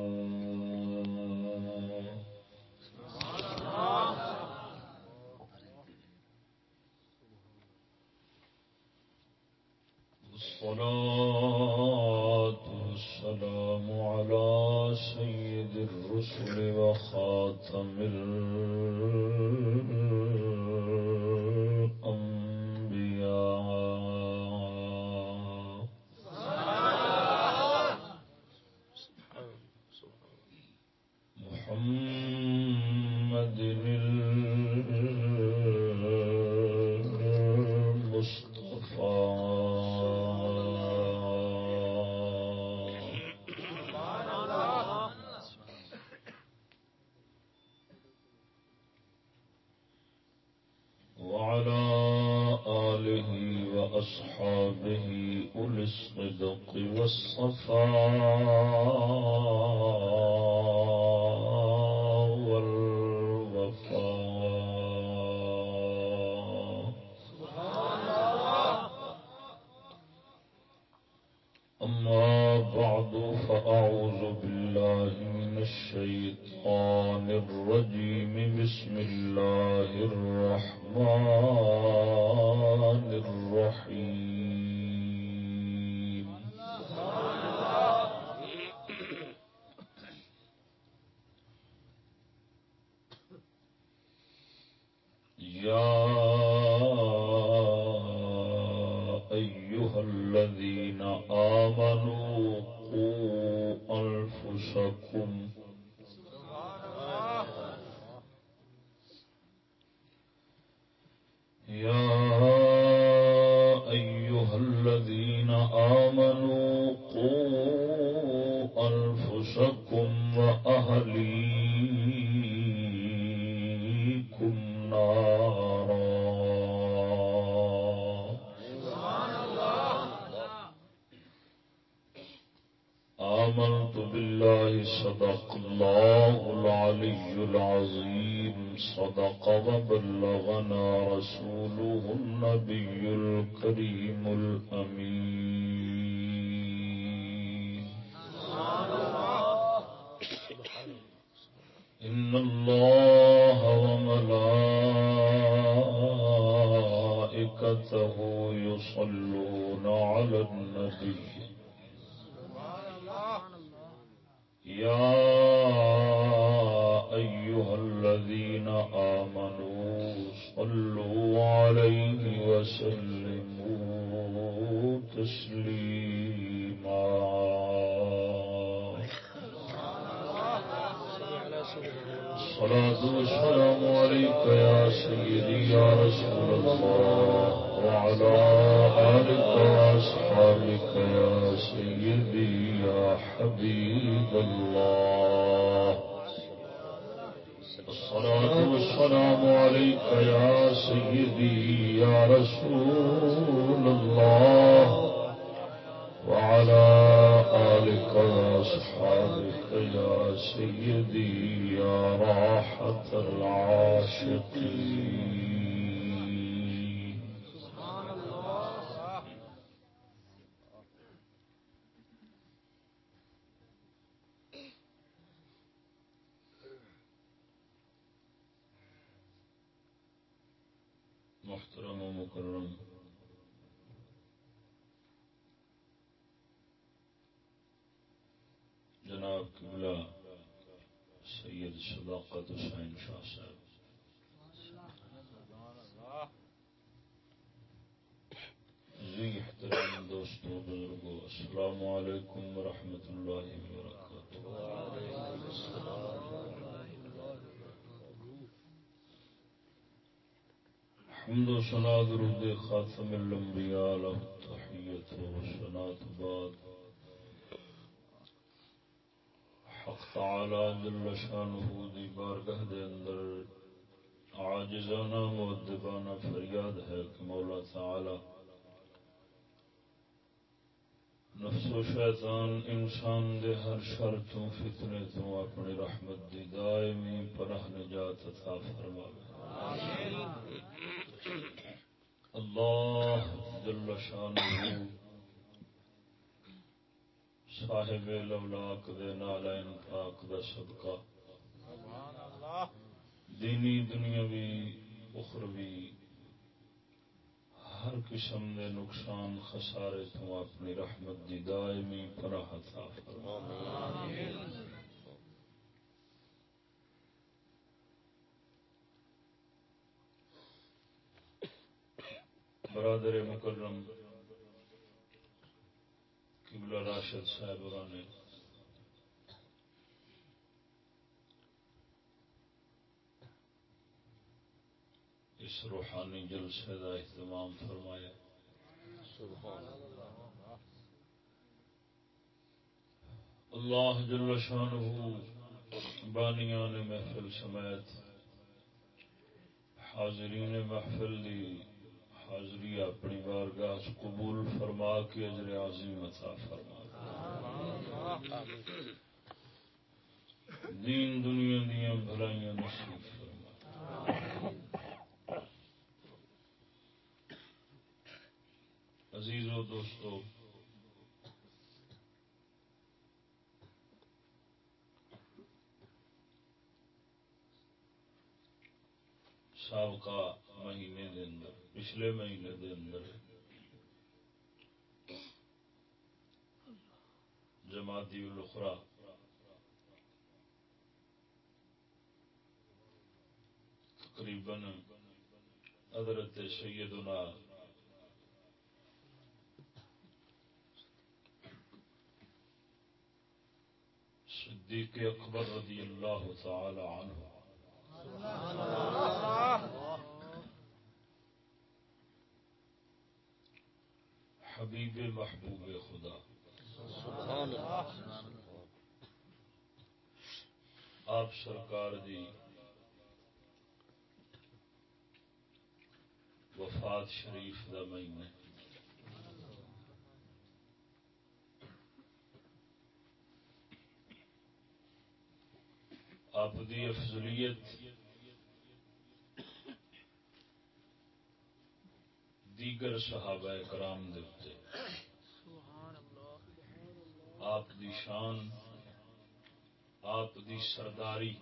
ہاں خاتم الانبیاء له التحیت و سنات بعد حق تعالی جل شانه دی بارگاہ دے اندر عاجزانہ مؤدبانہ فریاد ہے کہ مولا تعالی نفس و شیطان، انسان دے ہر شر تو، فتنے تو اپنی رحمت دی دائمی پناہ نجات عطا فرماوے۔ اللہ جل شان صاحب لولاک دے نالین پاک دا صدقہ۔ سبحان اللہ دینی دنیاوی، اخروی، ہر قسم دے نقصان، خسارے تو اپنی رحمت دی دائمی پناہ عطا فرما برادر مکرم، قبلہ راشد صاحب نے اس روحانی جلسے کا اہتمام فرمایا۔ اللہ جل شانہ بانیاں نے محفل سمیت، حاضرین محفل دی حاضری اپنی بارگاہ قبول فرما کے اجر عظیم عطا فرما دین دنیا دیا بھلائیاں نصیب فرما عزیزو دوستو سابقہ مہینے دے اندر، پچھلے مہینے دے اندر جماعتی الخرا تقریباً حضرت سیدنا صدیق اکبر رضی اللہ تعالی عنہ۔ حبیب محبوب خدا۔ آپ سرکار دی وفات شریف دا مہینہ۔ آپ دی افضلیت دیگر صحابہ کرام دے آپ دی شان، آپ دی سرداری۔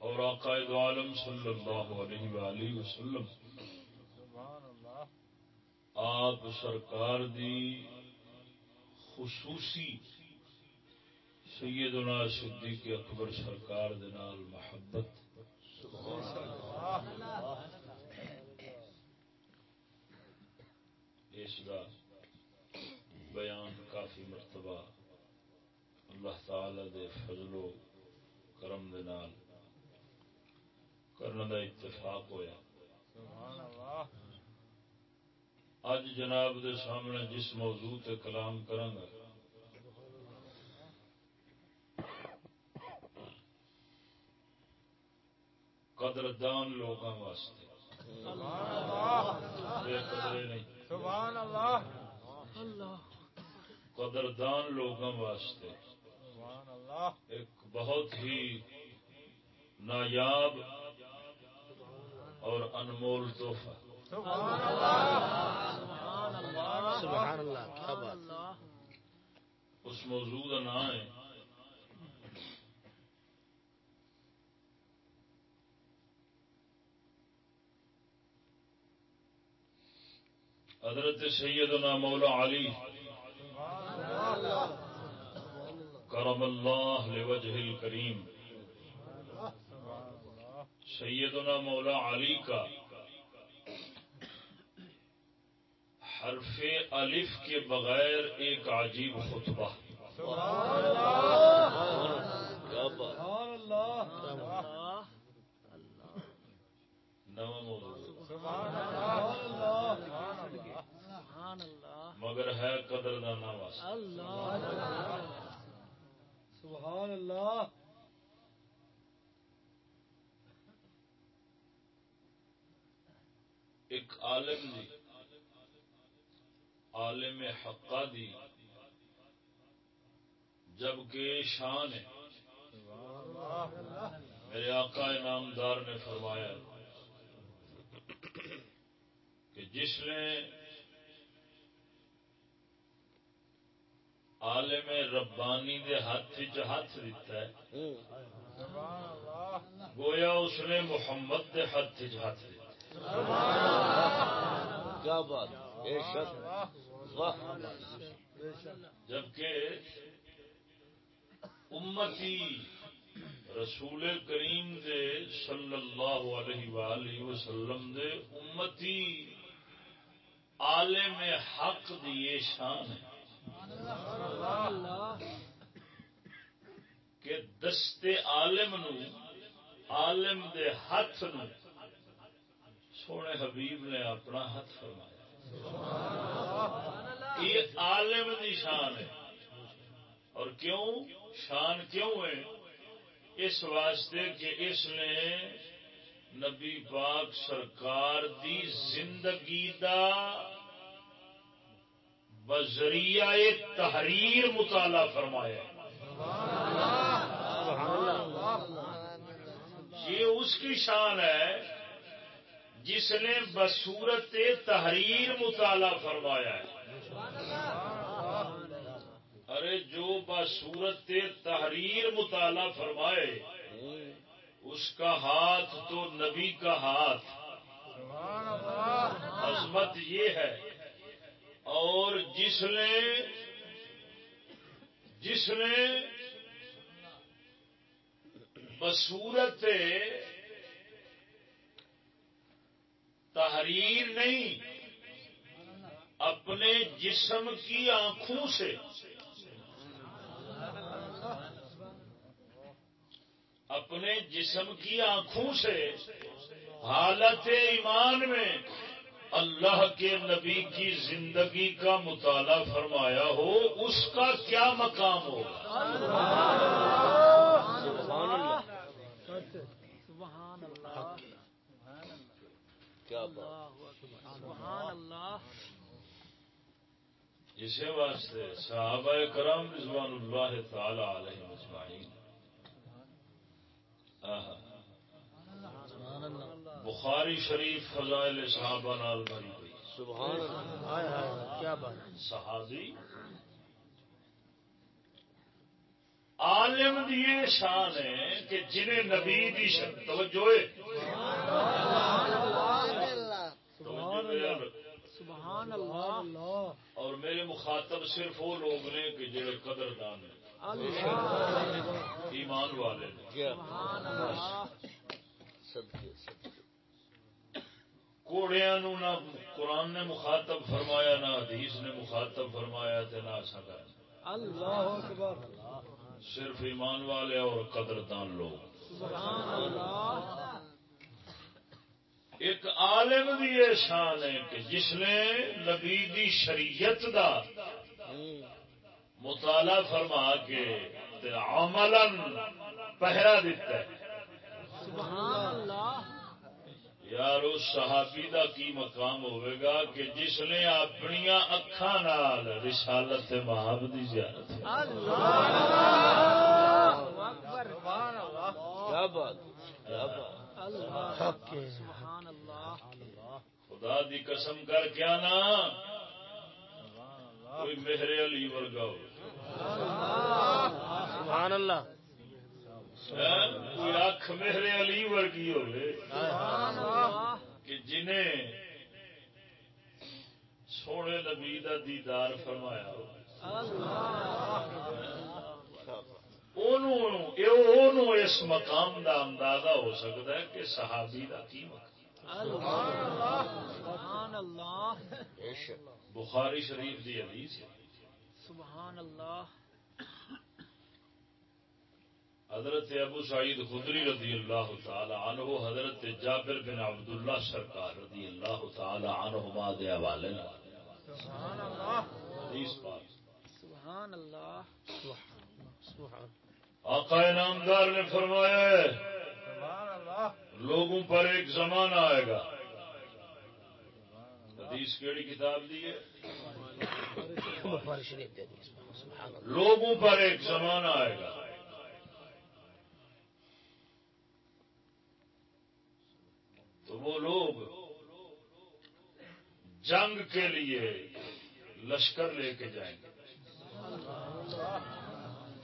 اور عقائد عالم صلی اللہ علیہ وآلہ وسلم، آپ سرکار دی خصوصی سیدنا صدیق اکبر سرکار دنال محبت۔ اس کا بیان کافی مرتبہ اللہ تعالی دے فضل و کرم دنال کرنے کا اتفاق ہویا۔ اج جناب دے سامنے جس موضوع تے کلام کرنگا قدردان لوگوں واسطے۔ قدردان لوگوں واسطے۔ ایک بہت ہی نایاب اور انمول تحفہ۔ اس موضوع کا نام ہے حضرت سیدنا مولا علی کرم اللہ لوجہ الکریم سیدنا مولا علی کا حرف الف کے بغیر ایک عجیب خطبہ مگر ہے قدر دانا سبحان اللہ۔ ایک عالم دی عالم حقا دی۔ جبکہ شان ہے۔ میرے آقا انعامدار نے فرمایا کہ جس نے عالم ربانی دے ہاتھ ہاتھ دیتا ہے۔ گویا اس نے محمد دے ہاتھ ہاتھ دیتا کیا بات بے شک۔ واہ۔ جبکہ امتی رسول کریم دے صلی اللہ علیہ وآلہ وسلم دے امتی عالم حق دی شان ہے۔ کہ دستے عالم نو عالم دے ہاتھ نو سونے حبیب نے اپنا ہاتھ فرمایا۔ یہ عالم دی شان ہے۔ اور کیوں؟ شان کیوں ہے؟ اس واسطے کہ اس نے نبی پاک سرکار دی زندگی دا بذریعہ تحریر مطالعہ فرمایا یہ اس کی شان ہے جس نے بصورت تحریر مطالعہ فرمایا ہے۔ ارے، جو بصورت تحریر مطالعہ فرمائے، اس کا ہاتھ تو نبی کا ہاتھ۔ عظمت یہ ہے اور جس نے جس نے بصورت تحریر نہیں، اپنے جسم کی آنکھوں سے، اپنے جسم کی آنکھوں سے، حالت ایمان میں اللہ کے نبی کی زندگی کا مطالعہ فرمایا ہو، اس کا کیا مقام ہوگا کیا اسی واسطے صحابہ کرام رضوان اللہ تعالی علیہ مجمعین آہا۔ بخاری شریف فضائل صحابہ نال بھری گئی سبحان اللہ کیا بات صحابی۔ عالم دی یہ شان ہے کہ جنہیں نبی دی شان توجہ ہے۔ سبحان اللہ اور میرے مخاطب صرف وہ لوگ نے کہ جڑے قدردان ہیں۔ اللہ۔ ایمان والے نے کیا سبحان اللہ صدقے صدقے کوڑیاں نو نہ قرآن نے مخاطب فرمایا نہ حدیث نے مخاطب فرمایا تے نہ سکا اللہ اکبر۔ صرف ایمان والے اور قدردان لوگ۔ سبحان اللہ ایک عالم دی یہ شان ہے کہ جس نے نبی دی شریعت دا مطالعہ فرما کے تے عملاً پہرا دیتا ہے۔ سبحان اللہ۔ یار اس صحابی دا کی مقام ہوئے گا کہ جس نے اپنی اکھاں نال رسالت محب دی زیارت کی۔ اللہ اکبر۔ کیا بات کیا بات اللہ سبحان اللہ خدا دی قسم کر کیا نا کوئی مہر علی ورگا ہو۔ سبحان اللہ۔ کوئی اکھ مہر علی ورگی ہوئے کہ جنہیں سونے نبی دا دیدار فرمایا اس مقام دا اندازہ ہو سکتا ہے کہ صحابی دا کی مقام بخاری شریف دی حدیث ہے سبحان اللہ حضرت ابو سعید خدری رضی اللہ تعالی عنہ حضرت جابر بن عبداللہ سرکار رضی اللہ تعالی عنہما دے حوالے نال۔ حدیث پاک۔ سبحان اللہ آقا نامدار نے فرمایا ہے لوگوں پر ایک زمانہ آئے گا۔ حدیث کیڑی کتاب دی ہے؟ سبحان اللہ لوگوں پر ایک زمانہ آئے گا۔ تو وہ لوگ جنگ کے لیے لشکر لے کے جائیں گے۔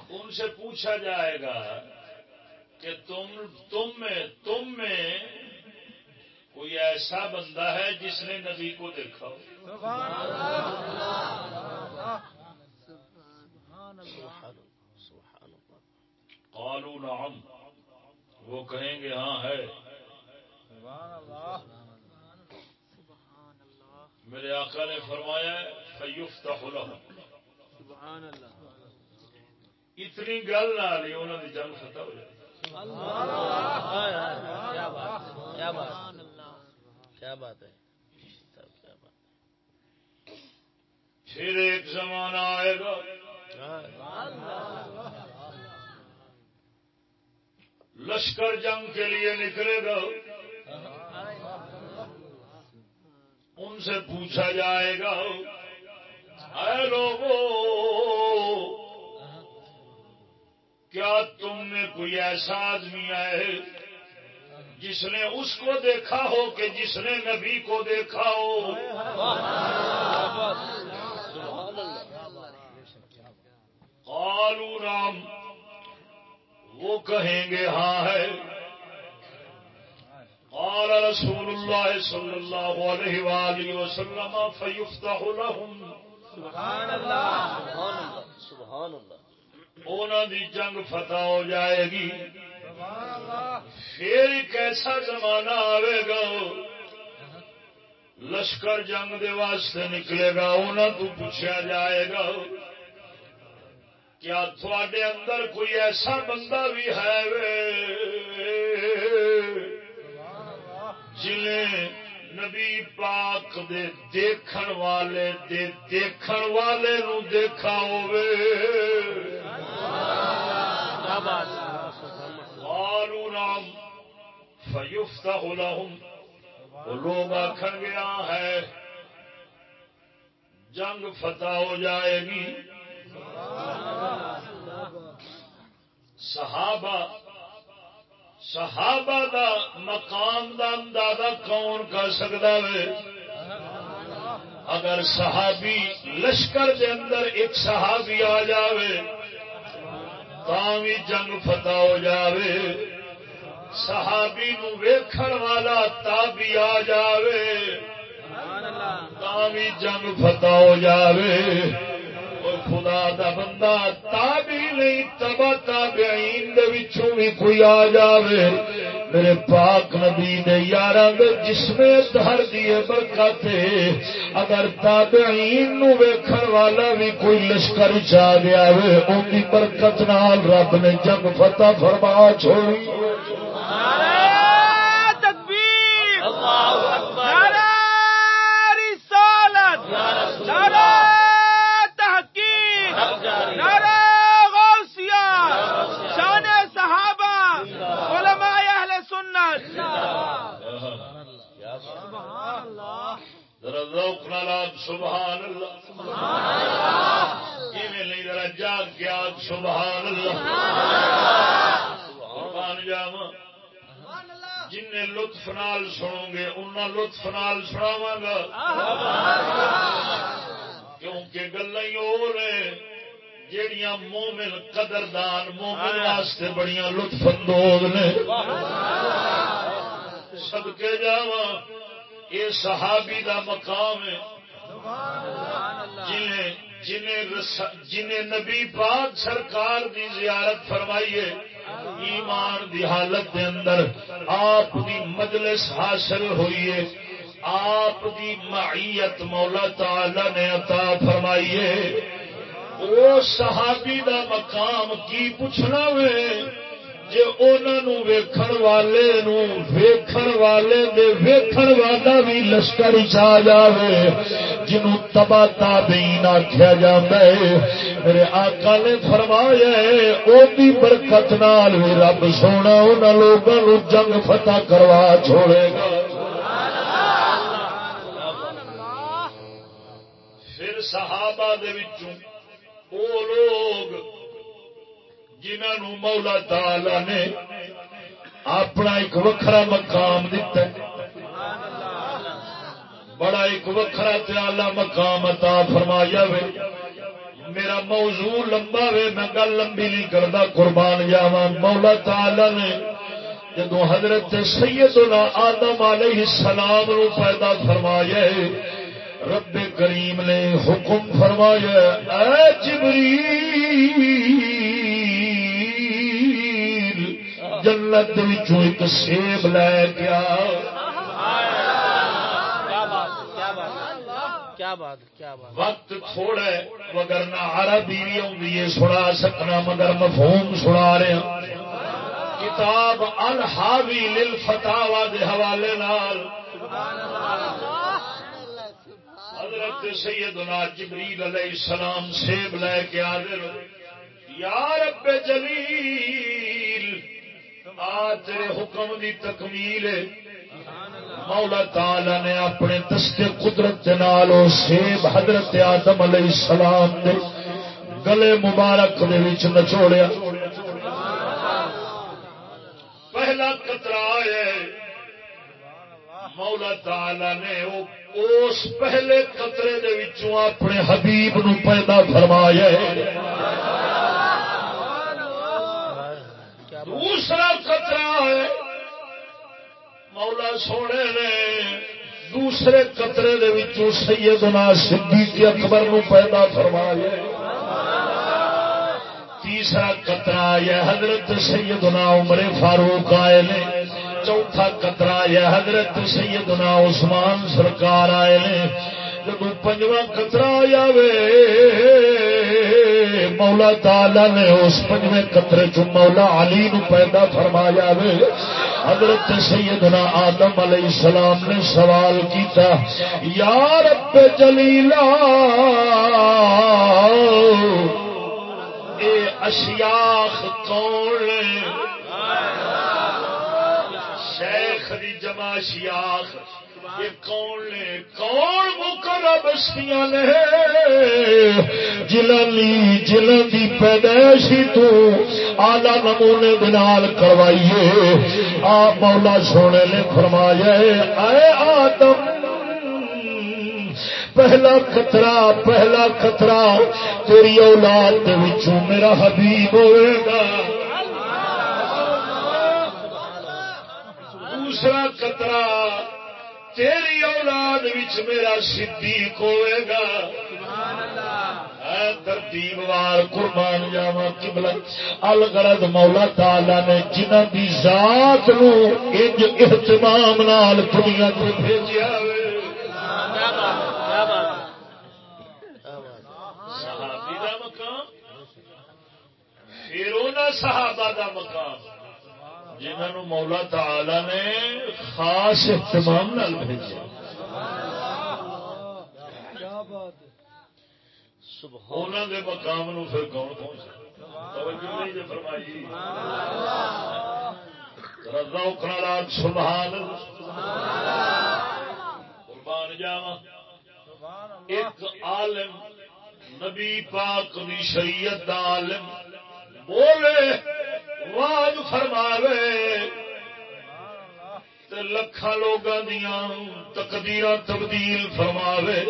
ان سے پوچھا جائے گا کہ تم تم میں تم میں کوئی ایسا بندہ ہے جس نے نبی کو دیکھا ہو؟ سبحان قالوا نعم۔ وہ کہیں گے ہاں ہے۔ میرے آقا نے فرمایا فیفتح لهم۔ سبحان اللہ۔ اتنی گل نہ رہی انہوں نے جنگ فتح ہو جائے کیا بات ہے؟ کیا بات ہے کیا بات ہے؟ صاحب، کیا بات پھر ایک زمانہ آئے گا۔ لشکر جنگ کے لیے نکلے گا۔ ان سے پوچھا جائے گا اے لوگوں کیا تم میں کوئی ایسا آدمی آئے جس نے اس کو دیکھا ہو کہ جس نے نبی کو دیکھا ہو؟ قالوا رام وہ کہیں گے ہاں ہے۔ قال رسول اللہ صلی اللہ علیہ وآلہ وسلم فیفتح لهم. سبحان اللہ سبحان اللہ سبحان اللہ انہوں دی جنگ فتح ہو جائے گی. سبحان اللہ پھر ایک ایسا زمانہ آئے گا؟ لشکر جنگ دے واسطے نکلے گا انہوں تو پوچھا جائے گا کیا تھوڑے اندر کوئی ایسا بندہ بھی ہے؟ وے جنہیں نبی پاک دے دیکھن والے دے دیکھن والے نو دیکھا ہے؟ قالوا نعم فیفتح لهم وہ لوگ آخر گیا ہے جنگ فتح ہو جائے گی۔ صحابہ صحابہ دا مقام دا اندازہ کون کر سکتا ہے؟ اگر صحابی لشکر دے اندر ایک صحابی آ جاوے بھی جنگ فتح ہو جاوے۔ صحابی نو ویکھن والا تابی آ جاوے۔ بھی جنگ فتح ہو جاوے۔ اور خدا دا بندہ تابی نہیں تبا تابعین دے وچوں بھی کوئی آ جاوے میرے پاک نبی دے یاراں دے جسم دھر دیے برکت اگر تابعین نو ویکھن والا بھی کوئی لشکر چا گیا وے اون دی برکت نال رب نے جنگ فتح فرما چھوڑی نعرہ تکبیر اللہ اکبر نعرہ رسالت نعرہ تحقیق نعرہ غوثیہ شان صحابہ علماء اہل سنت سبحان اللہ ذرا ذوق نال آگ سبحان اللہ. ایویں نہیں ذرا جاگ کے آگ سبحان اللہ. قربان جاواں. جن لطف نال سنو گے ان لطف نال سناواں گا. کیونکہ گلا ہی ہو رہے جیڑیاں مومن قدردان مومن واسطے بڑیاں لطف اندوز نے. صدقے جاواں. یہ صحابی دا مقام ہے۔ جنہیں جنہیں جنہیں نبی پاک سرکار دی زیارت فرمائیے ایمان دی حالت دے اندر آپ دی مجلس حاصل ہوئیے آپ دی معیت مولا تعالی نے عطا فرمائیے او صحابی دا مقام کی پوچھنا وے جے انہوں ویکھن والے نو ویکھن والے دے ویکھن والا بھی لشکر چا جاوے جنوں تبا تابعین آکھیا جاندا ہے میرے آقا نے فرمایا ہے او دی برکت نال بھی رب سونا انہاں لوگاں نو جنگ فتح کروا چھوڑے گا پھر صحابہ دے وچوں او لوگ جنہوں مولا تعالی نے اپنا ایک وکھرا مقام دیتا ہے۔ بڑا ایک وکھرا پیالہ مقام عطا فرمایا وے۔ میرا موضوع لمبا وے، میں گل لمبی نہیں کرتا قربان جاوا مولا تعالی نے جدو حضرت سیدنا آدم علیہ السلام نو پیدا فرمایا رب کریم نے حکم فرمایا اے جبریل! جنت وچوں ایک سیب لے کے وقت تھوڑا ہے، مگر نہ عربی بھی آدھی ہے، سنا سکنا، مگر مفہوم سنا رہے ہیں۔ کتاب الحاوی للفتاوا دے حوالے نال۔ حضرت سیدنا جبریل علیہ السلام سیب لے کے حاضر یا رب جلیل آ تیرے حکم دی تکمیل ہے۔ مولا تعالی نے اپنے دستے قدرت دے نال سیب حضرت آدم علیہ السلام دے گلے مبارک دے وچ نچوڑیا۔ پہلا قطرہ ہے۔ مولا تعالی نے اس پہلے قطرے دے وچوں اپنے حبیب نو پیدا فرمایا ہے کیا بات دوسرا قطرہ ہے۔ مولا سونے نے دوسرے قطرے دے وچوں سیدنا صدیق اکبر نو پیدا فرمایا۔ تیسرا قطرہ ہے حضرت سیدنا عمر فاروق آئے نے۔ چوتھا قطرہ ہے حضرت سیدنا عثمان سرکار آئے نے۔ جب پنجواں قطرہ آیا وے مولا تعالی نے اس پنجویں قطرے چ مولا علی نو پیدا فرمایا وے، حضرت سیدنا آدم علیہ السلام نے سوال کیتا، یا رب جلیلا اے اشیاخ کون شیخ دی جمع شیاخ یہ کون نے کون مقرب بستیاں نے؟ جلنی جلن دی پیدائشی تو آلہ نمونے دنال کروائیے۔ آ مولا سونے نے فرمایا اے آدم، پہلا خطرہ پہلا خطرہ تیری اولاد دے وچوں میرا حبیب ہوئے گا۔ دوسرا خطرہ تیری اولاد وچ میرا صدیق ہوئے گا۔ اے ترتیب وار قربان جاوا الغرض مولا تعالی نے جنہ دی ذات نو اہتمام نال دنیا تے بھیجیا ہوئے۔ صحابی دا مقام۔ پھر انہاں صحابہ دا مقام۔ جنہوں مولا تعالی نے خاص اہتمام نال بھیجا انہوں دے مقام نو پھر کون پہنچا؟ توجہ رضا اکرالات سبحان قربان جاوا ایک عالم، نبی پاک دی شریعت دا عالم۔ بولے واج فرماوے۔ لکھا لوگ دیا تقدیر تبدیل فرماوے۔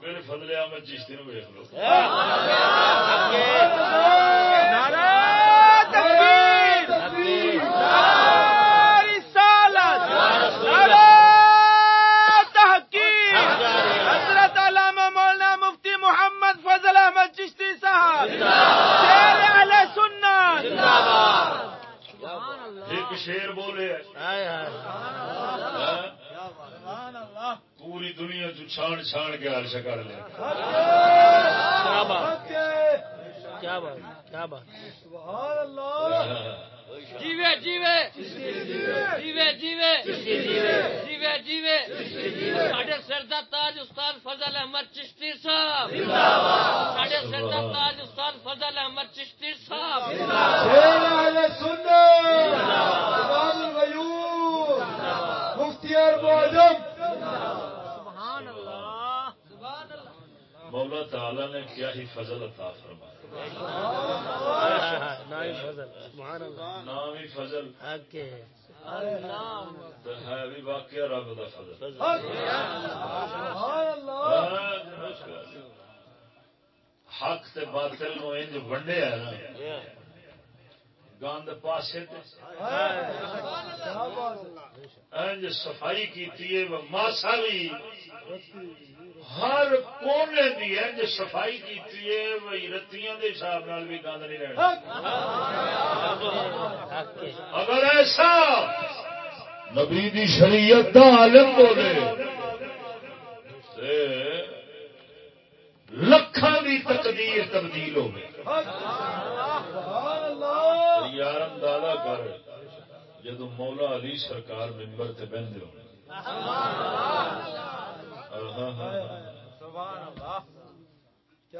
میرے فضل میں چشتی نو ویخ لو نعرہ تکبیر نعرہ رسالت نعرہ تحقیق حضرت علامہ مولانا مفتی محمد فضل احمد چشتی صاحب شیر اہل سنت ایک شیر بولے۔ ہائے ہائے۔ پوری دنیا چ چھان چھان کے ہر شکڑ کیا بات۔ کیا بات کیا بات۔ جیوے جیوے جیوے۔ جیوے جیوے۔ جیوے ساڈے سر دا تاج استاد فضل احمد چشتی صاحب۔ ساڈے سر دا تاج استاد فضل احمد چشتی صاحب۔ مولا تعالی نے کیا ہی فضل عطا فرمایا ہائے ہائے ہائے نائم فضل سبحان اللہ۔ نام ہی فضل۔ ہے بھی واقعہ رب کا فضل حق تے باطل نو انج ونڈیا نا گند پاسے انج صفائی کیتی ہے ماسا بھی ہر کونے دی ہے انج صفائی کیتی ہے، وہی رتیاں دے حساب نال بھی گند نہیں رہنا اگر ایسا نبی دی شریعت دا عالم بولے تے لکھاں دی تقدیر تبدیل ہو گئی یار اندازہ کر جدو مولا علی سرکار ممبر تے بہندے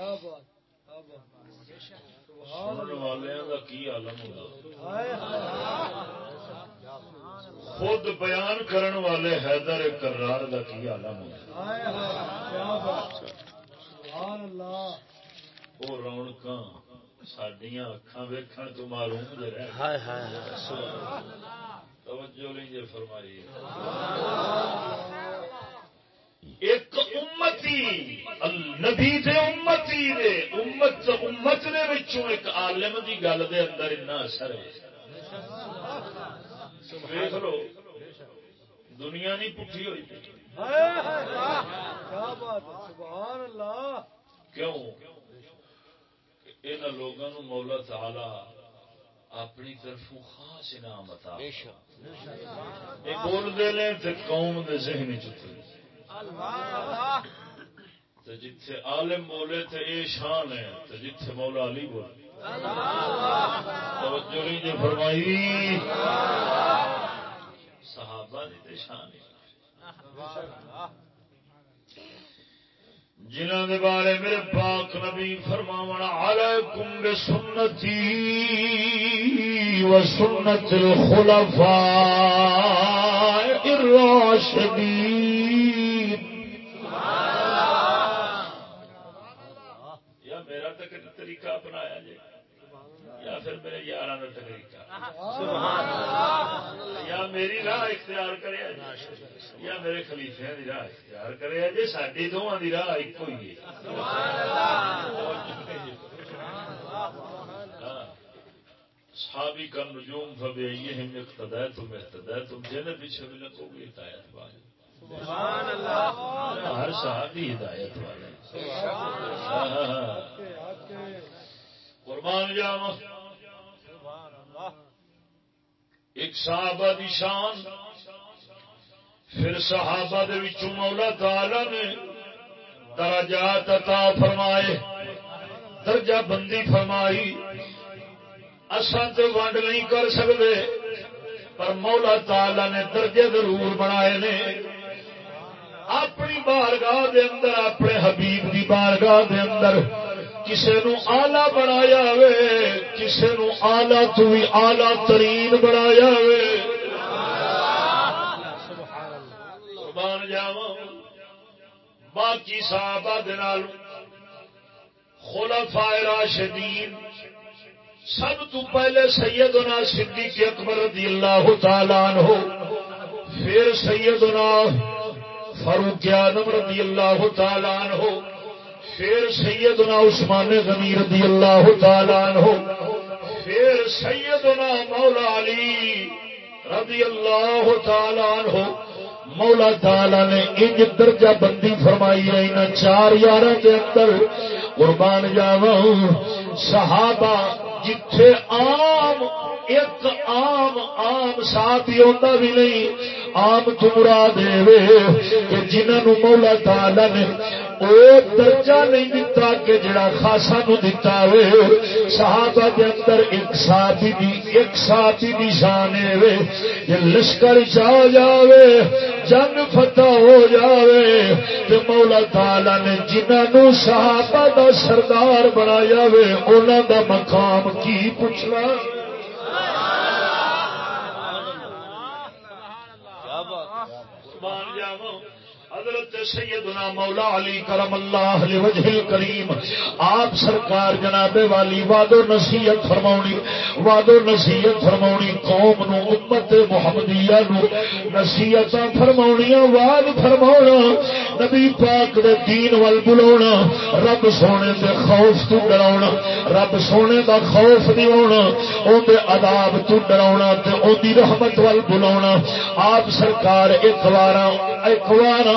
ہو سنن والوں کا کی عالم ہوگا خود بیان کرن والے حیدر کرار کا کی عالم ہوگا وہ رونق سڈیا اکھان ویکھن تو معلوم توجہ نہیں جی فرمائی ایک امتی نبی دے امتی دے امت امت دے وچوں ایک عالم دی گل دے اندر اتنا اثر ہے۔ دیکھ لو دنیا نہیں پٹھی ہوئی۔ کیوں؟ ان لوگوں مولا تعالی اپنی طرفوں خاص انعام عطا ہیں تو قوم دے ذہن چتر تو جتھے عالم بولے تو یہ شان ہے تو جتھے مولا علی بولے۔ توجہ نہیں جو فرمائی۔ صحابہ دی تے شان ہے۔ جنہوں دے بارے میرے پاک نبی فرماونا، علیکم بسنتی و سنت الخلفاء الراشدین یا میرا تک طریقہ اپنایا جائے یا پھر میرے یار کا طریقہ یا میری راہ اختیار کرے یا میرے خلیفے کی راہ اختیار کرے جی ساری دونوں کی راہ ایک ہوئی صحابی کا نجوم فبے یہ اقتدا تم اقتدا تم جن پیچھے بھی لگو گی ہدایت والے ہر صحابی ہدایت والے قربان جاوا ایک صحابہ دی شان. پھر صحابہ دے وچوں مولا تعالی نے درجات عطا فرمائے، درجہ بندی فرمائی۔ اساں تو ونڈ نہیں کر سکتے پر مولا تعالی نے درجے ضرور بنائے نے۔ اپنی بارگاہ دے اندر، اپنے حبیب دی بارگاہ دے اندر کسے نو آلہ بنایا وے، کسے نو آلہ تو بھی آلہ ترین بنایا وے۔ قربان جاواں۔ باقی صحابہ دے نال خلفائے راشدین، سب تو پہلے سیدنا صدیق اکبر رضی اللہ تعالی عنہ، پھر سیدنا فاروق اعظم رضی اللہ تعالی عنہ پھر سیدنا عثمان غنی رضی اللہ تعالی عنہ پھر سیدنا مولا علی رضی اللہ تعالی عنہ، مولا تعالی نے انج درجہ بندی فرمائی ہے ان چار یار کے اندر قربان جاوا صحابہ جتھے عام، ایک عام عام ساتھی ہوتا بھی نہیں، عام تمرا دے کہ جنہوں مولا تعالی نے او درجہ نہیں دتا کہ جڑا خاصا نو دتا وے صحابہ دے اندر ایک ساتھی دی ایک ساتھی دی شان وے یہ لشکر چا جاوے، جنگ فتح ہو جاوے۔ تے مولا تعالی نے جنہاں نو صحابہ دا سردار بنایا وے، انہاں دا مقام کی پوچھنا؟ سبحان اللہ۔ سبحان اللہ۔ سبحان اللہ۔ حضرت سیدنا مولا علی کرم اللہ وجہ کریم آپ سرکار جناب والی واد و نصیحت فرماؤنی واد و نصیحت فرماؤنی قوم نو، امت محمدیہ نو نصیحت فرماؤنیا واد فرماؤنا نبی پاک دے دین وال بلاونا، رب سونے دے خوف تو ڈراؤنا رب سونے دا خوف نہیں ہونا، اون دے عذاب تو ڈراؤنا تے اون دی رحمت وال بلاونا۔ آپ سرکار ایک وارا ایک وارا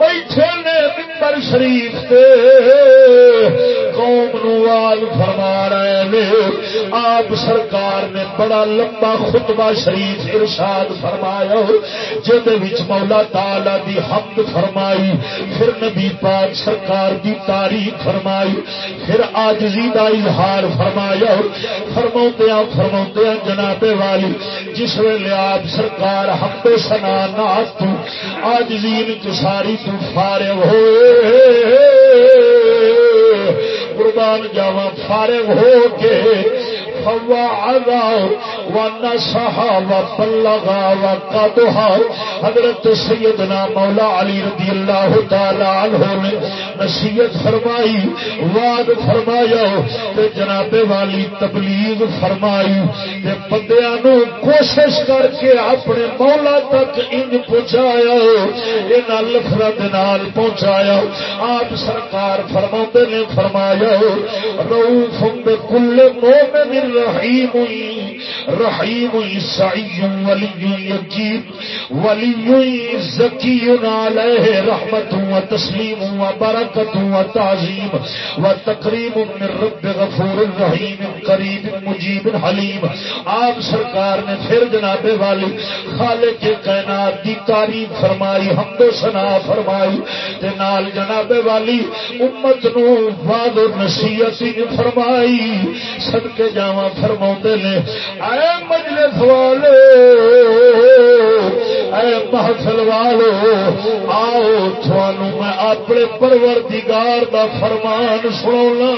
بیٹھے نے ممبر شریف تے۔ قوم نوال فرما رہے نے۔ آپ سرکار نے بڑا لمبا خطبہ شریف ارشاد فرمایا۔ جد وچ مولا تعالی دی حمد فرمائی۔ پھر نبی پاک سرکار دی تاریخ فرمائی۔ پھر آجزی دا اظہار فرمایا۔ فرماؤں فرماؤں جناب والی۔ جس ویلے آپ سرکار حمد سنا نات تو آجزی انکساری تو فارغ ہوئے قربان جاوا فارغ ہو کے حضرت سیدنا مولا علی رضی اللہ تعالی عنہ نے نصیحت فرمائی واد فرمایا تے جناب والی تبلیغ فرمائی تے بندیاں نو کوشش کر کے اپنے مولا تک انج پہنچایا، انہاں لفظاں دے نال پہنچایا۔ آپ سرکار فرماندے نے فرمایا روف بكل مؤمن رحیم رحیم سعی ولی یقین ولی زکی علیہ رحمت و تسلیم و برکت و تعظیم و تقریب من رب غفور الرحیم قریب مجیب حلیم۔ آپ سرکار نے پھر جناب والی خالق کائنات دی تعریف فرمائی، حمد و ثنا فرمائی۔ تے نال جناب والی امت نو وعد و نصیحت فرمائی۔ صدقے جاواں فرما نے اے مجلس والے اے محفل والو آؤ تھانو میں اپنے پروردگار دا فرمان سنا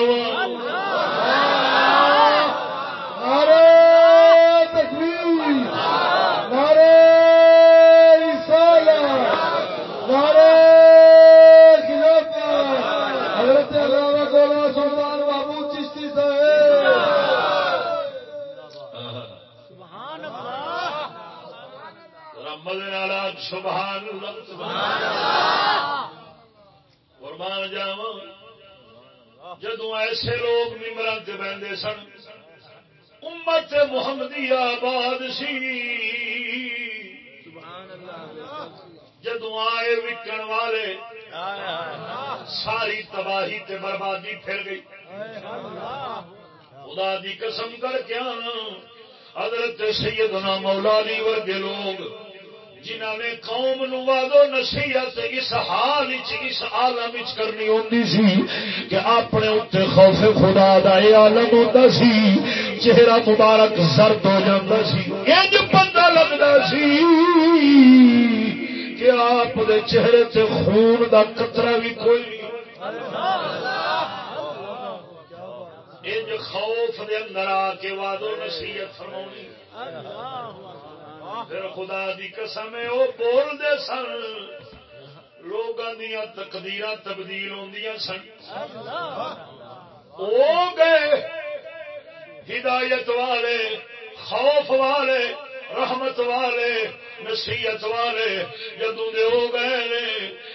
سبحان قربان جاو جدو ایسے لوگ نمر سے بہتے سن، امت محمدی آباد سی. جدو آئے وکن والے، ساری تباہی تے بربادی پھر گئی. خدا دی قسم کر کے حضرت سیدنا مولا علی ورگے لوگ جنہ نے قوم نوادو نصیحت اس حال اس عالم کرنی ہوتی سی کہ اپنے اتنے خوف خدا دا یہ عالم ہوتا سی، چہرہ مبارک زرد ہو جاتا سی۔ انج پتا لگتا سی کہ آپ دے چہرے تے خون دا قطرہ بھی کوئی انج خوف دے اندر آ کے وادو نصیحت فرمونی پھر خدا دی قسم وہ بول دے سن۔ لوگ دیا تقدیر تبدیل ہوں سن۔ وہ گئے ہدایت والے، خوف والے، رحمت والے، نصیحت والے۔ جدو دے ہو گئے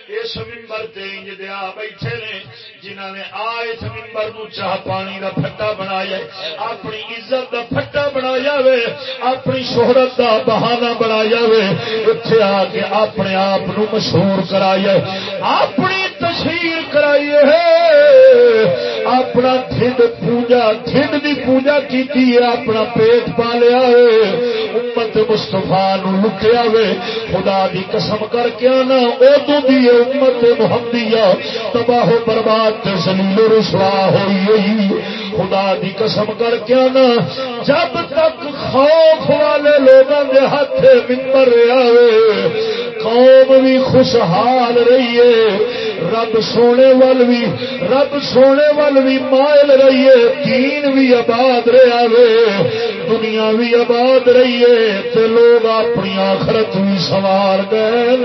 اس ممبر تج دیا بیٹھے نے۔ جنہ نے آئے ممبر نو چاہ پانی دا پھٹا بنایا اپنی عزت دا پھٹا بنایا وے، اپنی شہرت دا بہانہ بنایا وے اتنے آ کے اپنے آپ مشہور کرایا اپنی تشہیر کرائیے اپنا ٹھنڈ پوجا ٹھنڈ دی پوجا کی اپنا پیٹ پالیا امت مستفا نو لکیا وے۔ خدا دی قسم کر کے آنا۔ ادو دی امت محمدیہ تباہ برباد زلیل رسوا ہوئی خدا دی قسم کر کے آنا۔ جب تک خوف والے لوگوں کے ہاتھ ممبر آئے قوم بھی خوشحال رہیے۔ رب سونے ول بھی رب سونے ول بھی مائل رہیے۔ دین بھی آباد رہا وے دنیا بھی آباد رہیے۔ تے لوگ اپنی آخرت بھی سوار گئے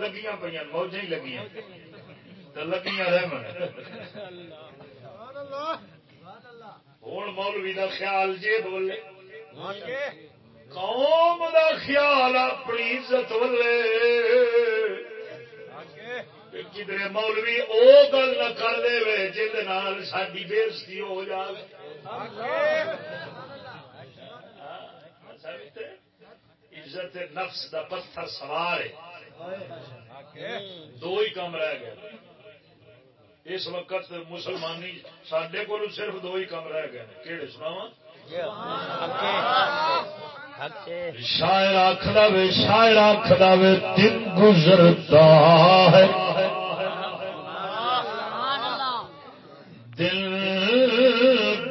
لگیاں پہ موجیں لگیاں۔ لگیاں رہ ہوں مولوی کا خیال جی بولے۔ قوم دا خیال اپنی عزت ولے کدھر مولوی او گل نہ کر دے جہد ساری بےزتی ہو جائے عزت نفس دا پتھر سوار دو ہی کام رہ گئے۔ اس وقت مسلمانی سڈے کو صرف دو ہی کام رہ گئے کہڑے سناوا شاعر آخلا وے، شاعر آخلا وے، دن گزرتا ہے۔ دل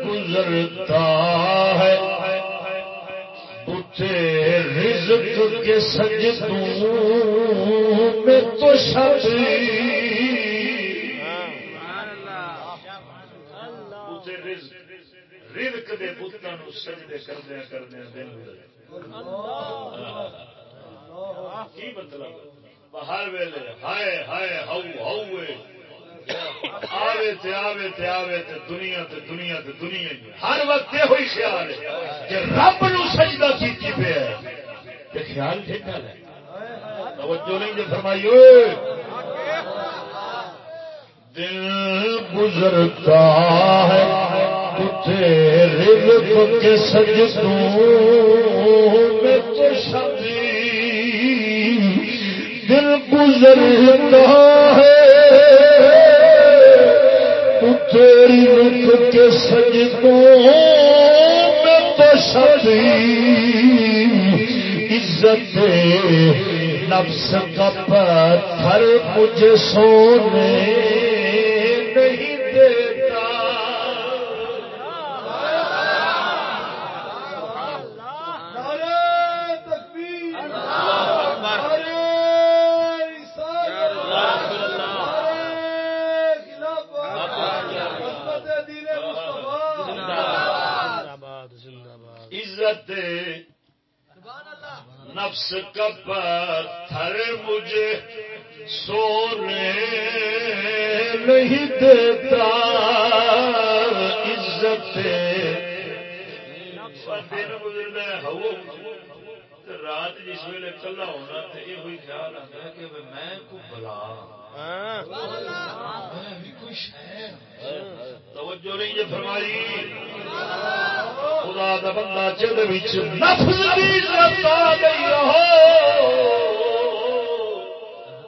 گزرتا ہے۔ بتے رزق کے سجدوں میں تو شبی رزق دے بتوں سجدے کردیا کردیا دن کی مطلب؟ ہر ویلے ہائے ہائے ہو ہوئے آوے تے آوے تے آوے تے دنیا تے دنیا تے دنیا ہر وقت یہ ہوئی خیال ہے کہ رب نو سجدہ کیتی پہ ہے۔ تے خیال ٹھیک ہے۔ توجہ نہیں جو فرمائی ہوئے دل گزرتا ہے۔ رزق کے سجدوں میں تو شبی دل گزرتا ہے تیری رزق کے سجدوں میں تو شبی عزت نفس کا پتھر مجھے سونے نفس کا پتھر مجھے سونے نہیں دیتا، عزت دن گزرنا ہو۔ رات جس ویلے کلا ہونا تو یہ خیال آتا ہے کہ میں کو بلا توجہ نہیں یہ فرمائی۔ خدا دا بندہ جد نفس عزت آ گئی ہو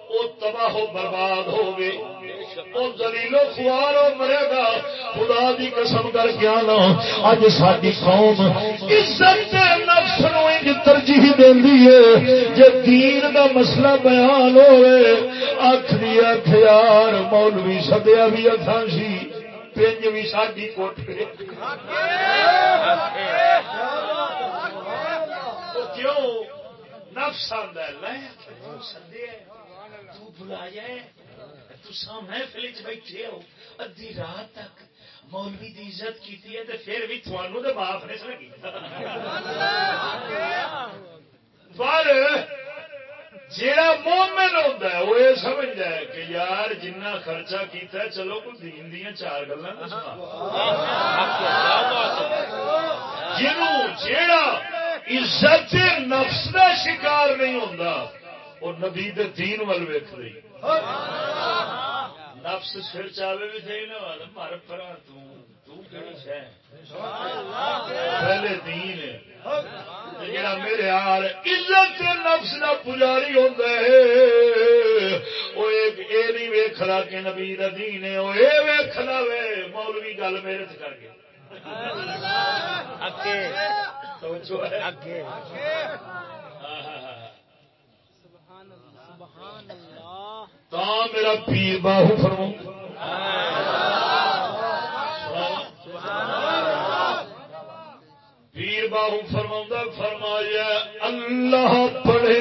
وہ تباہ و برباد ہو گئے خوارو مرے گا۔ خدا دی قسم کر کے آنا۔ اج ساری قوم عزت نفس نو ترجیح دینی ہے۔ جے دین دا مسئلہ بیان ہوئے اکھ دی یار، مولوی سدیا بھی اتھا سی۔ پنج بھی ساری کوٹھے کیوں؟ نفس آدھا لے۔ سدیا بلا جائے محفل چ بیٹھے ہو ادی رات تک مولوی دی عزت کی پھر بھی تھوانو تو معاف نہیں سکی پر جا مومن ہوتا ہے، وہ یہ سمجھتا ہے کہ یار جنہ خرچہ کیتا ہے، چلو کوئی دین دیا چار گلا جنوں جیڑا عزت نفس کا شکار نہیں ہوتا وہ نبی دین ول ویک رہی نفس سر چاہے بھی تھی نا مر پر پہلے دین جڑا میرے عزت نفس کا پجاری ہوتا ہے وہ یہ نہیں ویخلا کہ نبی دین ہے وہ یہ ویخلا وے مولوی گل میرے کر کے تا میرا پیر باہو فرما پیر باہو فرما فرمایا اللہ پڑھے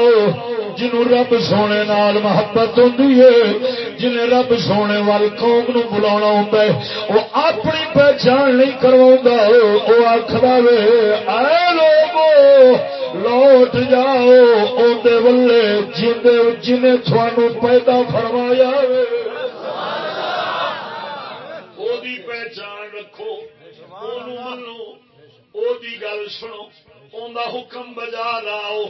بندہ ہو جنہوں رب سونے نال محبت ہوتی ہے، جنہیں رب سونے وال قوم نو بلا ہوتا ہے، وہ اپنی پہچان نہیں کروا وہ آخر وے، اے لوگو، لوٹ جاؤ اندر ولے جنہیں تھانو پیدا فرمایا وے۔ او دی پہچان رکھو، اونوں منو او دی گل سنو اون حکم بجا لاؤ۔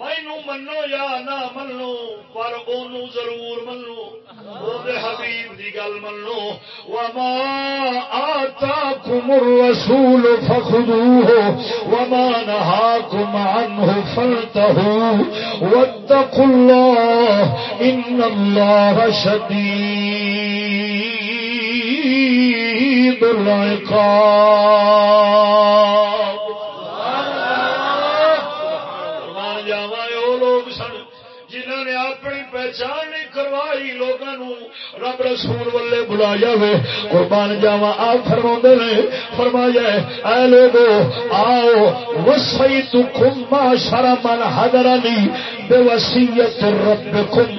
مینو منو یا نہ منو، پر اونوں ضرور منو۔ او دے حبیب دی گل منو۔ وما آتاکم الرسول فخذوه وما نهاكم عنه فانتهوا واتقوا الله ان الله شديد العقاب۔ پہچان نہیں کروائی لوگوں رب رسول والے بلایا وے، قربان جاوا آپ فرما نے، فرمایا اے لوگو، آؤ وسئی تم معاشر من حضرنی بے وسیعت ربکم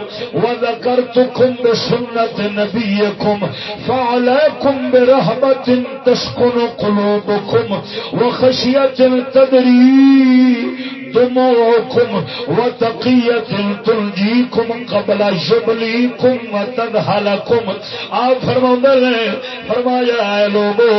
وذکرتکم بسنت نبیکم فعلیکم برحمت تسکن قلوبکم وخشیت تدری دموعكم وتقية تنجيكم قبل جبليكم وتدهلكم آپ فرما نے فرمایا ہے لوگو،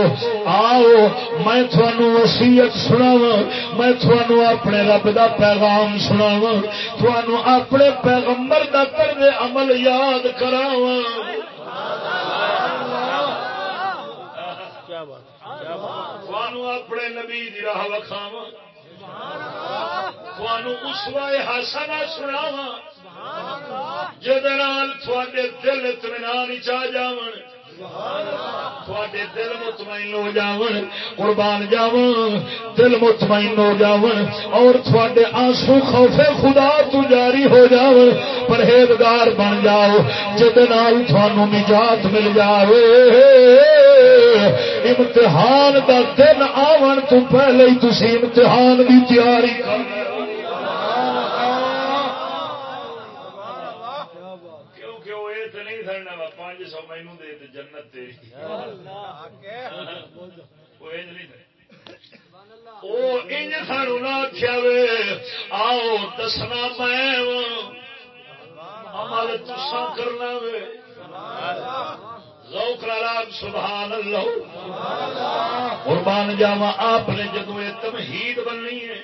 آؤ، میں تھانو وسیعت سناوا میں تھانو اپنے رب دا پیغام سناوا تھانو اپنے پیغمبر دا کرنے عمل یاد کراوا کیا بات اپنے نبی دی راہ وکھاوا اسوائے حسنہ سناوا تھوڑے دل اطمینان چاہ جاون تھوڑے دل مطمئن ہو جاون قربان جاون دل مطمئن ہو جاون اور تھوڑے آنسو خوف خدا تو جاری ہو جاون پرہیزگار بن جاؤ جدنال تھانو نجات مل جاوے امتحان دا دن آون تو پہلے ہی تسی امتحان دی تیاری کر کیونکہ وہ یہ تو نہیں سڑنا وا مینو دے تے جنت وہ انج نہیں انج سانو نہ آخیا وے۔ آؤ دسنا میں۔ عمل تسا کرنا وے۔ ذوق لال سبحان اللہ۔ قربان جاوا آپ نے جدو یہ تمہید بننی ہے۔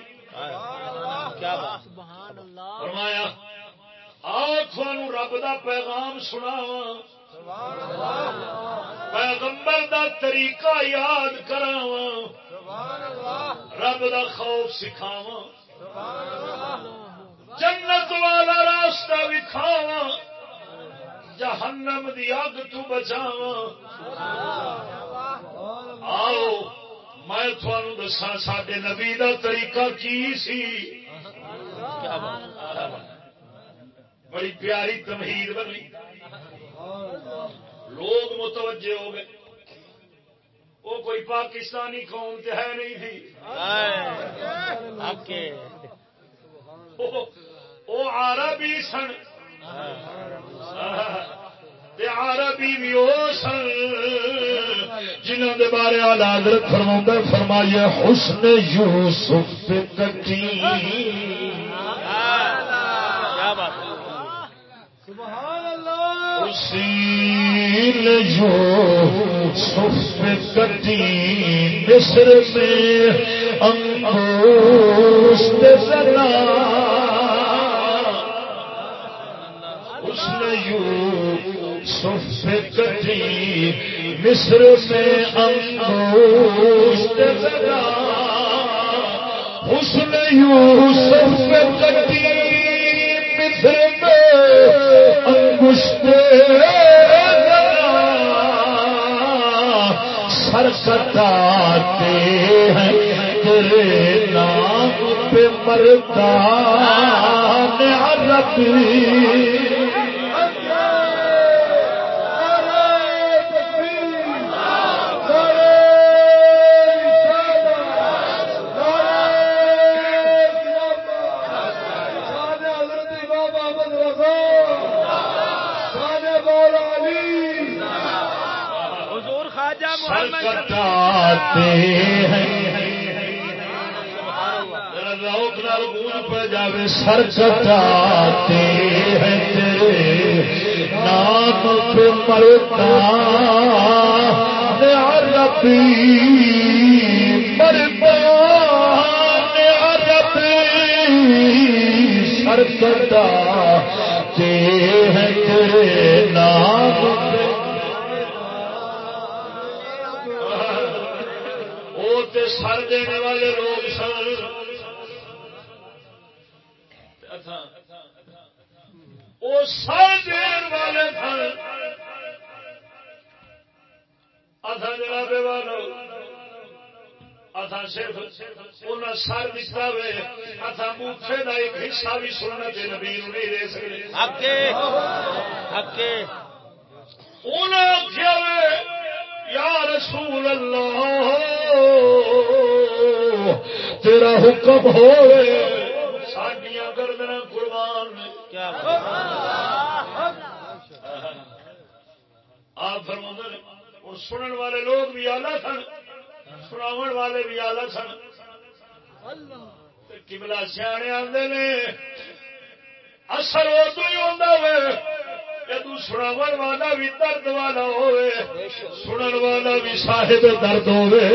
فرمایا آخوان رب دا پیغام سناوا پیغمبر دا طریقہ یاد کراوا رب دا خوف سکھاوا جنت والا راستہ وکھاوا جہنم دی اگ تو بچاوا آؤ میں تھانوں دسا سڈے نبی دا طریقہ کی سی؟ بڑی پیاری تمہید بنی۔ لوگ متوجہ ہو گئے۔ وہ کوئی پاکستانی قوم تے ہے نہیں تھی۔ وہ- عربی سن۔ عربی بھی وہ سن جنہوں بارے حضرت فرماؤں فرمائیے حسن یوسف کٹی کیا بات حسین یوسف پہ کٹی مصر میں انگوشت زنا حسن یوسف پہ کٹی مصر میں انگوشت زنا۔ حسن یوسف پہ کٹی مصر سرکتاتے ہیں تیرے نام پہ مرتا حضور سر کٹاتے ہیں تیرے نام پہ مرتا عربی مرتا عربی سر کٹاتے ہیں تیرے نام پہ سر دینے سر دتا وے اتھا موکھے کا ایک حصہ بھی سنت نبی نو نہیں دے انہیں آخیا وے یا رسول اللہ تیرا حکم ہوئے ساڈیاں گردنا قربان کیا آپ فرما اور سنن والے لوگ بھی آلہ سن سناو والے بھی آلہ سن کبلا سیانے آتے نے۔ اثر ادو ہی ہوتا ہوئے جدو سناو والا بھی درد والا ہوئے سنن والا بھی صاحب درد ہوئے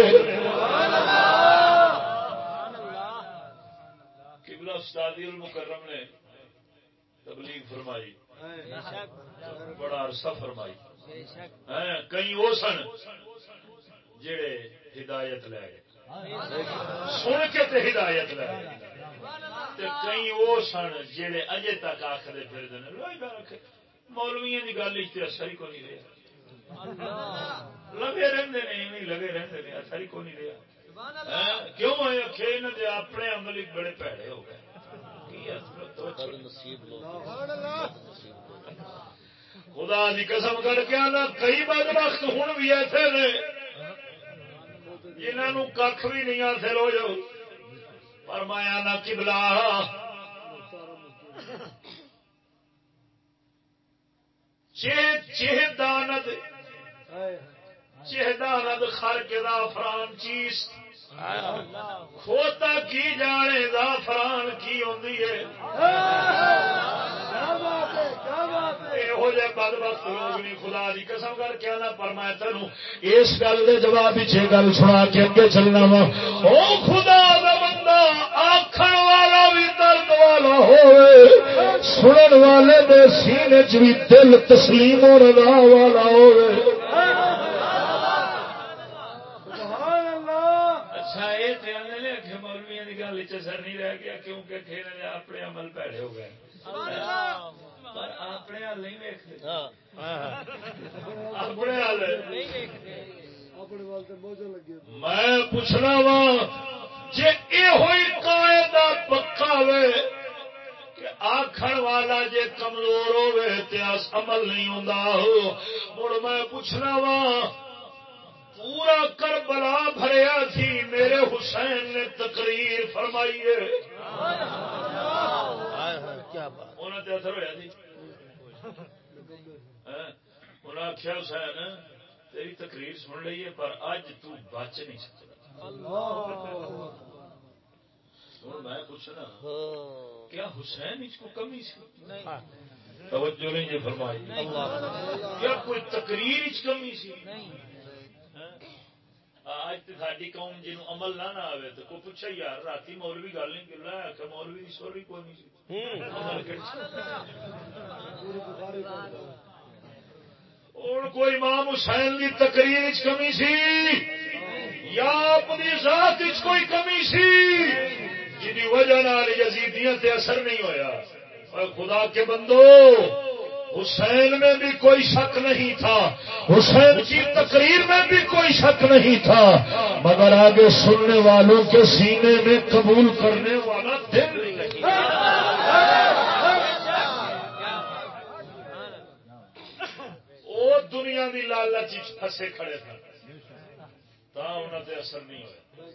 قبلہ استادی المکرم نے تبلیغ فرمائی۔ بڑا عرصہ فرمائی۔ ہاں، کئی وہ سن جڑے ہدایت لے گئے سن کے تے ہدایت لے تے کئی وہ سن جڑے اجے تک آخر پھر مولویا کی گل اس اثر ہی کو نہیں رہا لگے رہندے نے ایویں لگے رہندے نے اثر ہی کو نہیں رہا ہیں، کیوں ہے کہ اپنے عمل بڑے پیڑے ہو گئے۔ کی تو خدا دی قسم کر کے آنا کئی بد وقت ہوں بھی ایسے نے۔ جنہوں کھ بھی نہیں حاصل ہو جاؤ پر میں آنا کبلا چہ داند چہ داند خر کے فران چیز کھوتا کی جانے دا فران کی ہوندی ہے۔ یہو جہ بد لوگ نہیں خدا دی قسم کر کے آنا پر میں تینوں اس گل دے جواب پیچھے گل سنا کے اگے چلنا وا۔ او خدا دا بندہ آخر والا بھی درد والا ہوئے سنن والے دے سینے چ بھی دل تسلیم و رضا والا ہوئے۔ اچھا مولویا کی گل چر نہیں رہ گیا کیونکہ کھیل اپنے عمل پیڑے ہو گئے۔ پر اپنے نہیں ہاں۔ اپنے میں پوچھنا وا جی یہ ہوئی قاعدہ پکا وے کہ آخر والا جے کمزور ہوے تے اس عمل نہیں ہوندا ہو مڑ میں پوچھنا وا پورا کربلا بھریا تھی میرے حسین نے تقریر فرمائی ہے۔ ہائے ہائے کیا بات۔ انہوں اثر ہوا سی۔ ہاں، انہوں نے آخیا حسین تیری تقریر سن لی ہے پر اج تو بچ نہیں سکتا ہوں میں پوچھنا۔ ہاں۔ کیا حسین اس کو کمی سی؟ ہاں۔ توجہ نہیں فرمائی۔ کیا کوئی تقریر اس کمی سی؟ ہاں؟ آج تو ساری قوم جن عمل نہ نہ آئے تو کوئی پوچھا یار رات مولوی گل نہیں کر رہا کہ مولوی کی سوری کوئی نہیں اور کوئی امام حسین کی تقریر چ کمی سی؟ یا اپنی ذات چ کوئی کمی سی؟ جی وجہ نال یزیدیاں تے اثر نہیں ہویا۔ اور خدا کے بندو حسین میں بھی کوئی شک نہیں تھا۔ حسین کی تقریر میں بھی کوئی شک نہیں تھا۔ مگر آگے سننے والوں کے سینے میں قبول کرنے والا دل نہیں وہ دنیا کی لالچ پھسے کھڑے تھے۔ تا انہوں تے اثر نہیں ہوا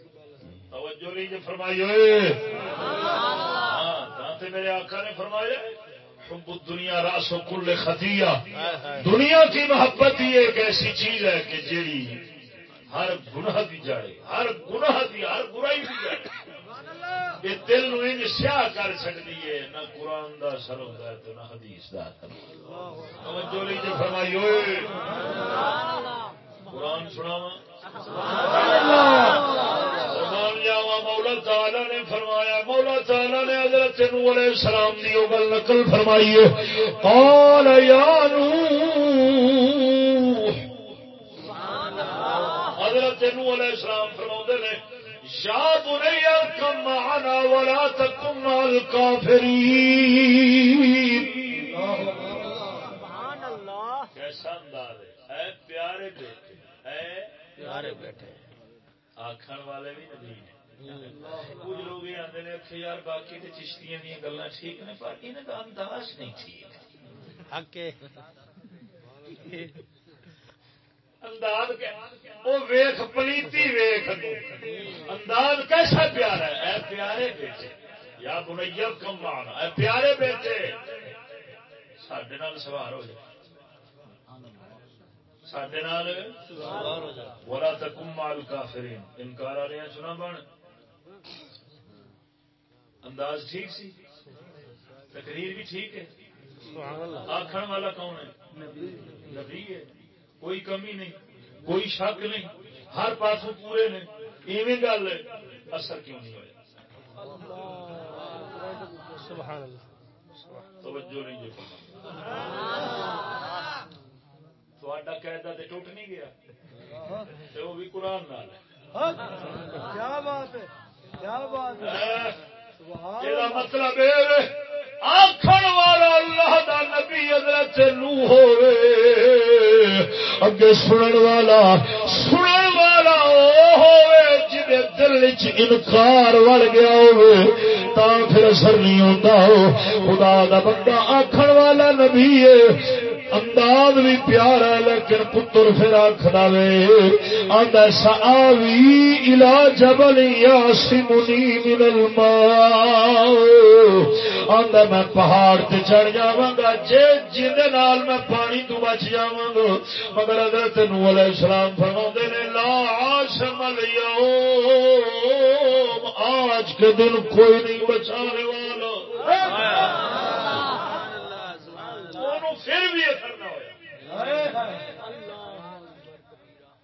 توجہ نہیں فرمائی ہوئے۔ ہاں تا تے میرے آقا نے فرمایا حب الدنیا راس و کل خطیہ۔ دنیا کی محبت ہی ایک ایسی چیز ہے کہ جیڑی ہر گناہ دی جائے۔ ہر گناہ دی ہر برائی دی جائے۔ یہ دل نو انج سیاہ کر سکتی ہے۔ نہ قرآن دا اثر ہوتا ہے تو نہ حدیث دا اثر۔ توجہ جو فرمائی ہوئے قرآن سناوا جاوا مولا تعالی نے فرمایا مولا تعالی نے حضرت علیہ السلام دی وہ گل نقل فرمائی ہے۔ قال یا نوح۔ حضرت نوح علیہ السلام نے یا بنی ارکم معنا ولا تکم مع الکافرین۔ کیسا انداز ہے؟ اے پیارے بیٹے اے پیارے بیٹھے آخر والے بھی نبی نے کچھ لوگ یہ آتے ہیں کہ یار باقی تو چشتیاں دیا گلا ٹھیک نے پر کا انداز نہیں ٹھیک انداز وہ ویخ پلیتی ویخ انداز کیسا پیارا ہے اے پیارے بیٹے یا بنیا کم آنا اے پیارے بیٹے سڈے نال سوار ہو جائے سڈے نال سوار ہو جا بولا تکم مال کافرین انکار والے سنا بن انداز ٹھیک سی؟ تقریر بھی ٹھیک ہے۔ آخر والا کون ہے؟ نبی ہے۔ کوئی کمی نہیں کوئی شک نہیں ہر پاسوں پورے نے۔ ایویں گل اثر کیوں نہیں ہوا توجہ نہیں جو قاعدہ تے ٹوٹ نہیں گیا؟ وہ بھی قرآن نال ہے۔ کیا بات ہے؟ کیا بات ہے؟ یہ مطلب ہے آخر والا اللہ دا نبی حضرت نو ہوے اگے سنن والا سنن والا او ہوے جدے دل چ انکار وڑ گیا ہوے تا پھر اثر نہیں ہوتا ہو خدا دا بندہ آکھن والا نبی ہے۔ انداز بھی پیارا ہے، لیکن پتر پھر آخر وے آدھا ساوی الا جبل یاسمنی من الماء۔ آدھا میں پہاڑ تے چڑھ جاواں گا جے جن نال میں پانی تو بچ جاواں گا مگر حضرت نوح علیہ السلام فرماتے نے، لا عاصم اليوم آج کے دن کوئی نہیں بچانے والا۔ پھر بھی اثر نہ ہویا۔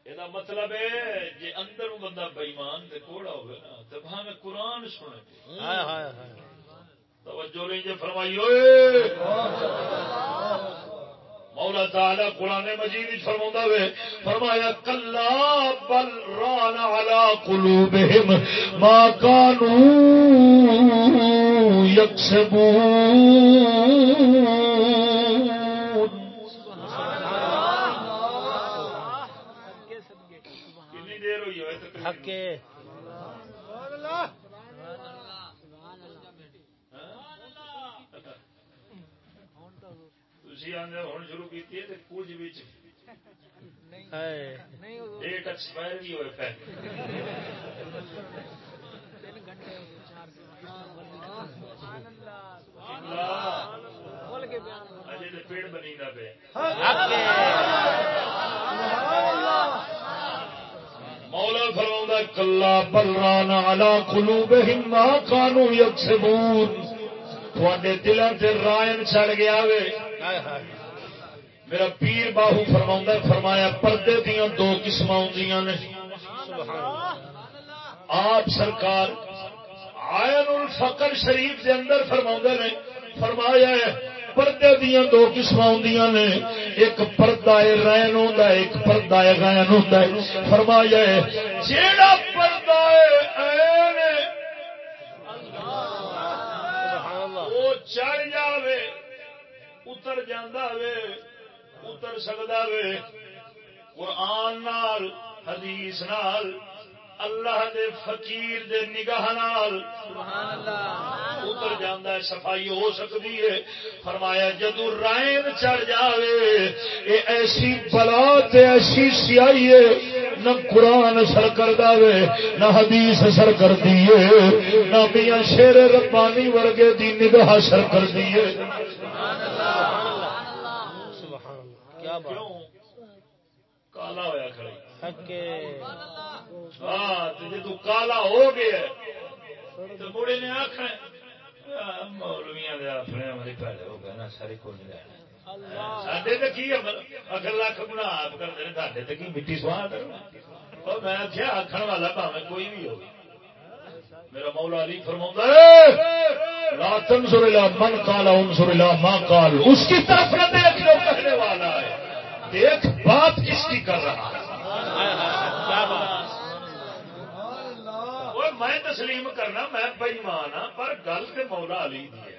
یہ مطلب ہے جی اندر بندہ بےمان تے کوڑا ہوگا نا تو وہاں میں قرآن سنے ہائے ہائے ہائے۔ توجہ نہیں جی فرمائی ہوئے مولا تعالی قرآن مجید وچ فرماوندا وے فرمایا کلا بل ران علی قلوبهم ما كانوا يكسبون کتنی دیر ہوئی ہے تقریر حق کے۔ تسی آندے ہن شروع کیتی ہے تے کچھ وچ۔ ہائے۔ ڈیٹ ایکسپائر بھی ہوئے پہ اجے تے پیڑ بنی پہ حق کے مولا فرماؤں کلا بلران علا قلوبہم ما كانوا يكسبون تھوڑے دلوں تے رائن چڑھ گیا وے۔ میرا پیر باہو فرماؤں فرمایا پردے دیاں دو قسم نے۔ آپ سرکار آئن الفقر شریف دے اندر فرما نے فرمایا ہے پردے دیاں دو قسم آدیاں نے ایک پردہ ہے رین ہوں ایک پردہ ہے غین ہوں فرمایا ہے جیڑا پردہ ہے عین ہے، سبحان وہ چڑھ جاوے اتر جاندہ وے اتر سکتا وے۔ قرآن نال حدیث نال اللہ دے فقیر دے نگاہ نال اتر جاندہ ہے صفائی ہو سکتی ہے۔ فرمایا جدو رائن چڑھ جاوے یہ ایسی بلا تے ایسی سیائی ہے نہ قرآن اثر کر دے نہ حدیث اثر کر دیے نہ میاں شیر ربانی ورگے دی نگاہ اثر کر دیے کیوں؟ کالا حق کے ہاں جدو کالا ہو گیا تو مڑے نے آخر مولویاں دے اپنے ہماری ہو گئے نا ساری کو نہیں سڈے تو کی عمل اگر لاکھ گنا آپ کرتے ہیں سڈے تو کی مٹی اور میں آخیا آخر والا پاوے کوئی بھی ہو میرا مولا علی فرما لا تنظر الى من قال انظر الى ما قال۔ اس کی طرف نہ دیکھ جو کہنے والا ہے۔ دیکھ بات کس کی کر رہا ہے ہائے ہائے کیا بات وہ میں تسلیم کرنا میں بےمان ہاں پر گل تو مولا علی دی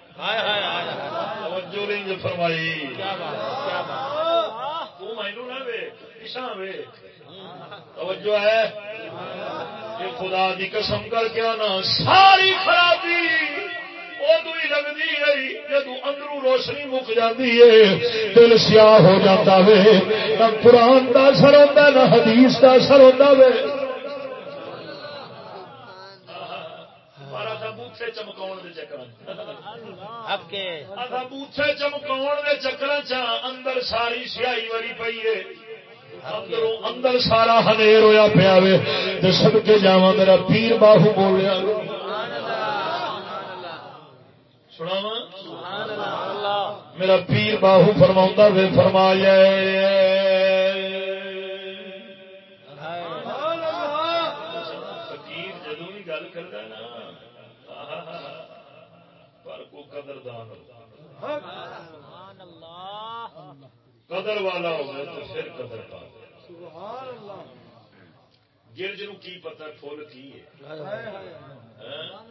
توجہ نہیں فرمائی۔ تو مینو نہ پیچھا توجہ ہے۔ یہ خدا دی قسم کر کے آنا ساری خرابی ادو ہی لگتی ہے جدو اندروں روشنی مک جاتی ہے دل سیاہ ہو جاتا وے۔ نہ قرآن دا اثر ہوتا نہ حدیث دا اثر ہوتا وے ہمارا تھا بوتھے چمکاؤ کے چکر۔ اصا بوتھے چمکاؤ کے چکر چ اندر ساری سیاہی وری پی ہے۔ اندروں اندر سارا ہنیر ہویا پیا وے۔ تے سب کے جاواں میرا پیر باہو بولیا۔ سنا میرا پیر باہو فرما وے فرمایا فقیر جدو بھی گل کرتا نا پر کو قدردان ہو۔ قدر والا ہوگا تو پھر قدر پا گرج نو کی پتا فل کی ہے۔ ہاں؟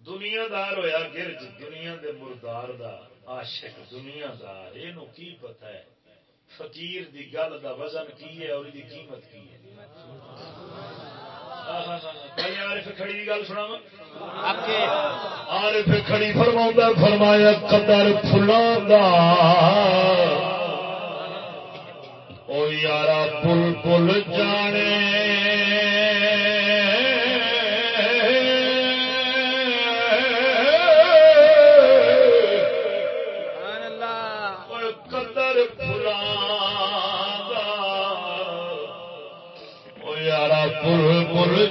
دنیا دار ہویا گرج دنیا دے مردار دا عاشق دنیا دار یہ کی پتا ہے؟ فقیر دی گل دا وزن کی ہے اور دی قیمت کی ہے۔ کھڑی گل سنا عارف کھڑی فرما فرمایا قدر فلاں دا او یارا بل بل جانے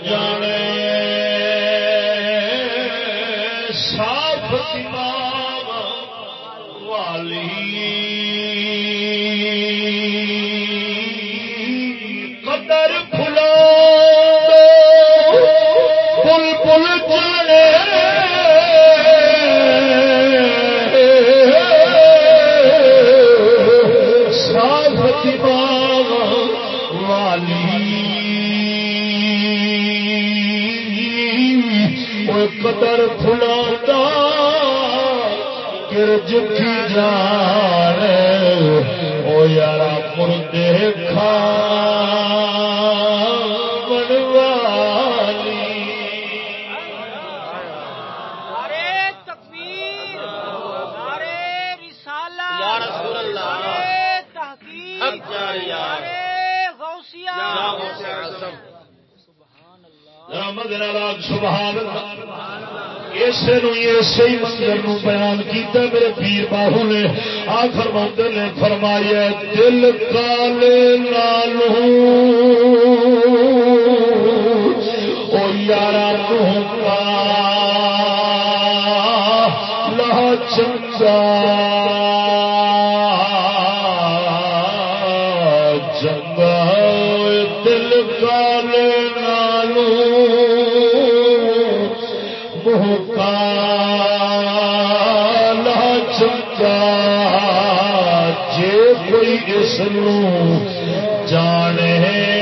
جان قدر فلا گرج کی جان او یارا مردے کھا سبحان اللہ۔ اسے نو منظر بیان کیتا میرے پیر باہو نے۔ آ موت نے، فرمایا، دل کالے نالو او یارا نو کا لا چنگا چنگا جے کوئی اس جانے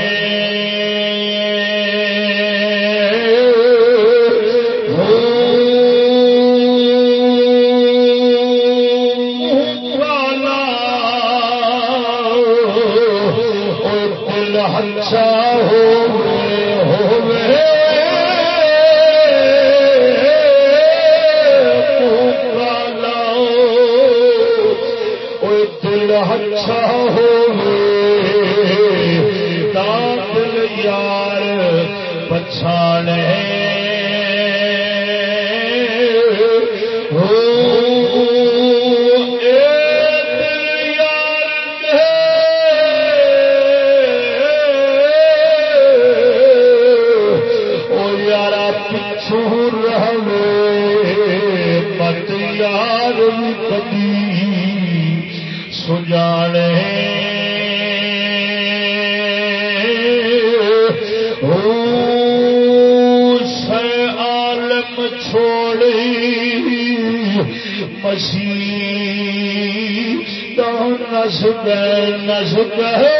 نس گئے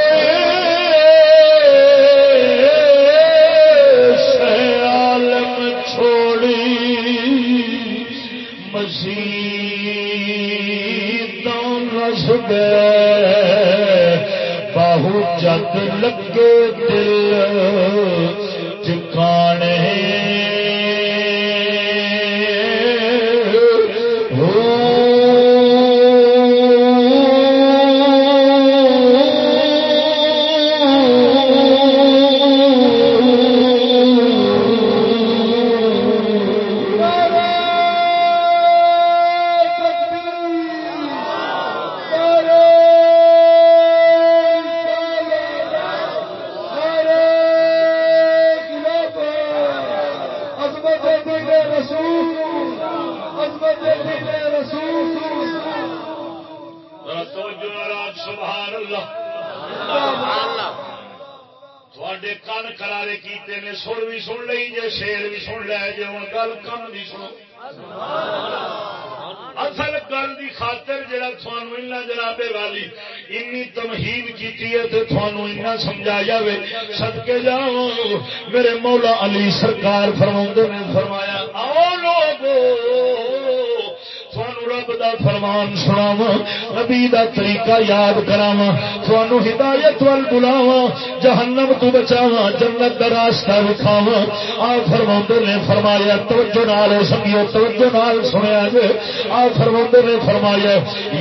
جہنم تو بچاوا جنت دا راستہ دکھاوا آ فرماندے نے فرمایا، توجہ نال سنگیو، توجہ نال سنیا جے۔ آ فرماندے نے فرمایا،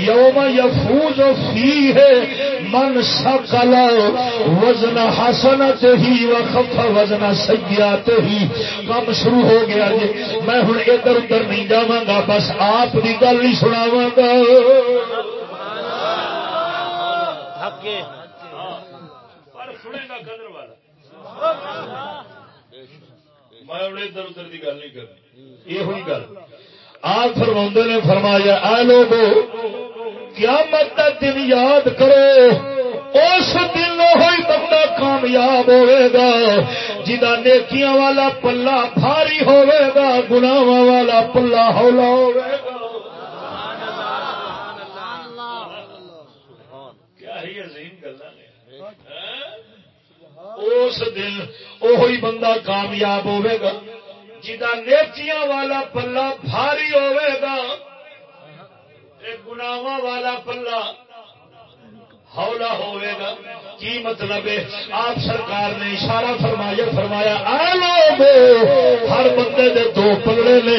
یوم یفوز فیہ من سقل وزن حسنت ہی وخف وزن سیئات ہی کام شروع ہو گیا جی میں ہن ادھر ادھر نہیں جاواں گا، بس آپ دی گل ہی سناواں گا حق کے پر سنے گا قدر والا میں ہن ادھر ادھر دی گل نہیں کرنی یہ ہوئی گل آپ فرما نے فرمایا، اے لوگو، قیامت کا دن یاد کرو، اس دن ہوئی بندہ کامیاب ہوئے گا جدا نیکیاں والا پلا بھاری ہوئے گا گناواں والا پلا ہولا ہوئے گا. ہاں؟ اس دن وہی بندہ کامیاب ہوئے گا۔ جدا نیکیاں والا پلا بھاری ہوئے گا گناواں والا پلا ہولا ہوئے گا، کی مطلب ہے؟ آپ سرکار نے اشارہ فرمایا فرمایا ہر بندے دے دو پلڑے نے،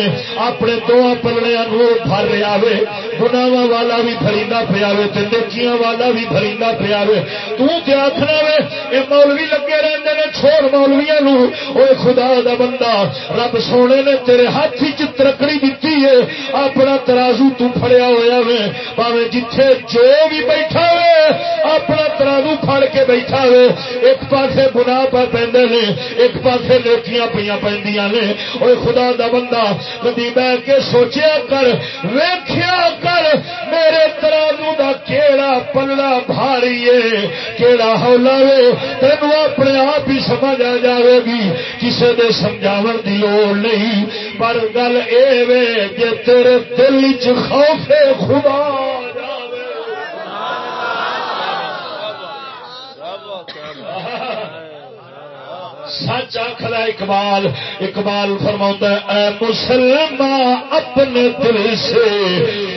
اپنے دو پلڑیا نو بھر رہا وے گناواں والا بھی بھریندا پیا وے تے نیکیاں والا بھی بھریندا پیا وے تو تے آکھنا وے، اے مولوی لگے رہندے نے، چھوڑ مولویاں نو۔ اوے خدا دا بندہ، رب سونے نے تیرے ہاتھ وچ ترکڑی دتی ہے، اپنا ترازو تو پھڑیا ہویا وے۔ باویں جتھے جو بھی بیٹھا وے اپنا ترازو پھڑ کے بیٹھا وے ایک پاسے گنا پہ پہ ایک پاسے نیکیاں پہ پہ اور خدا دا بندہ کدی بہ کے سوچیا کر ویخیا کر، میرے ترازو دا کیڑا پلڑا بھاری ہے کیڑا ہولا وے۔ تینوں اپنے آپ ہی سمجھ آ جائے گی کسی نے سمجھاو کی لوڑ نہیں۔ پر گل اے وے، جے تیرے دل چ خوف خدا۔ سچ آخر اقبال اقبال فرما اے مسلمان اپنے دل سے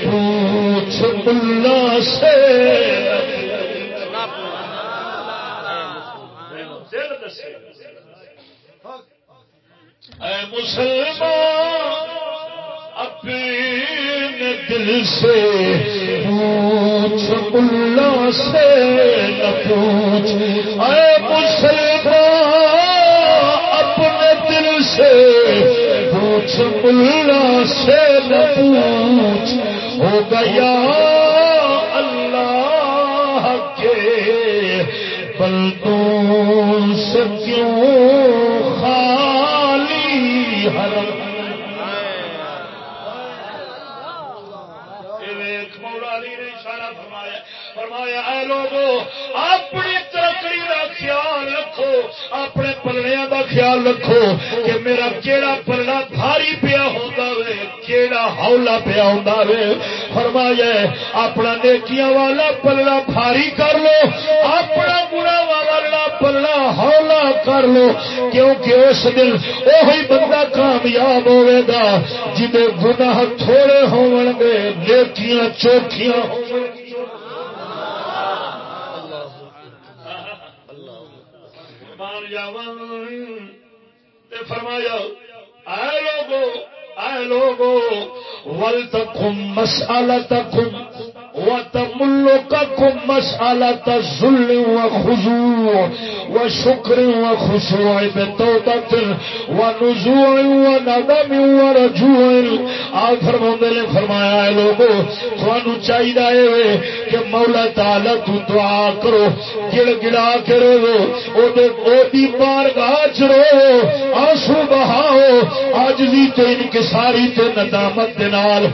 پوچھ ملا سے۔ اے مسلمان اپنے دل سے پوچھ ملا سے، نہ پوچھ۔ اے مسلمان سے پوچھ ملا سے نہ پوچھ ہو گیا اللہ کے بلدوں سے کیوں اپنے پلڑیا کا خیال رکھو کہ میرا کیڑا پلڑا بھاری پیا ہوتا وے کیڑا ہولا پیا ہوتا وے۔ فرمایا اپنا نیکیاں والا پلڑا بھاری کر لو، اپنا گنا والا پلڑا ہولا کر لو، کیونکہ اس دن وہی بندہ کامیاب ہوئے گا جنہیں گناہ تھوڑے ہون گے نیکیاں چوکھیاں ہون مان جاون تے فرمایا اے لوگو اے لوگو ولتکم مسالتکم وتملككم مسألة ذل وخضوع وشكر وخشوع بتوبة ونزوع وندم ورجوع. آخر موندے نے فرمایا ہے لوگو تھانو چاہیے وے کہ مولا تعالی تو دعا کرو، گڑ گڑا کے رو او دے، او دی بارگاہ چ رو آنسو بہاؤ عاجزی تے انکساری تے ندامت دے نال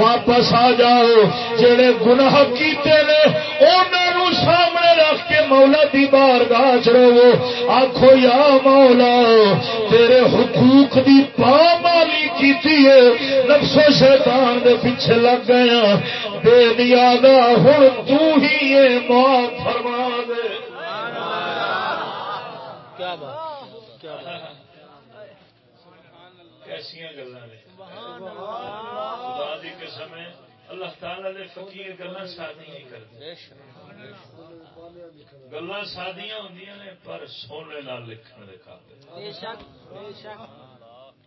واپس آ جاؤ، جڑے گناہ کیتے نے انہوں سامنے رکھ کے مولا دی بار گاہ رہو۔ آخو یا مولا تیرے حقوق دی پامالی کیتی ہے۔ نفس و شیطان دے پیچھے لگ گیا بے نیادا ہوں تو ہی یہ معاف فرما دے۔ کیا بات کیا بات۔ کیسیا گلا نے۔ خدا دی قسم ہے۔ اللہ تعالی نے فقیر گلا شادی نہیں کرتے۔ گلا سادیاں ہوں نے پر سونے نال لکھن دے قابل۔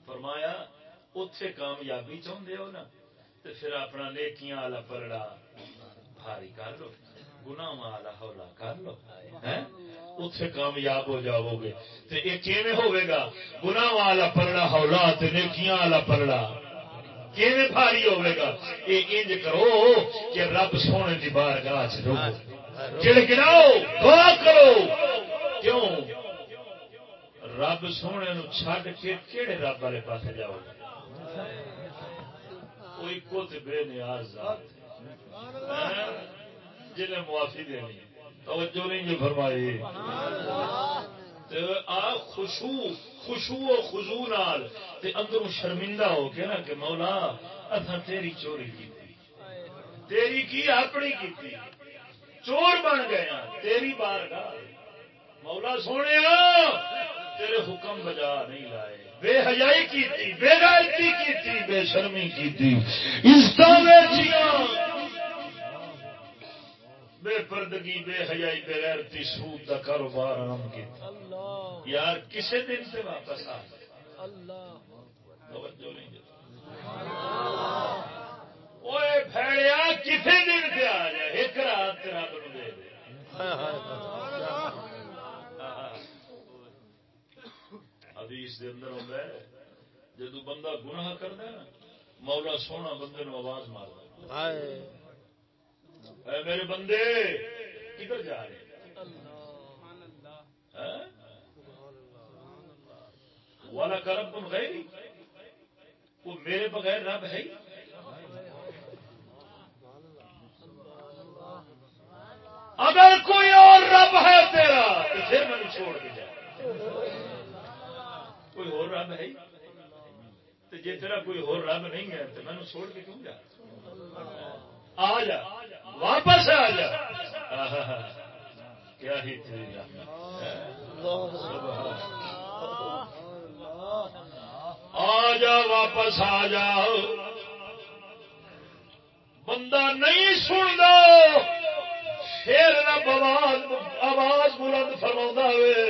فرمایا اتے کامیابی چاہتے ہو نا تو پھر اپنا نیکیاں والا پرڑا بھاری کر لو گنا والا ہولا کر لو اتے کامیاب ہو جاؤ گے تو یہ کیویں ہوے گنا والا پرڑا ہولا تے نیکیاں والا پرڑا۔ کیویں بھاری ہوے گا؟ یہ انج کرو کہ رب سونے دی بار گاہ چ گڑاؤ دعا کرو۔ کیوں؟ رب سونے نو چھڈ کے کہڑے رب والے پاس جاؤ؟ کوئی کت بے نیاز ذات ہے۔ جنہیں معافی دینی توجہ نہیں جو فرمائی۔ تے آ خوشو خوشو و خضو نال تے اندروں شرمندہ ہو کے نا کہ مولا اتھا تیری چوری کی تیری کی اپنی کی چور بن گیا ہاں، تیری بار گاہ مولا سونے، تیرے حکم بجا نہیں لائے۔ بے حیائی کی تھی بے غیرتی کی تھی بے شرمی کی تھی بے پردگی بے حیائی بے غیرتی سود کا کاروبار عام کیا یار کسے دن سے واپس آ۔ توجہ نہیں اوے کسے دن سے آ جائے۔ ایک رات تیرا بن دے حدیث دے اندر ہے جدو بندہ گناہ کرتا ہے نا مولا سونا بندے نو آواز مارتا ہائے۔ اے میرے بندے، کدھر جا رہے والا کرم تم گئے وہ میرے بغیر رب ہے اگر کوئی اور رب ہے تیرا، تو پھر میں چھوڑ کے جا کوئی اور رب ہے تو جی تیرا کوئی اور رب نہیں ہے، تو میں چھوڑ کے کیوں جا؟ آ جا، واپس آ جا۔ کیا ہی تیری آ جا، واپس آ جاؤ بندہ نہیں سن دو پھر رب آواز آواز بلند فرما وے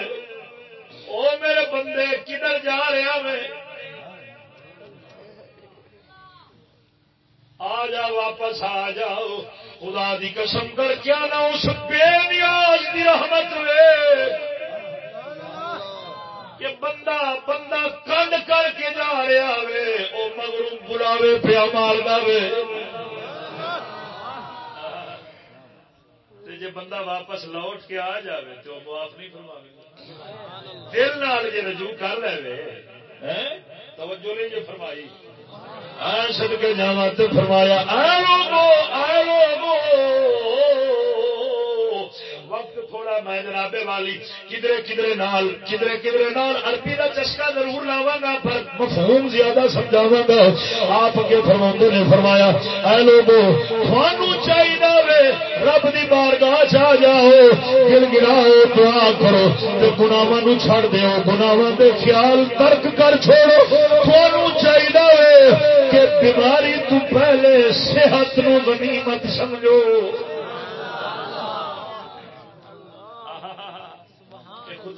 او میرے بندے، کدھر جا رہا میں؟ آ جا واپس آ جاؤ۔ خدا دی قسم کر کیا نہ اس بے نیاز دی رحمت وے۔ کہ بندہ بندہ کنڈ کر کے جا رہا وے، او مگروں بلاوے پیا ماردا وے۔ تے جے بندہ واپس لوٹ کے آ جاوے تو معاف نہیں فرماوے۔ دل نال جے رجوع کر لے توجہ نہیں جو فرمائی۔ آ کے جاواں تے فرمایا اے لوگو اے لوگو۔ وقت تھوڑا میں جنابے والی، کدرے کدرے نال، کدرے کدرے نال عربی کا چسکا ضرور لاواں گا، پر مفہوم زیادہ سمجھاواں گا۔ آپ کے فرماندے نے فرمایا، اے لوگو تھانو چاہیے وے، رب دی بارگاہ چ آ جاؤ گڑ گڑاؤ دعا کرو، تے گناواں نو چھڑ دیو گناواں دے خیال ترک کر چھوڑو۔ تھانو چاہیے وے، کہ بیماری تو پہلے صحت نو غنیمت سمجھو۔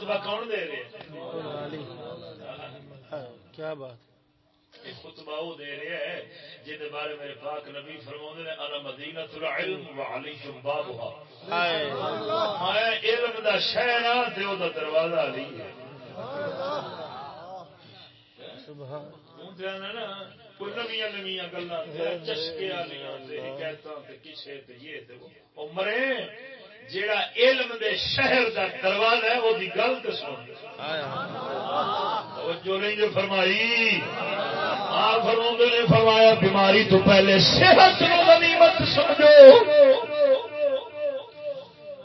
خطبہ کون دے رہے کیا بات یہ خطبہ وہ دے رہے ہے جہد بارے میرے پاک نبی فرما نے انا مدینہ العلم و علی بابها ہائے۔ میں علم دا شہر ہاں تے او دا دروازہ علی ہے۔ سبحان۔ ہوں تے آنا نا کوئی نمیاں نمیاں گلاں تے چشکے والیاں تے حکایتاں تے کسے تے یہ تے وہ او مرے۔ جیڑا علم دے شہر دا دروازہ ہے وہ دی گل تے سن ہائے نہیں جو فرمائی۔ آپ فرما نے، فرمایا، بیماری تو پہلے صحت نو غنیمت سمجھو۔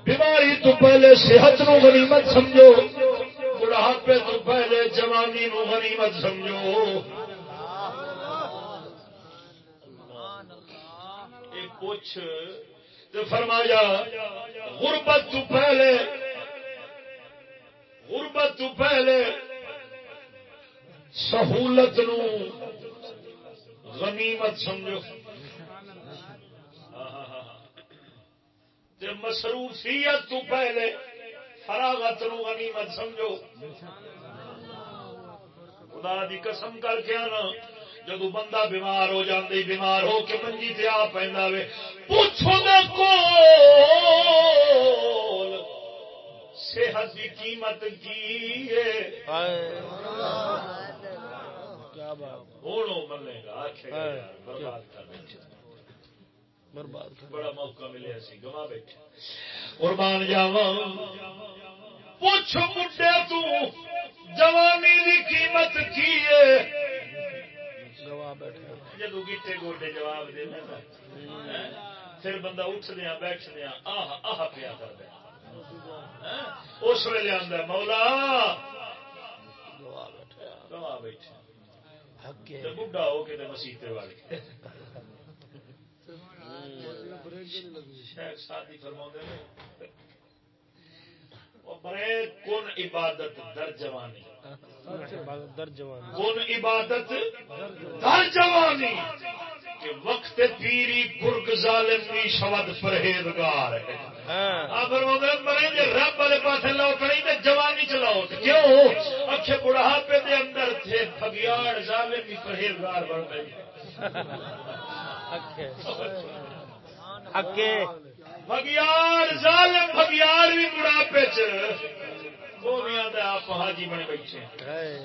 بیماری تو پہلے صحت نو غنیمت سمجھو۔ بڑھاپے تو پہلے جوانی نو غنیمت سمجھو۔ یہ پوچھ تو فرمایا، غربت تو پہلے، غربت تو پہلے سہولت نو غنیمت سمجھو۔ تے مصروفیت تو پہلے فراغت نو غنیمت سمجھو۔ خدا دی قسم کر کے آنا۔ جدو بندہ بیمار ہو جاندے بیمار ہو کے منجی تے آ پیندا وے پوچھو کول صحت دی قیمت کی ہے؟ کیا بات؟ گا برباد کر برباد بڑا موقع ملیا سی بیٹھے۔ قربان پوچھ بڈے تو جوانی دی قیمت کی ہے؟ گواہ بیٹھے جدو گیٹے گوڈے جواب پھر بندہ اٹھ دیا بیٹھ دیا آہ آہ پیا کر دیا اس ویلے آدھا مولا حق کے تے بڈھا ہو کے والے شیخ سادی فرما کن عبادت در جوانی؟ کن عبادت در جوانی؟ کہ وقت پیری گرگ ظالم بھی شبد پرہیزگار ہے۔ ہاں۔ آخر وہ مرے جی رب والے پاس لوٹنی تو جوانی چ لوٹ کیوں؟ اکھے بڑھاپے دے اندر تھے ظالم بھی پرہیزگار بن گئی۔ بگیار ظالم بگیار بھی بڑھاپے آپ حاجی بیٹھے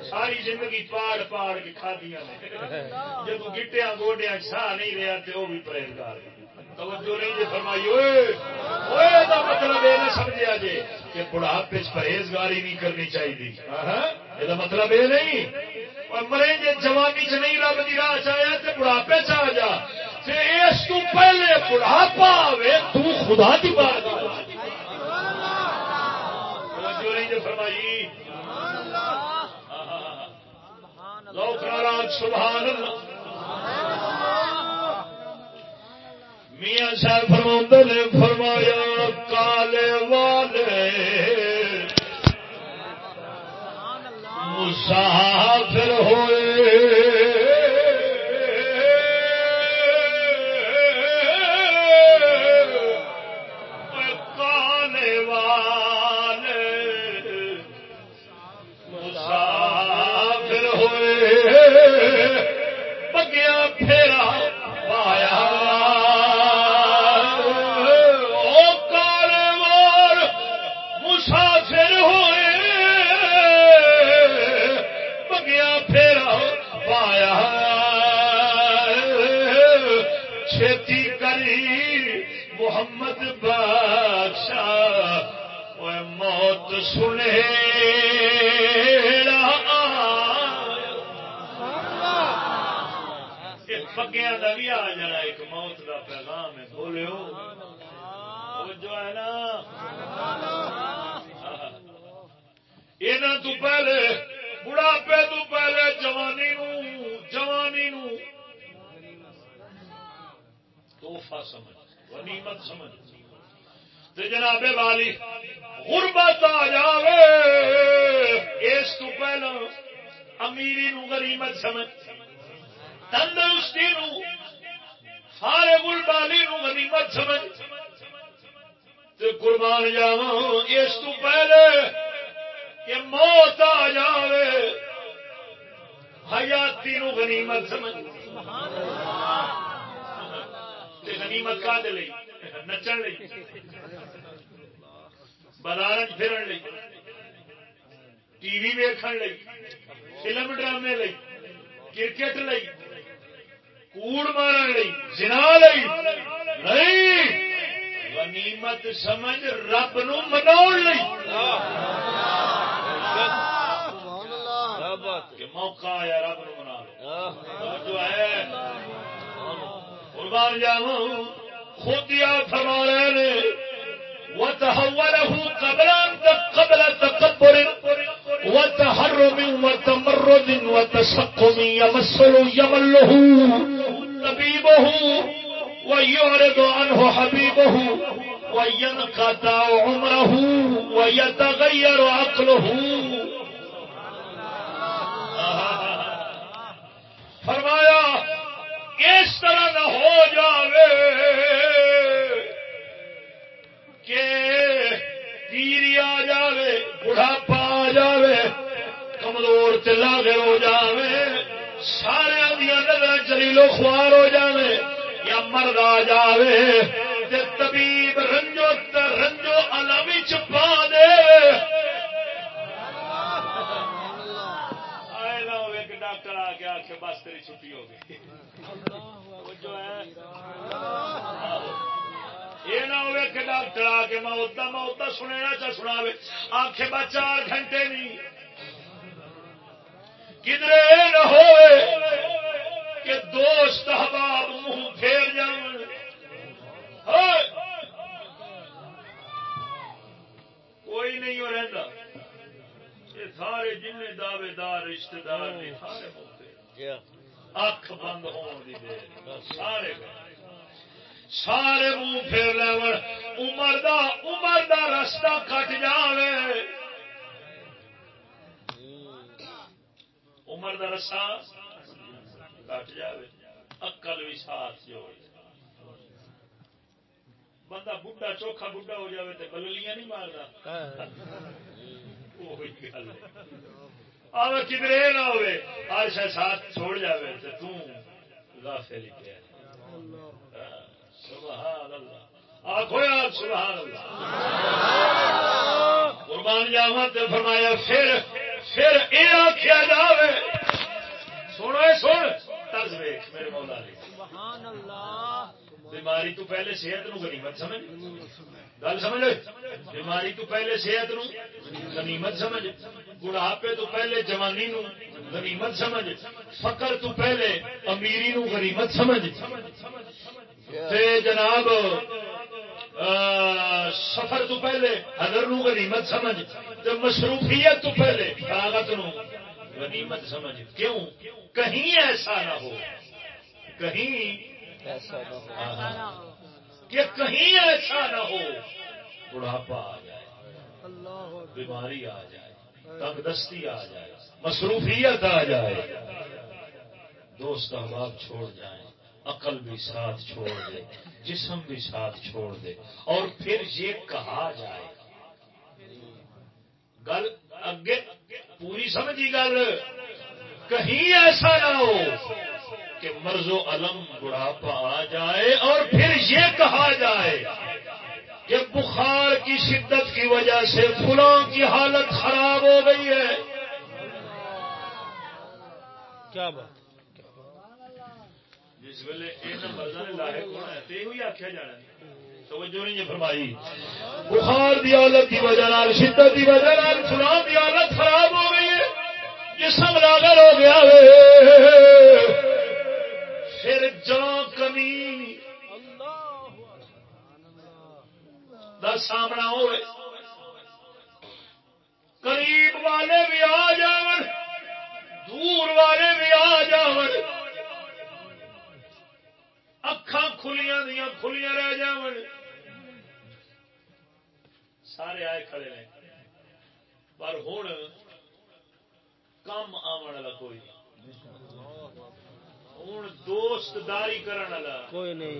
ساری زندگی پاڑ پاڑ کے کھادیاں نے۔ جب گٹیا گوڈیا ساہ نہیں رہا تو وہ بھی پرہیزگار توجہ نہیں جی فرمائی دا مطلب یہ نہ سمجھا جی کہ بڑھاپے پرہیزگاری نہیں کرنی چاہیے یہ مطلب یہ نہیں۔ اور مرے جی جوانی چ نہیں رب کی راہ تو بڑھاپے چ آ جا۔ تے اس تو پہلے بڑھاپا آوے تو خدا کی بات توجہ نہیں فرمائی۔ سبحان اللہ۔ میاں صاحب فرما نے، فرمایا، کالے والے۔ مسافر ہوئے۔ موت سنے پگیا کا بھی آ جانا ایک موت کا پیغام ہے بولو جو ہے نا۔ یہاں تو پہلے، بڑھاپے تو پہلے جوانی نو جوانی نو۔ توحفہ سمجھ، غنیمت سمجھ۔ جناب والی، غربت آ جاوے۔ اس تو پہلا امیری نو غنیمت سمجھ، تندرستی نو، سارے البالی نو غنیمت سمجھ۔ تے قربان جاواں، اس تو پہلے کہ موت آ جاوے۔ حیاتی نو غنیمت سمجھ۔ تے غنیمت کا دے لئی؟ نچن لئی۔ بازار پھرن لئی، ٹی وی ویکھن لئی، فلم ڈرامے لئی، کرکٹ لئی، کوڑ مارن لئی، جنا لئی، نہیں، غنیمت سمجھ رب نو مناؤ لئی۔ کہ موقع آیا رب نو منا جو ہے۔ قربان جاؤ خود یا فرما رہے وتحوله قبل قبل تكبر، وتحرم وتمرد وتسقم يمسل يمله، طبيبه، ويعرض عنه حبيبه، وينقطع عمره، ويتغير عقله. فرمایا، اس طرح نہ ہو جاوے۔ کہ پیری آ جاوے بڑھاپا آ جاوے کمزور لاغر ہو جاوے سارے دیا نظر چلیلو خوار ہو جاوے یا مرد آ جاوے تے طبیب رنجو رنجو علم چپا دے کہ ڈاکٹر آ آ کے بس تیری چھٹی ہو گئی جو ہے یہ نہ ہوئے کہ ڈاکٹر آ کے میں ادھا میں ادھا سننا چا سنا آخے با چار گھنٹے نہیں۔ کدھر یہ نہ ہوئے کہ دوست احباب منہ پھیر جان۔ کوئی نہیں ہو رہتا یہ سارے جن دعوے دار رشتے دار نے سارے ہاں۔ اکھ بند ہون دی دیر۔ سارے گئے۔ سارے منہ پھیر لے عمر دا عمر دا رستہ کٹ جاوے۔ عمر دا رستہ کٹ جاوے۔ اکل بھی ساتھ جوڑ بندہ بڈھا چوکھا بڈھا ہو جاوے تے بللیاں نہیں گل ہے۔ آوے کدھر نہ ہوئے ہر شاید ساتھ چھوڑ جاوے تے تو غافل ہی پیا سبحان اللہ۔ آخو یا سبحان اللہ۔ قربان جاوا تے فرمایا پھر پھر یہ آخیا جاوے۔ سنو سن۔ طرز ویکھ میرے مولا علی سبحان اللہ۔ بیماری تو پہلے صحت نو غنیمت سمجھ۔ گل سمجھ بیماری تو پہلے صحت نو غنیمت سمجھ۔ بڑھاپے تو پہلے جوانی نو غنیمت سمجھ۔ فقر تو پہلے امیری نو غنیمت سمجھ۔ تے جناب سفر تو پہلے حضر نو غنیمت سمجھ تے مصروفیت تو پہلے فراغت نو غنیمت سمجھ۔ کیوں؟ کہیں ایسا نہ ہو۔ کہیں ایسا نہ ہو۔ کہ کہیں ایسا نہ ہو۔ بڑھاپا آ جائے۔ بیماری آ جائے۔ تنگ دستی آ جائے۔ مصروفیت آ جائے۔ دوست احباب چھوڑ جائیں۔ عقل بھی ساتھ چھوڑ دے، جسم بھی ساتھ چھوڑ دے۔ اور پھر یہ کہا جائے، گل اگے پوری سمجھی گل؟ کہیں ایسا نہ ہو کہ مرض و علم بڑھاپا آ جائے اور پھر یہ کہا جائے کہ بخار کی شدت کی وجہ سے فلاں کی حالت خراب ہو گئی ہے۔ کیا بات جس ویلے یہ مرضا نے لاحق ہونا ہے تو یہ آخیا جانا توجہ نہیں ہے فرمائی۔ بخار دی حالت کی وجہ نال، شدت کی وجہ نال فلاں کی حالت خراب ہو گئی ہے۔ جسم لاگر ہو گیا ہے۔ پھر جان کمی۔ دا سامنا ہوئے۔ قریب والے بھی آ جاون، دور والے بھی آ جاون۔ اکھاں کھلیاں دیا کھلیاں رہ جاون سارے آئے کھڑے نے پر ہوں کم آن والا کوئی ہوں دوست داری والا کوئی نہیں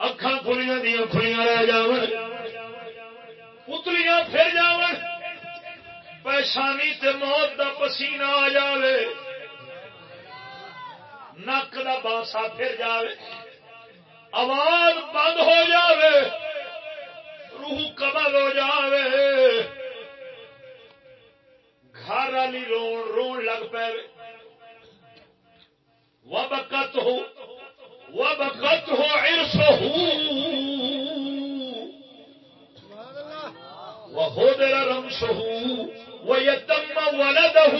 اکھاں کھلیاں دیا کھلیاں رہ جاون پتلیاں پھر جاون پیشانی تے موت دا پسینہ آ جاوے نک دا بانسا پھر جاوے، آواز بند ہو جاوے، روح قبض ہو جاوے۔ گھر والی رون رون لگ پے وبکت ہو وبکت ہو عرص ہو وهدر رمسه ويتم ولده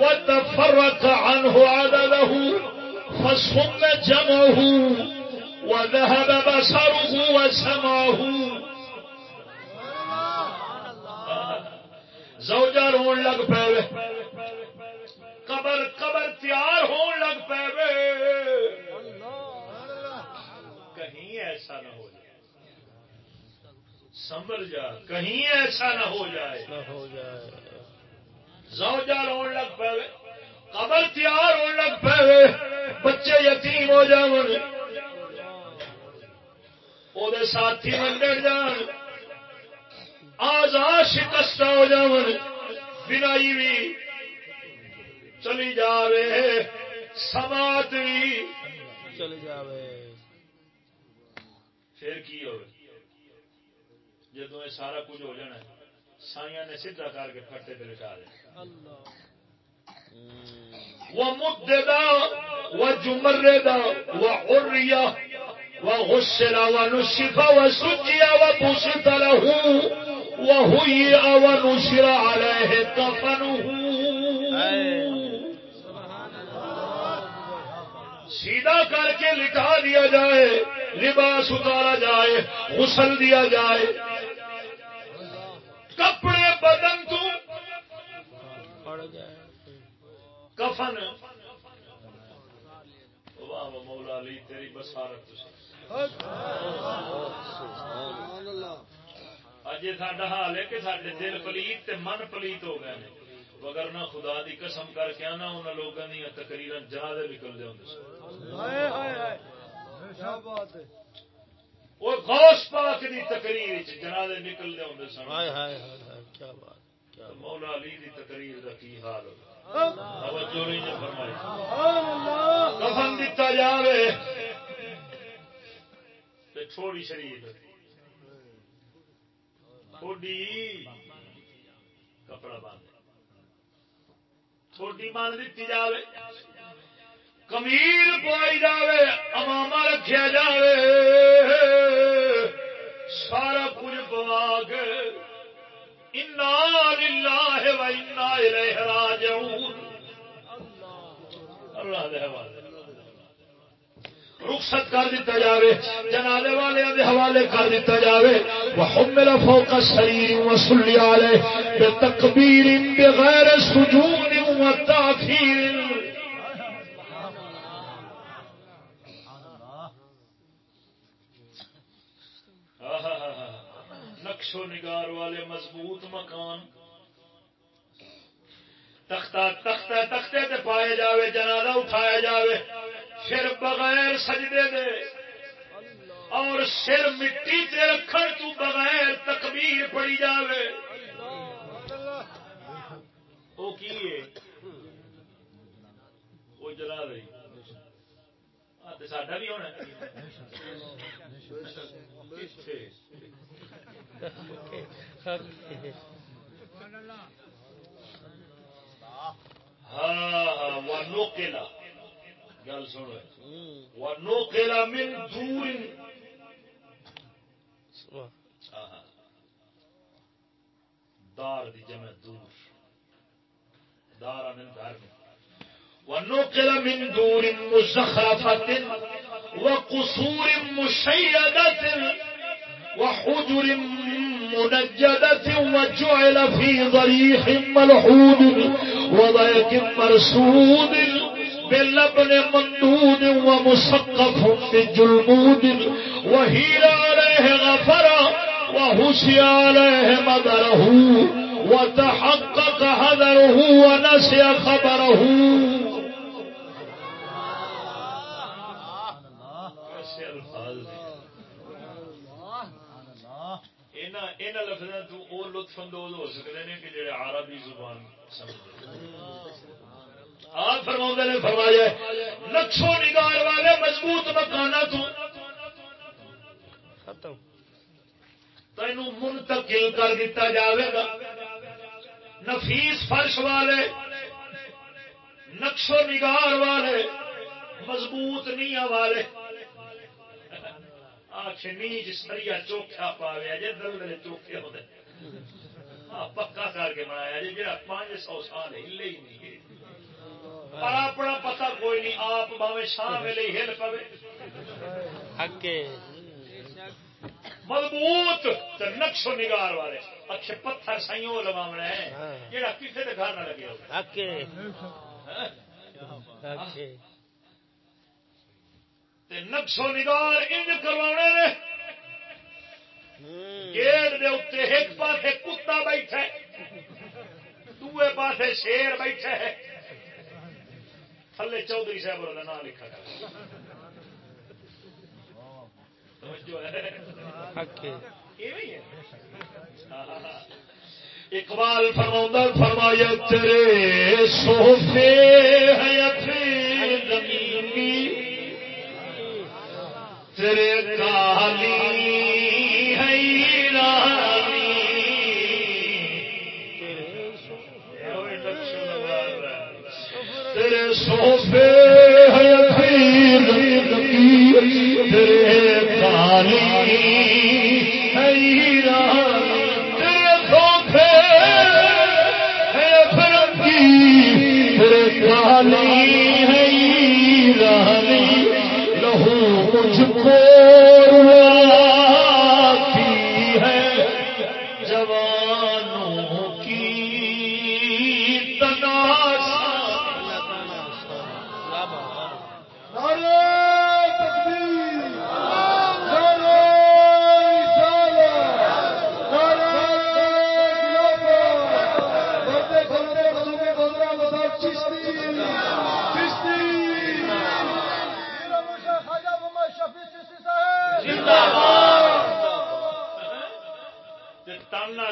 وتفرق عنه عدده فصم جمعه وذهب بصره وسمعه. زوجہ رون لگ پے قبر قبر تیار ہون لگ پے کہیں ایسا نہ ہو جائے۔ سنبھل جا۔ کہیں ایسا نہ ہو جائے۔ نہ ہو جائے۔ زوجہ رون لگ پے قبر تیار ہون لگ پے بچے یتیم ہو جاون۔ او دے ساتھی منڈر جان۔ آزاد شکست ہو جاون۔ بنائی بھی چلی جاوے۔ سماعت بھی چل جاوے۔ پھر کی ہو جدو یہ سارا کچھ ہو جانا سائیاں نے سیدھا کر کے پھٹے تے لٹا دے۔ وہ مددا وہ جمردا وہ عریا وہ له وهي ونشر عليه كفنه. سیدھا کر کے لٹا دیا جائے، لباس اتارا جائے، غسل دیا جائے۔ کپڑے بدن تو پڑ جائے کفن۔ واہ مولا علی تیری بسارت اج ساڈا حال ہے کہ سارے دل پلیت تے من پلیت ہو گئے ہیں مگر نہ خدا دی قسم کر کے آنا انہوں لوگوں دیا تقریر جہاز ہوں کیا بات ہے؟ وہ غوث پاک دی تقریر جنازے نکلتے ہوں سن۔ ہائے ہائے ہائے ہائے کیا بات کیا بات مولا علی دی تقریر دا کی حال ہوگا؟ کفن دتا جاوے۔ تے چھوڑی شریف تھوڑی کپڑا باندھ چھوٹی مان دیتی جاوے۔ کمیل پوائی جاوے اماما رکھیا جاوے۔ سارا کچھ پوا کے رخصت کر دیتا جاوے، جنازے والے دے حوالے کر دیتا جاوے. وحمل فوق السرير وصلي عليه بتكبير بغير سجود تاخیر نقش و نگار والے مضبوط مکان۔ تختہ تختہ تختے تے پائے جاوے جنازہ اٹھایا جاوے۔ پھر بغیر سجدے دے۔ اور سر مٹی تے رکھن تو بغیر تکبیر پڑی جاوے۔ وہ کی ہے؟ وہ جلا رہی ساڈا بھی ہونا؟ ہاں, ہاں، نوکیلا گل سنو۔ من دور۔ ہاں، ہاں۔ دار دی جمع دور۔ دار من دار ونقل من دور مزخرفة وقصور مشيدة وحجر منجدة وجعل في ضريح ملحود وضيق مرسود باللبن مندود ومسقف بجلمود وهي عليه غفرا وهسي عليه مدره وتحقق هدره ونسي خبره لفظوں تو وہ لطف اندوز ہو سکتے ہیں کہ جڑے عربی زبان سمجھتے آپ فرما نے فرمایا نقشو نگار والے مضبوط مکانہ تو۔ ختم۔ تین منتقل کر دیتا جاوے گا۔ نفیس فرش والے، نقش و نگار والے، مضبوط نیا والے۔ آخ نیج سریا چوکھا پاوے جی دل دل چوکھے ہوتے ہاں، پکا کر کے بنایا جی جہاں پانچ سو سال ہلے ہی نہیں گئے۔ پر اپنا پتہ کوئی نہیں آپ باوے شام ویلے ہل پوے مضبوط نقش و نگار والے۔ اچھے پتھر سائیوں لواونا ہے۔ جہاں کسی کے گھر نہ لگے تے نقش و نگار انج کروانے نے۔ گیٹ دے اتنے ایک پاسے کتا بیٹھا ہے دوے پاسے شیر بیٹھا ہے۔ تھلے چودھری صاحب کا نام لکھا اقبال فرماؤں فرمایا تیرے صوفے ہے زمینی تیرے کالی ہے تیرے سوفے ہے تیرے کالی۔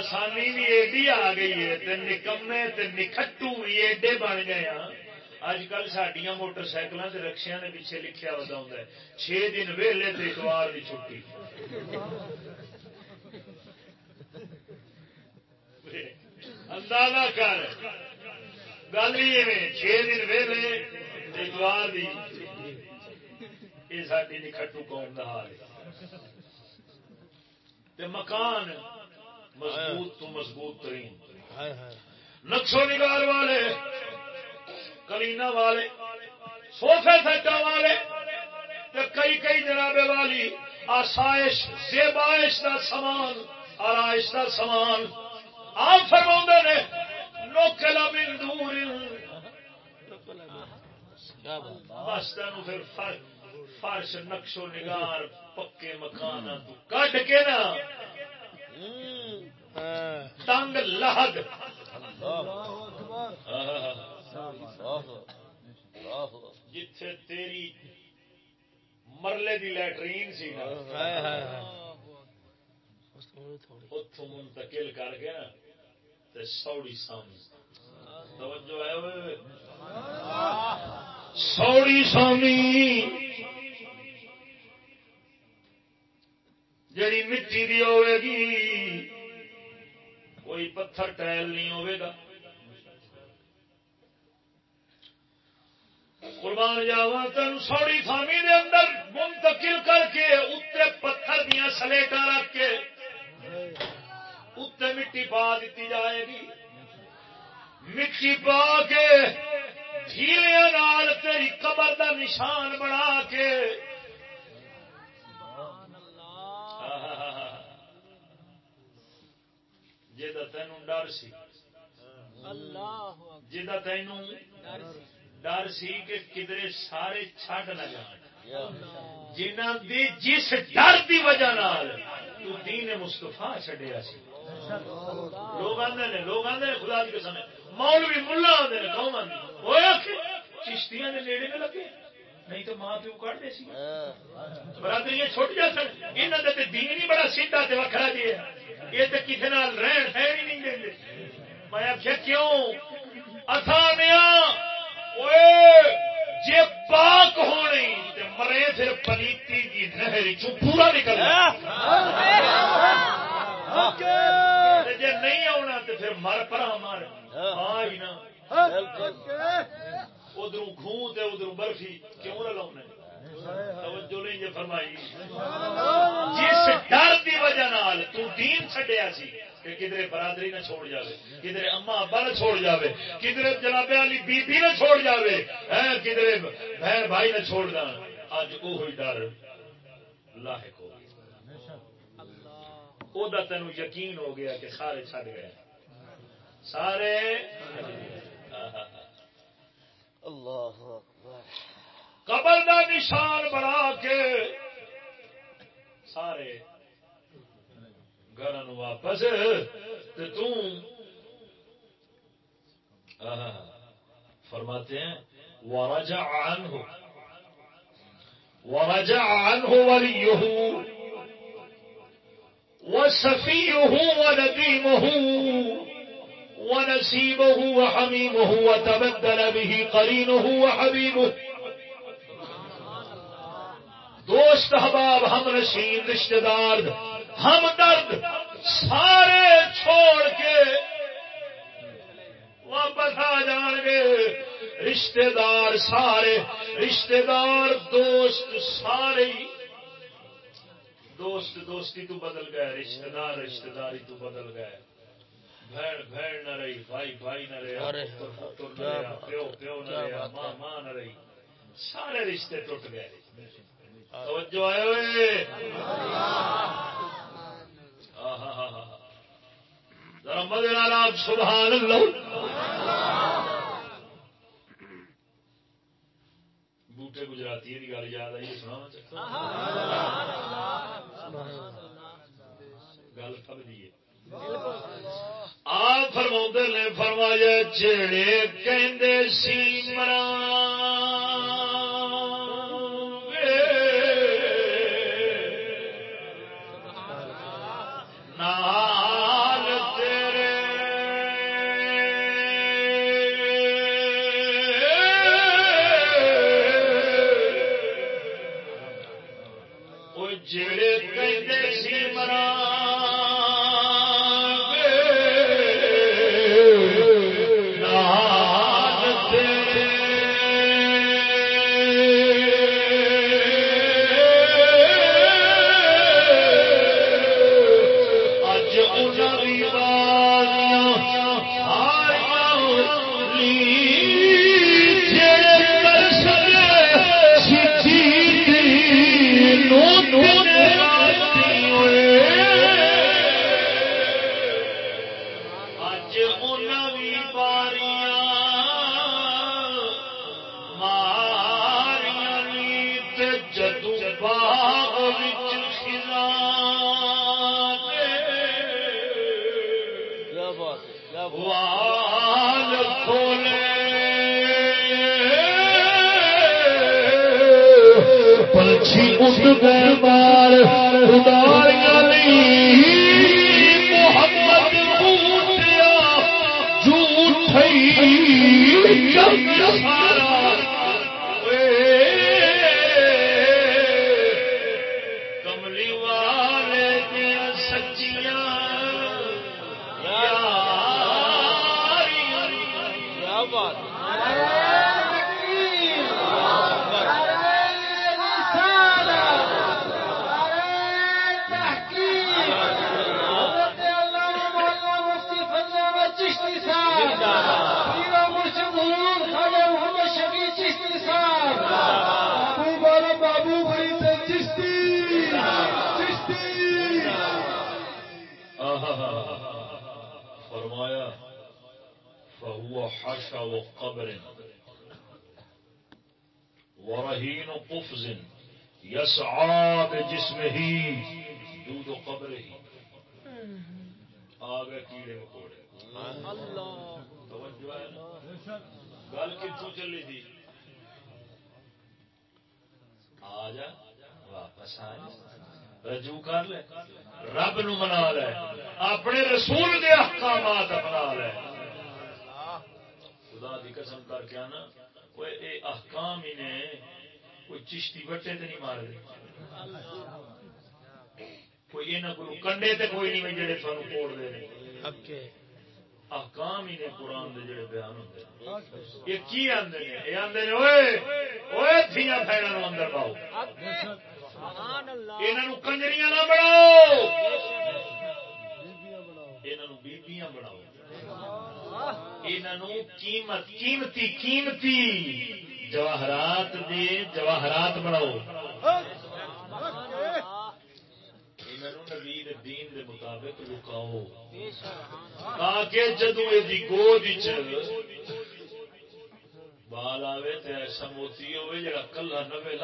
آسانی بھی ایڈی آ گئی ہے تے نکمے تے نکھٹو بھی ایڈے بن گئے ہیں اج کل سڈیا موٹر سائیکل رکشیا کے پیچھے لکھیا ہوتا ہوں چھ دن ویلے تے اتوار کی چھٹی۔ اندازہ کر۔ گل ہی ایویں چھ دن ویلے اتوار کی یہ ساری نکھٹو قوم کا حال ہے۔ مکان مضبوط تو مضبوط ترین۔ ہائے نقشو نگار والے کلینا والے سوفے سیٹا والے کئی کئی جناب والی آسائش زیبائش کا سامان آرائش کا سامان۔ آپ فرما نے نوکلا من دور۔ کیا بات۔ بس تین پھر فرش فرش نقشو نگار پکے مکان کڈ کے نا؟ تنگ ہاں۔ لہد۔ جتھے تیری مرلے دی لیٹرین سی نا۔ اتوں منتقل کر کے نا تے سوڑی سامنے۔ توجہ ہے سوڑی سامی جڑی مٹی دی ہوے گی، کوئی پتھر ٹائل نہیں ہوے گا۔ قربان جاوا تین سوڑی سامی دے اندر منتقل کر کے اتنے پتھر دیا سلیٹا رکھ کے اتنے مٹی پا دیتی جائے گی۔ مٹی پا کے ڈھیلیا نال تیری قبر دا نشان بنا کے جا تین ڈر سی۔ جا تین ڈر سی۔ کہ کدرے سارے چھڈ نہ جان۔ جنہ دی جس ڈر دی وجہ نال تو دین مستفا چڈیا سی۔ لوگ آدھے نے لوگ آدھے نے خدا کی قسم مولوی ملا آدھے نے قوم آدھے چشتیاں دے نیڑے نہ لگے۔ نہیں تو ماں پیو کٹ دے سی برادری چھوٹ جا سن۔ یہاں دین ہی بڑا سیدھا وکھرا جی ہے۔ یہ تو کسی نال رہن سہن ہی نہیں دیں میں آخیا کیوں؟ اتھانیا جی پاک ہونی تے مرے پھر پلیتی کی نہر چو پورا نکل جی نہیں آنا تو پھر مر پرا مر۔ نا۔ ادھر خون ادھر برفی کیوں نہ لاؤنا توجہ نہیں جی فرمائی۔ جس ڈر کی وجہ نال تو دین چھڈیا سی کہ کدھر برادری نہ چھوڑ جاوے کدھر اما ابا نہ چھوڑ جاوے کدھر جناب علی بی بی نہ چھوڑ جاوے کدھر بہن بھائی نہ چھوڑ اج وہ ڈر لاحق ہو او دا تینو یقین ہو گیا کہ سارے چھڈ گئے۔ سارے اللہ اکبر۔ قبر دا نشان بنا کے سارے گھر واپس تے فرماتے ہیں، ورجع عنہ ورجع عنه وليه، وسفيه ونديمه ونسيبه وحميمه وتبدل به قرينه وحبيبه دوست احباب ہم رشید رشتے دار ہم درد سارے چھوڑ کے واپس آ جان گے۔ رشتے دار سارے رشتے دار دوست سارے دوست دوستی تو بدل گئے رشتے دار رشتے داری تو بدل گئے۔ بہن بہن نہ رہی بھائی بھائی نہ پتر رہا پیو پیو نہ رہا ماں۔ ماں نہ رہی۔ سارے رشتے ٹوٹ گئے۔ توجہ آئے ذرا آپ سبحان اللہ بوٹے گجراتی کی گل یاد آئی سنا گل سب دی آپ فرما نے، فرمایا جڑے کہندے سی نال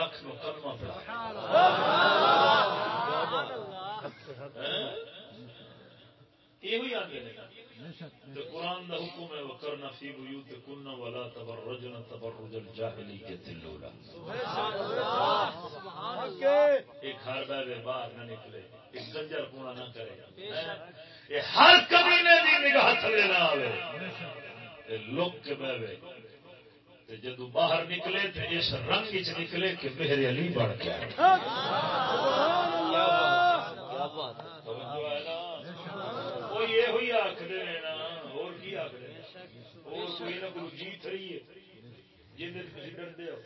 لاکھ نو کلمہ یہ آگے تو قرآن دا حکم ہے وہ کرنا فی بیوت کننا ولا تبرجن تبرج الجاہلیت الاولی ایک ہر بے باہر نہ نکلے ایک گنجر پونا نہ کرے۔ یہ ہر کمینے دی نگاہ تھلے نہ آوے۔ یہ لوگ کے بے تے جدو باہر نکلے تے اس رنگ چ نکلے کہ میرے علی بڑھ گیا۔ یہ ہوئی آخر نا اور کی آخر اور کوئی نہ کوئی جیت رہی ہے۔ جن تھی ڈرتے ہو۔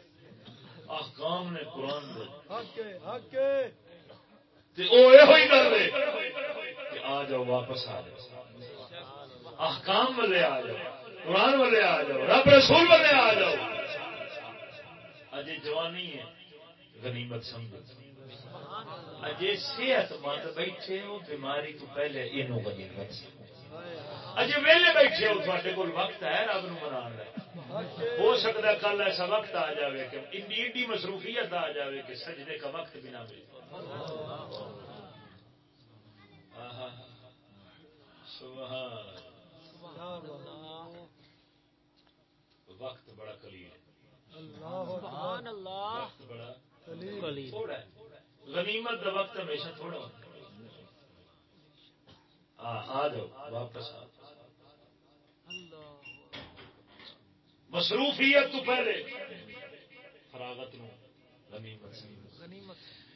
احکام نے قرآن دے۔ حق ہے حق ہے تے او یہ ہوئی کر دے کہ آ جاؤ واپس آ جاؤ۔ احکام والے آ جاؤ۔ قرآن والے آ جاؤ، رب رسول والے آ جاؤ۔ اجے جوانی ہے، غنیمت سمجھو۔ اجے صحت مند بیٹھے ہو، بیماری تو پہلے یہ غنیمت اجے ویلے بیٹھے ہو تھوڑے کول وقت ہے، رب نو منان کا ہو سکتا ہے کل ایسا وقت آ جائے کہ ایڈی ایڈی مصروفیت آ جائے کہ سجدے کا وقت بھی نہ ملے۔ سبحان وقت بڑا قلیل ہے۔ سبحان اللہ۔ وقت بڑا قلیل۔ تھوڑا ہے۔ غنیمت کا وقت ہمیشہ تھوڑا ہوتا ہے ہاں آ جاؤ واپس آ۔ مصروفیت تو پہلے۔ فراغت نو غنیمت۔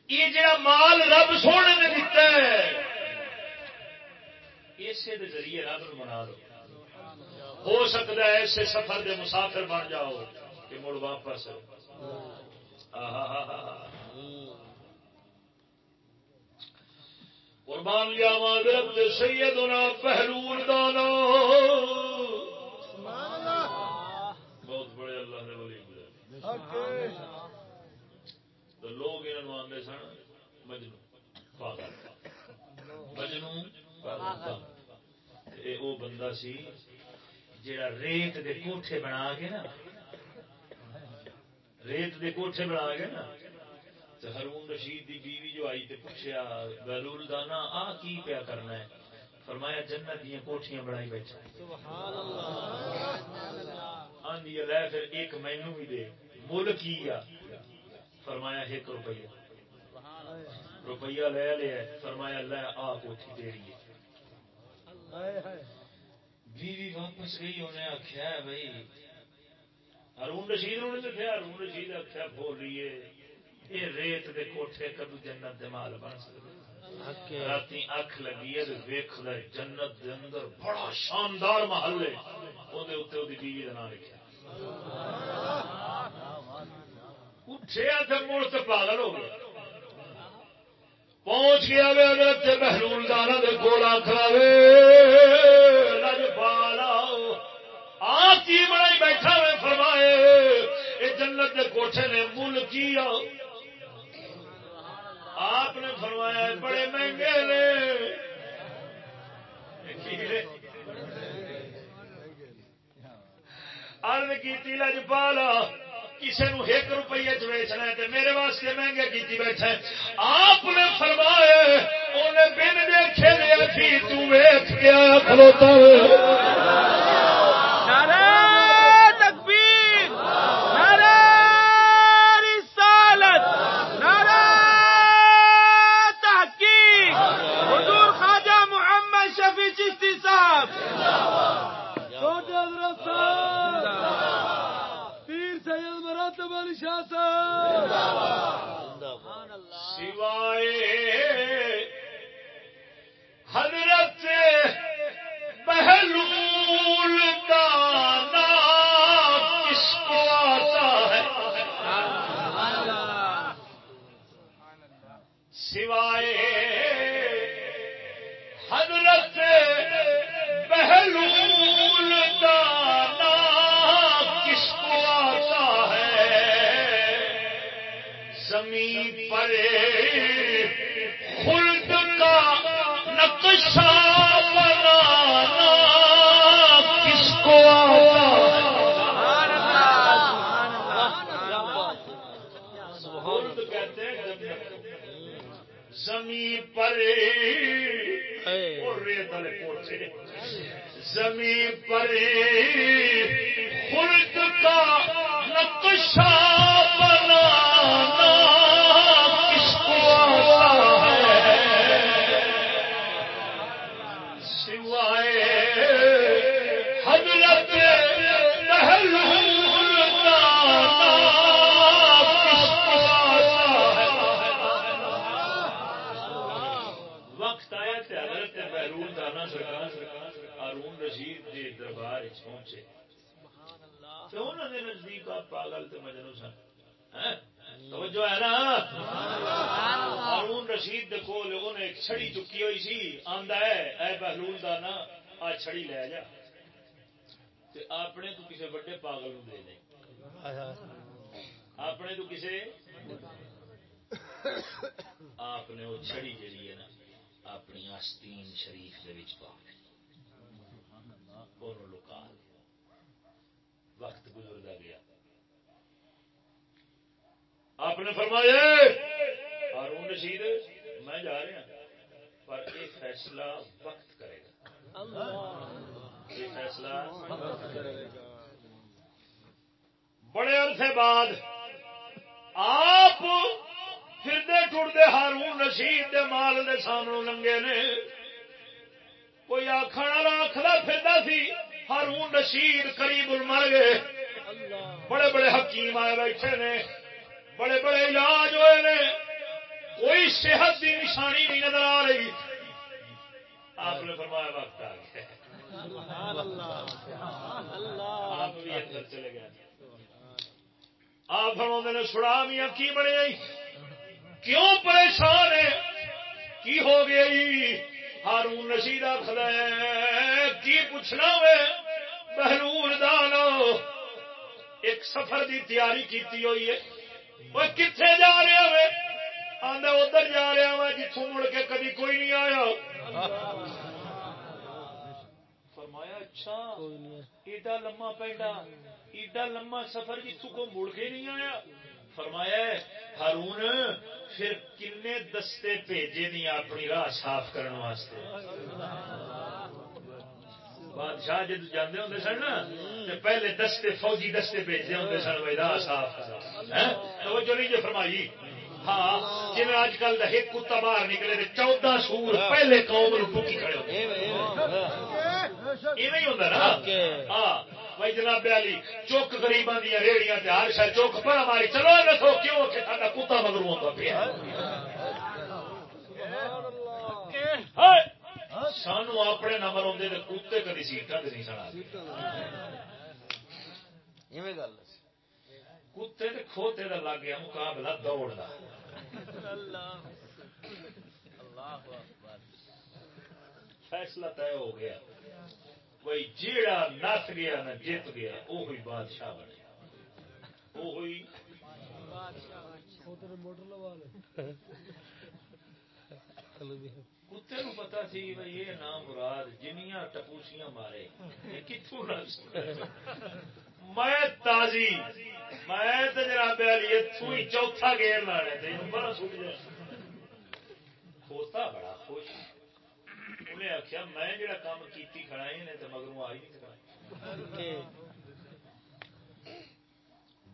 یہ جڑا مال رب سونے نے دیتا ہے اسے ذریعے رب نو منا لو۔ ہو سکتا ہے ایسے سفر دے مسافر بن جاؤ کہ مڑ واپس قربان لیا معذرت سیدنا پہلون دانا بہت بڑے اللہ نے ولی گزرے۔ تو لوگ انہوں آتے سن مجنو پاگل مجنو پاگل اے او بندہ سی جڑا ریت دے کوٹھے بنا کے نا، ریت دے کوٹھے بنا کے نا، تو ہرون رشید دی بیوی جو آئی تے پوچھیا بہلول دانا آ کی پیا کرنا ہے؟ فرمایا جنت دیا کوٹھیاں بنائی بیٹھا آندی لے پھر ایک مینو بھی دے۔ مل کی آ فرمایا ایک روپیہ۔ روپیہ لے لیا فرمایا لے آ کوٹھی تیری ہے۔ بیوی واپس گئی انہیں آخیا بھائی ہرون رشید نے دکھا ہرون رشید آخیا بولیے یہ ریت دے کوٹھے کدو جنت دے مال بن سکتے رات اکھ لگی ہے ویخ جنت دے اندر بڑا شاندار محل ہے۔ اندر اتنے وہ بیوی کا نام لکھا اٹھیا تو مڑ تو پاگل ہو گیا۔ پہنچ گیا حضرت بہلول دانا دے کول آخر آ کی بڑائی بیٹھا وے فرمائے یہ جنت دے کوٹھے نے مل کیا۔ آپ نے فرمایا بڑے مہنگے نے۔ ارد کی لج پالا کسی نو ایک روپیے چ ویچنا ہے میرے واسطے مہنگے کیتی بیٹھا آپ نے فرمایا انہیں بن دیکھے لیا کہ تو گیا کھلوتا اخلاص سوائے حضرت بہلول کا کس کو آتا ہے؟ سوائے زمیں پر خلد کا نقشہ بنانا کس کو آتا پر زمین پر خلد کا نقشہ چھڑی چکی ہوئی سی آندا ہے اے بہلول دا نا آ چھڑی لے جا تے اپنے تو کسے بڑے پاگل نو دے دے اپنے تو کسے آپ نے وہ چھڑی جڑی ہے نا اپنی آستین شریف دے وچ پا اور لکا لیا وقت گزرتا گیا آپ نے فرمایا ہارون رشید میں جا رہا پر یہ فیصلہ وقت کرے گا۔ یہ فیصلہ بڑے عرصے بعد آپ پھردے ٹرتے ہارون رشید دے مال دے سامنے لنگے نے۔ کوئی آخر والا آخر پھردا سی ہارون رشید قریب مر گئے۔ بڑے بڑے حکیم آئے بیٹھے نے۔ بڑے بڑے علاج ہوئے نے۔ کوئی صحت کی نشانی نہیں نظر آ رہی۔ آپ نے فرمایا وقت آ گیا۔ آپ بھی اندر چلے گئے۔ آپ فرما نے سڑا میاں، کی بنے کیوں پریشان ہے کی ہو گئی؟ ہارون رشید آخر کی پوچھنا وے بہلول دانو، ایک سفر دی تیاری کیتی ہوئی ہے۔ وہ کتنے جا رہا وے آدھا ادھر جا رہا وا جتوں مڑ کے کدی کوئی نہیں آیا۔ فرمایا اچھا ایڈا لما پینڈا ایڈا لما سفر جتوں کو مڑ کے نہیں آیا۔ فرمایا، ہارون، پھر کنے دستے بھیجے نہیں اپنی راہ صاف کرنے واسطے؟ بادشاہ جد جانے ہوں سن نا پہلے دستے، فوجی دستے بھیجتے ہوں سن بھائی راہ صاف کر۔ ہاں، توجہ جو فرمائی۔ ہاں جی اج کل کا ایک کتا باہر نکلے چودہ سور پہلے قوم نو ٹوکی کھڑے یہ نہیں ہوتا نا؟ ہاں بھائی جناب علی چوک گریباں دیا ریڑیاں ہر شاید چوک پر ہماری چلو دسو کیوں کہ ساڈا کتا ہوتا پیا؟ سانو اپنے نمبر آتے کتے کدی سیٹاں تے نہیں سنا کتے تے کھوتے دا لگ گیا مقابلہ دوڑ دا فیصلہ طے ہو گیا۔ کوئی جیڑا نس گیا نہ جیت گیا وہی بادشاہ بنے۔ وہی کتے نو پتا سی بھائی یہ نام مراد جنیاں ٹپوسیاں مارے یہ کتوں میں تازی میں تو جناب علی اتوں ہی چوتھا گیئر لانا تے بڑا سٹ جائے کھوتا بڑا خوش۔ انہیں آخیا میں جڑا کام کیتی کھڑا ہے تو مگروں آ ہی نہیں سکا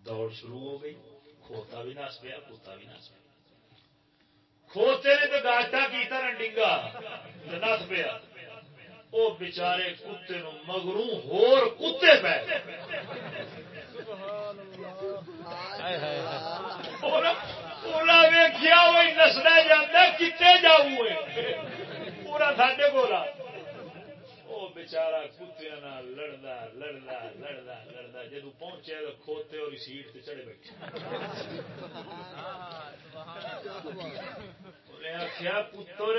دوڑ شروع ہو گئی۔ کھوتا بھی نس پیا کتا بھی نس پیا۔ کھوتے نے تو گاٹا کیتا نا ڈنگا نس پیا۔ وہ بچارے کتے نو مگروں ہور کتے پہ ویخیا وہ نسنا جانا جاؤ پورا ساڈے وہ بچارا کتیا لڑتا لڑتا لڑتا لڑتا جدو پہنچے تو کھوتے اور سیٹ تے چڑھے بیٹھے آخیا پتر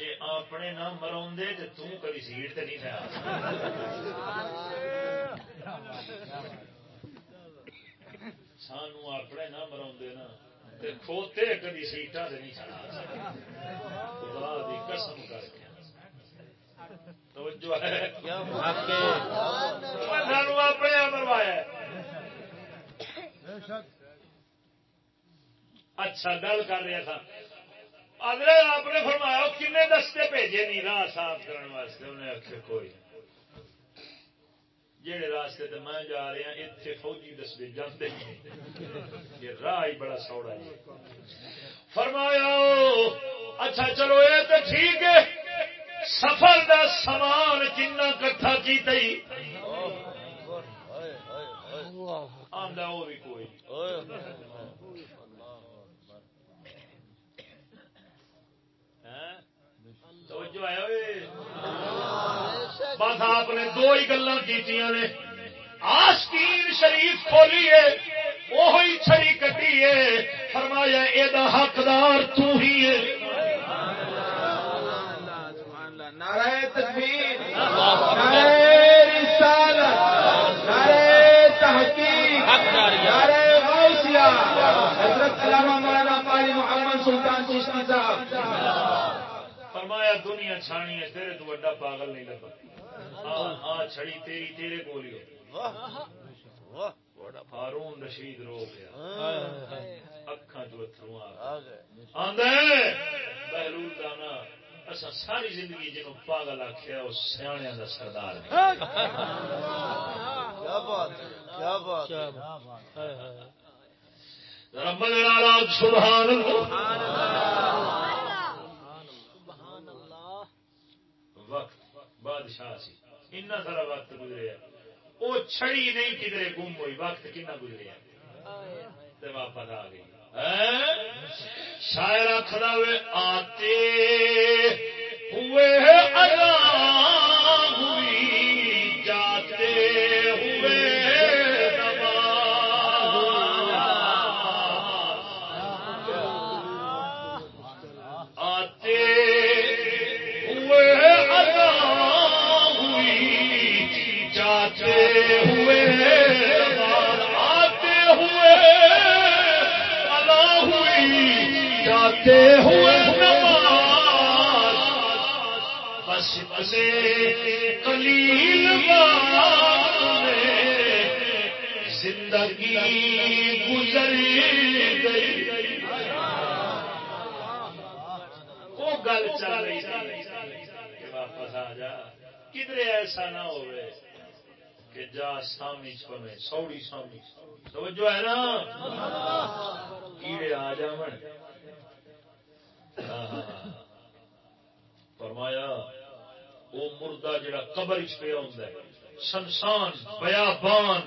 جی اپنے نہ مرا تو کبھی سیٹ تے نہیں تھا سانو اپنے نہ مرا نا کھوتے کدی سیٹا سے نہیں چڑھا خدا دی قسم کر کے توجہ ہے سانو اپنے مروایا اچھا گل کر رہا تھا آپ نے فرمایا کنے دستے بھیجے نہیں راہ صاف کرنے واسطے؟ انہیں آخر کوئی جہے راستے تے میں جا رہا اتنے فوجی دستے جانے یہ راہ ہی بڑا سوڑا ہے۔ فرمایا اچھا چلو یہ تو ٹھیک ہے۔ سفر دا سامان کنا کٹھا کی وہ بھی کوئی ہیں؟ توجہ ہے اوئے بس آپ نے دو ہی گلا کی نے۔ شریف کھولی ہے وہی چھڑی کٹی ہے۔ فرمایا یہ حقدار تو ہی ہے۔ نعرہ تکبیر، نعرہ رسالت، نعرہ تحقیق، نعرہ غوثیہ۔ حضرت علامہ مولانا قاری محمد سلطان چشتی صاحب فرمایا دنیا چھانی ہے تیرے تو بڑا پاگل نہیں لگا۔ ہاں چھڑی تیری تیرے کول ہی ہو۔ ہارون رشید رو گیا۔ اکھاں جو اتھروں آ گئے۔ آندا ہے بہلول دانا اسا ساری زندگی جنوں پاگل آکھیا او سیاںیاں دا سردار ہے کیا بات ہے۔ کیا بات ہے۔ رب سبحان اللہ وقت بادشاہ سی۔ اتنا سارا وقت گزریا وہ چھڑی نہیں کدھر گم ہوئی، وقت کنا گزریا واپس آ گئی۔ ہاں؟ شاعر آخر ہوئے، آتے ہوئے ادا ہوئی بس اتنے قلیل وقت میں زندگی گزر گئی۔ وہ گل چل رہی کہ واپس آ جا۔ کدھر ایسا نہ ہوئے کہ جا سامی پوے سوڑی سامی توجہ ہے نا؟ کیڑے آ جا فرمایا وہ مردہ جڑا قبر چ پیا ہوں سنسان، بیابان۔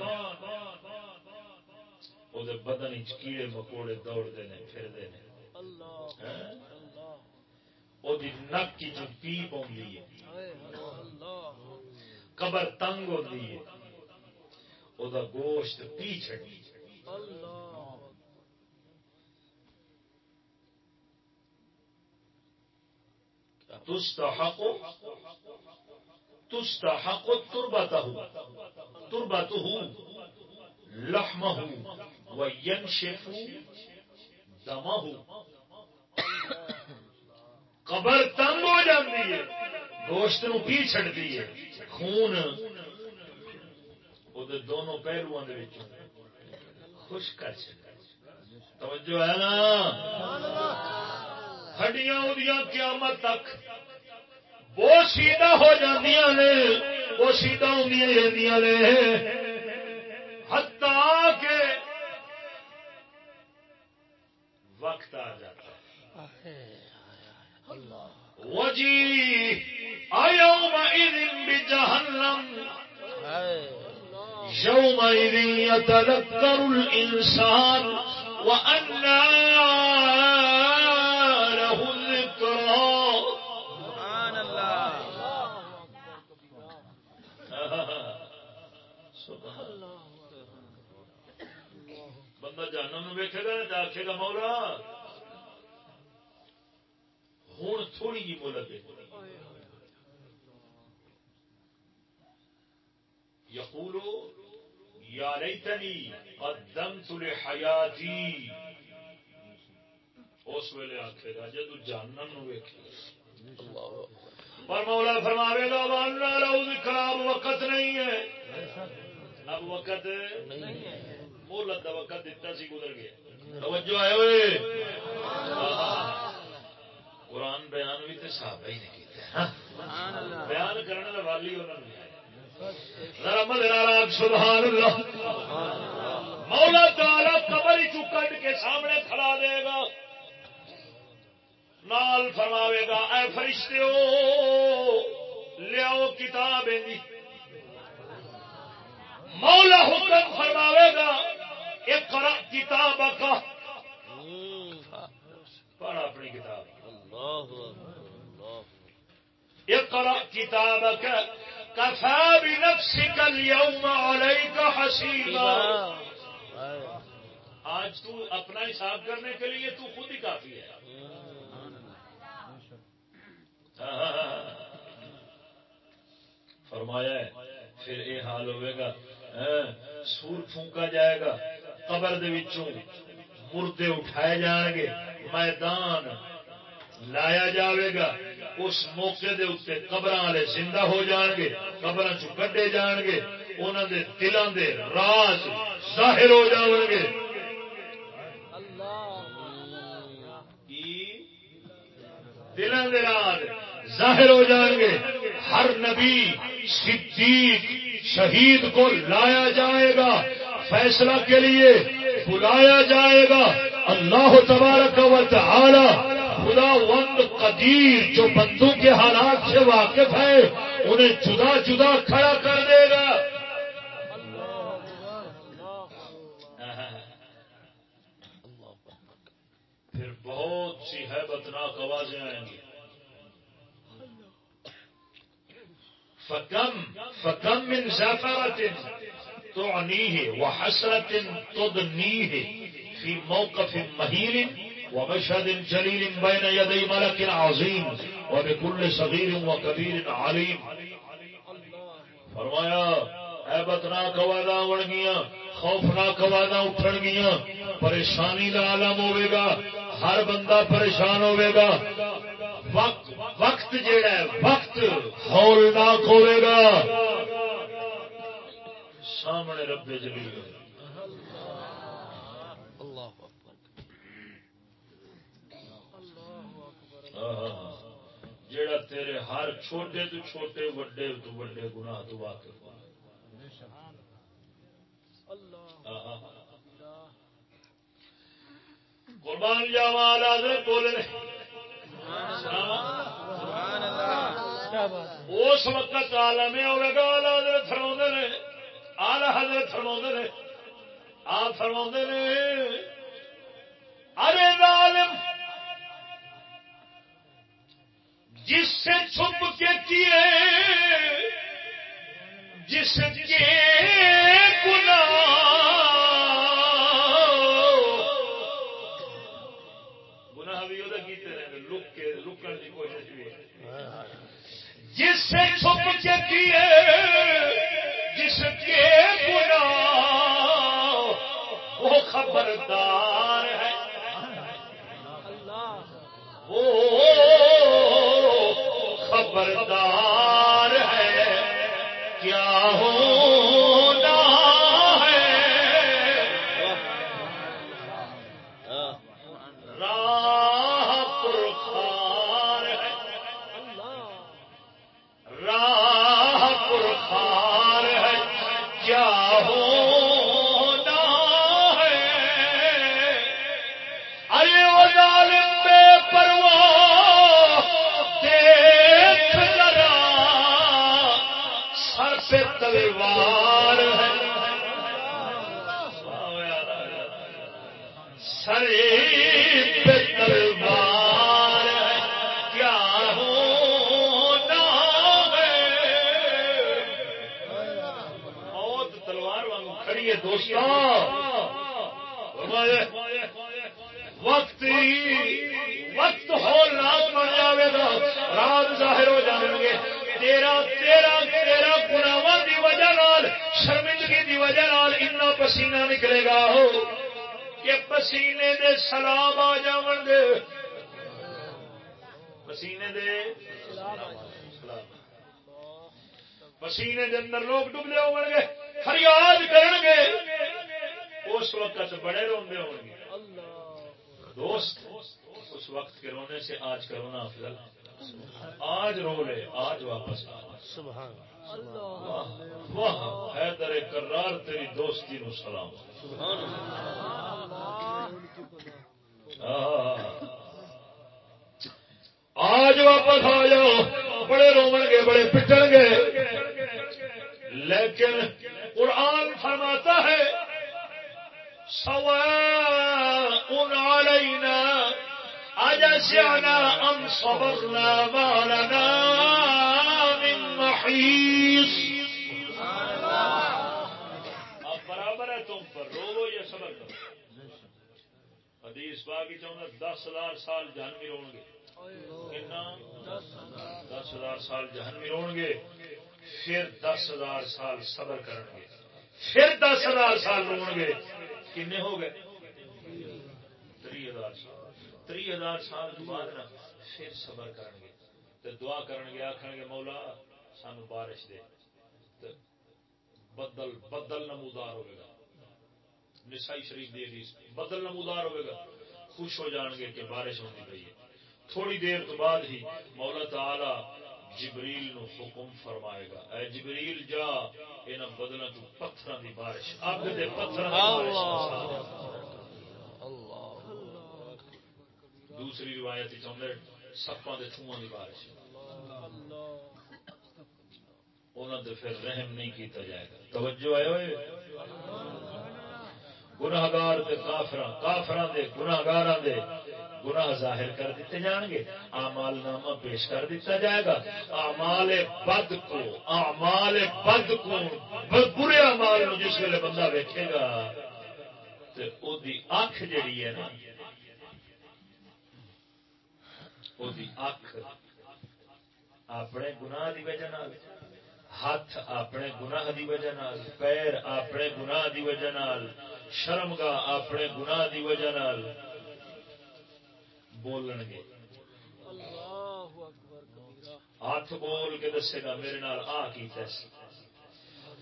وہ بدن کیڑے مکوڑے دوڑتے ہیں پھرتے ہیں وہ نک کی جو پیپ آئی ہے، قبر تنگ ہوتی ہے وہ گوشت پی چڑی تستحق تستحق تربته. تربته لحمه وينشف دمه. قبر تنگ ہو جاتی ہے گوشت نو پی چڑتی ہے خون وہ دونوں پہلو خوش کر توجہ ہے نا؟ ہڈیاں قیامت تک وہ سیدھا ہو جاندیاں نے، وہ سیدھا ہوندیاں رہندیاں نے۔ حتیٰ کہ وقت آ جاتا ہے۔ وجی يومئذ بجهنم يومئذ يتذكر الإنسان وأنى له بندہ جانم ویکے گا تو آخے گا مولا۔ ہوں تھوڑی جی مولت ہے۔ یقول یا لیتنی قدمت لحیاتی۔ اس ویلے آخے گا جدو جانن ویکھے۔ پر مولا فرماوے گا، وانا لو خراب وقت نہیں ہے۔ اب وقت مہلت کا وقت دیتا سی گزر گیا۔ توجہ ہے ہوئے۔ قرآن بیان بھی تو صحابہ ہی نے کیتا ہے بیان کرنے والی انہوں نے ذرا سبحان اللہ۔ مولا تعالی قبر ہی چکٹ کے سامنے کھڑا دے گا۔ نال فرماوے گا اے فرشتے لیاؤ کتاب مولا حکم فرماوے گا ایک کرا کتاب کا پڑھ اپنی کتاب۔ اقرأ كتابك. كفى بنفسك اليوم عليك حسيبا. آج تو اپنا حساب کرنے کے لیے تو خود ہی کافی ہے۔ فرمایا ہے پھر یہ حال ہوئے گا ہاں، سور پھونکا جائے گا۔ قبر دے وچوں مردے اٹھائے جان گے میدان لایا جاوے گا اس موقع دے اتنے قبر والے زندہ ہو جان گے قبر چڈے جان گے انہوں دے دلوں دے راز ظاہر ہو جان گے دلوں دے راز ظاہر ہو جان گے ہر نبی صدیق شہید کو لایا جائے گا۔ فیصلہ کے لیے بلایا جائے گا۔ اللہ تبارک و تعالی خدا وند قدیر جو بندوں کے حالات سے واقف ہے، انہیں جدا جدا کھڑا کر دے گا۔ پھر بہت سی حیبتناک آوازیں آئیں گی۔ فکم فکم من زفرت تعنیه وحسرت تدنیه في موقف مهين ومشهد جليل بين يدي ملك عظيم وبكل صغير وكبير عليم فرمایا ایبتناک آوازاں اڑ گیا خوفناک آوازاں اٹھن گیا پریشانی کا عالم ہوے گا ہر بندہ پریشان ہوے گا وقت وقت جیڑا ہے، وقت ہولناک ہوے گا سامنے رب جلیل جیڑا تیرے ہر چھوٹے تو چھوٹے وڈے تو وڈے گناہ تو واقف قربان جاوا حضرت بولے اس وقت عالم ہوے گا آلہ حضرت فرما نے۔ آلہ حضرت فرما نے، آپ فرما نے ارے ظالم جس سے چھپ کے کیے، جس کے گناہ بھی وہ کیتے رہے لک کے لکن کی کوشش بھی جس سے چھپ کے کیے جس گنا وہ خبردار ہے۔ وہ خبردار پسینے دے سلام آ جاون گے پسینے دے پسینے دے اندر لوگ ڈبلے ہو گے فریاد کرن گے۔ اس وقت بڑے روندے ہو گے۔ دوست اس وقت کے رونے سے آج کا رونا افضل۔ آج رو لے آج واپس آ۔ سبحان واہ حیدر کرار تیری دوستی نو سلام۔ آج واپس آ جاؤ۔ بڑے رومن گے، بڑے پٹن گے۔ لیکن قرآن فرماتا ہے سوا سواء علينا أجزعنا أم صبرنا ما لنا من محيص اب برابر ہے تم پر رو یا صبر کرو حدیث چاہوں دس ہزار سال جہنمی رون گے۔ دس ہزار سال جہنمی رون گے۔ پھر دس ہزار سال صبر کریں گے۔ پھر دس ہزار سال رون گے۔ کنے ہو گئے؟ تری ہزار سال۔ تری ہزار سال تو بعد نا پھر صبر کریں گے۔ تو دعا کریں گے آخر گے مولا سانو بارش دے۔ بدل بدل نمودار ہوئے گا۔ نسائی شریف دی۔ حدیث بدل نمودار ہوئے گا۔ خوش ہو جان گے کہ بارش ہونے پی ہے۔ تھوڑی دیر تو بعد ہی مولا تعالی جبریل نو حکم فرمائے گا۔ اے جبریل جا ان بدلوں تو پتھر دی بارش اب دے پتھر دی بارش۔ دوسری روایت چاہتے سپاں دے تھواں دی بارش۔ انہوں نے پھر رحم نہیں کیتا جائے گا۔ توجہ آئے ہوئے گناہگار دے کافراں کافراں دے، گناہگاراں دے گناہ ظاہر کر دیتے جان گے۔ اعمال نامہ پیش کر دیتا جائے گا۔ اعمال بد کو، اعمال بد کو، برے اعمال نو جس ویلے بندہ ویکھے گا، تے او اکھ جڑی ہے نا، او اکھ اپنے گناہ دی وجہ ہاتھ اپنے گناہ دی وجہ نال پیر اپنے گناہ دی وجہ نال شرمگاہ اپنے گناہ دی وجہ نال۔ بولن گے۔ ہاتھ بول کے دسے گا میرے نال آ کی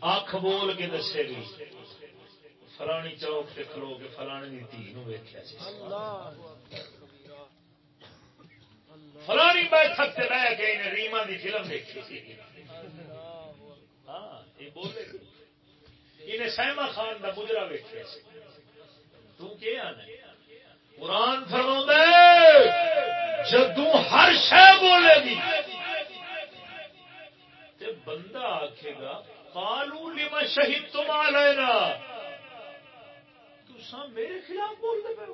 اکھ بول کے دسے گی۔ فلانی چوک سے کھلو کے فلانے کی دھی نو ویکیا فلانی بیٹھک سے بہ کے ریما دی فلم دیکھی یہ بولے انہیں سہما خان کا مجرا ویکیا تو آنا قرآن فرما جدو ہر شہ بولے گی، تے بندہ آکھے گا کالو لما شہید تم آ لینا تو میرے خلاف بول دے پہ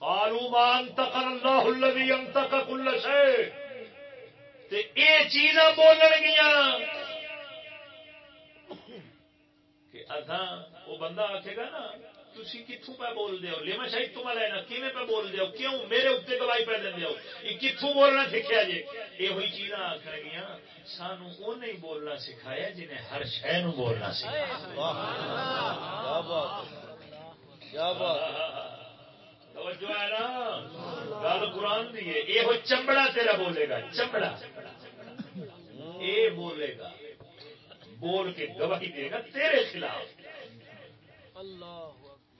کالو مان تک اللہ الذي انتق كل شيء تے اے چیزاں بولن گیاں۔ کہ وہ بندہ آکھے گا نا تھی کتوں پہ بول دو لیما شاہد تم لینا کیویں پہ بول دو کیوں میرے اتنے گواہی پہ دیں یہ کتوں بولنا سیکھا جی یہ چیزاں آخر گیا سانو وہ نہیں بولنا سکھایا جنہیں ہر شہ بولنا توجہ ہے نا گل قرآن دی ہے۔ یہ چمڑا تیرا بولے گا چمڑا یہ بولے گا، بول کے گواہی دے گا تیرے خلاف۔ اللہ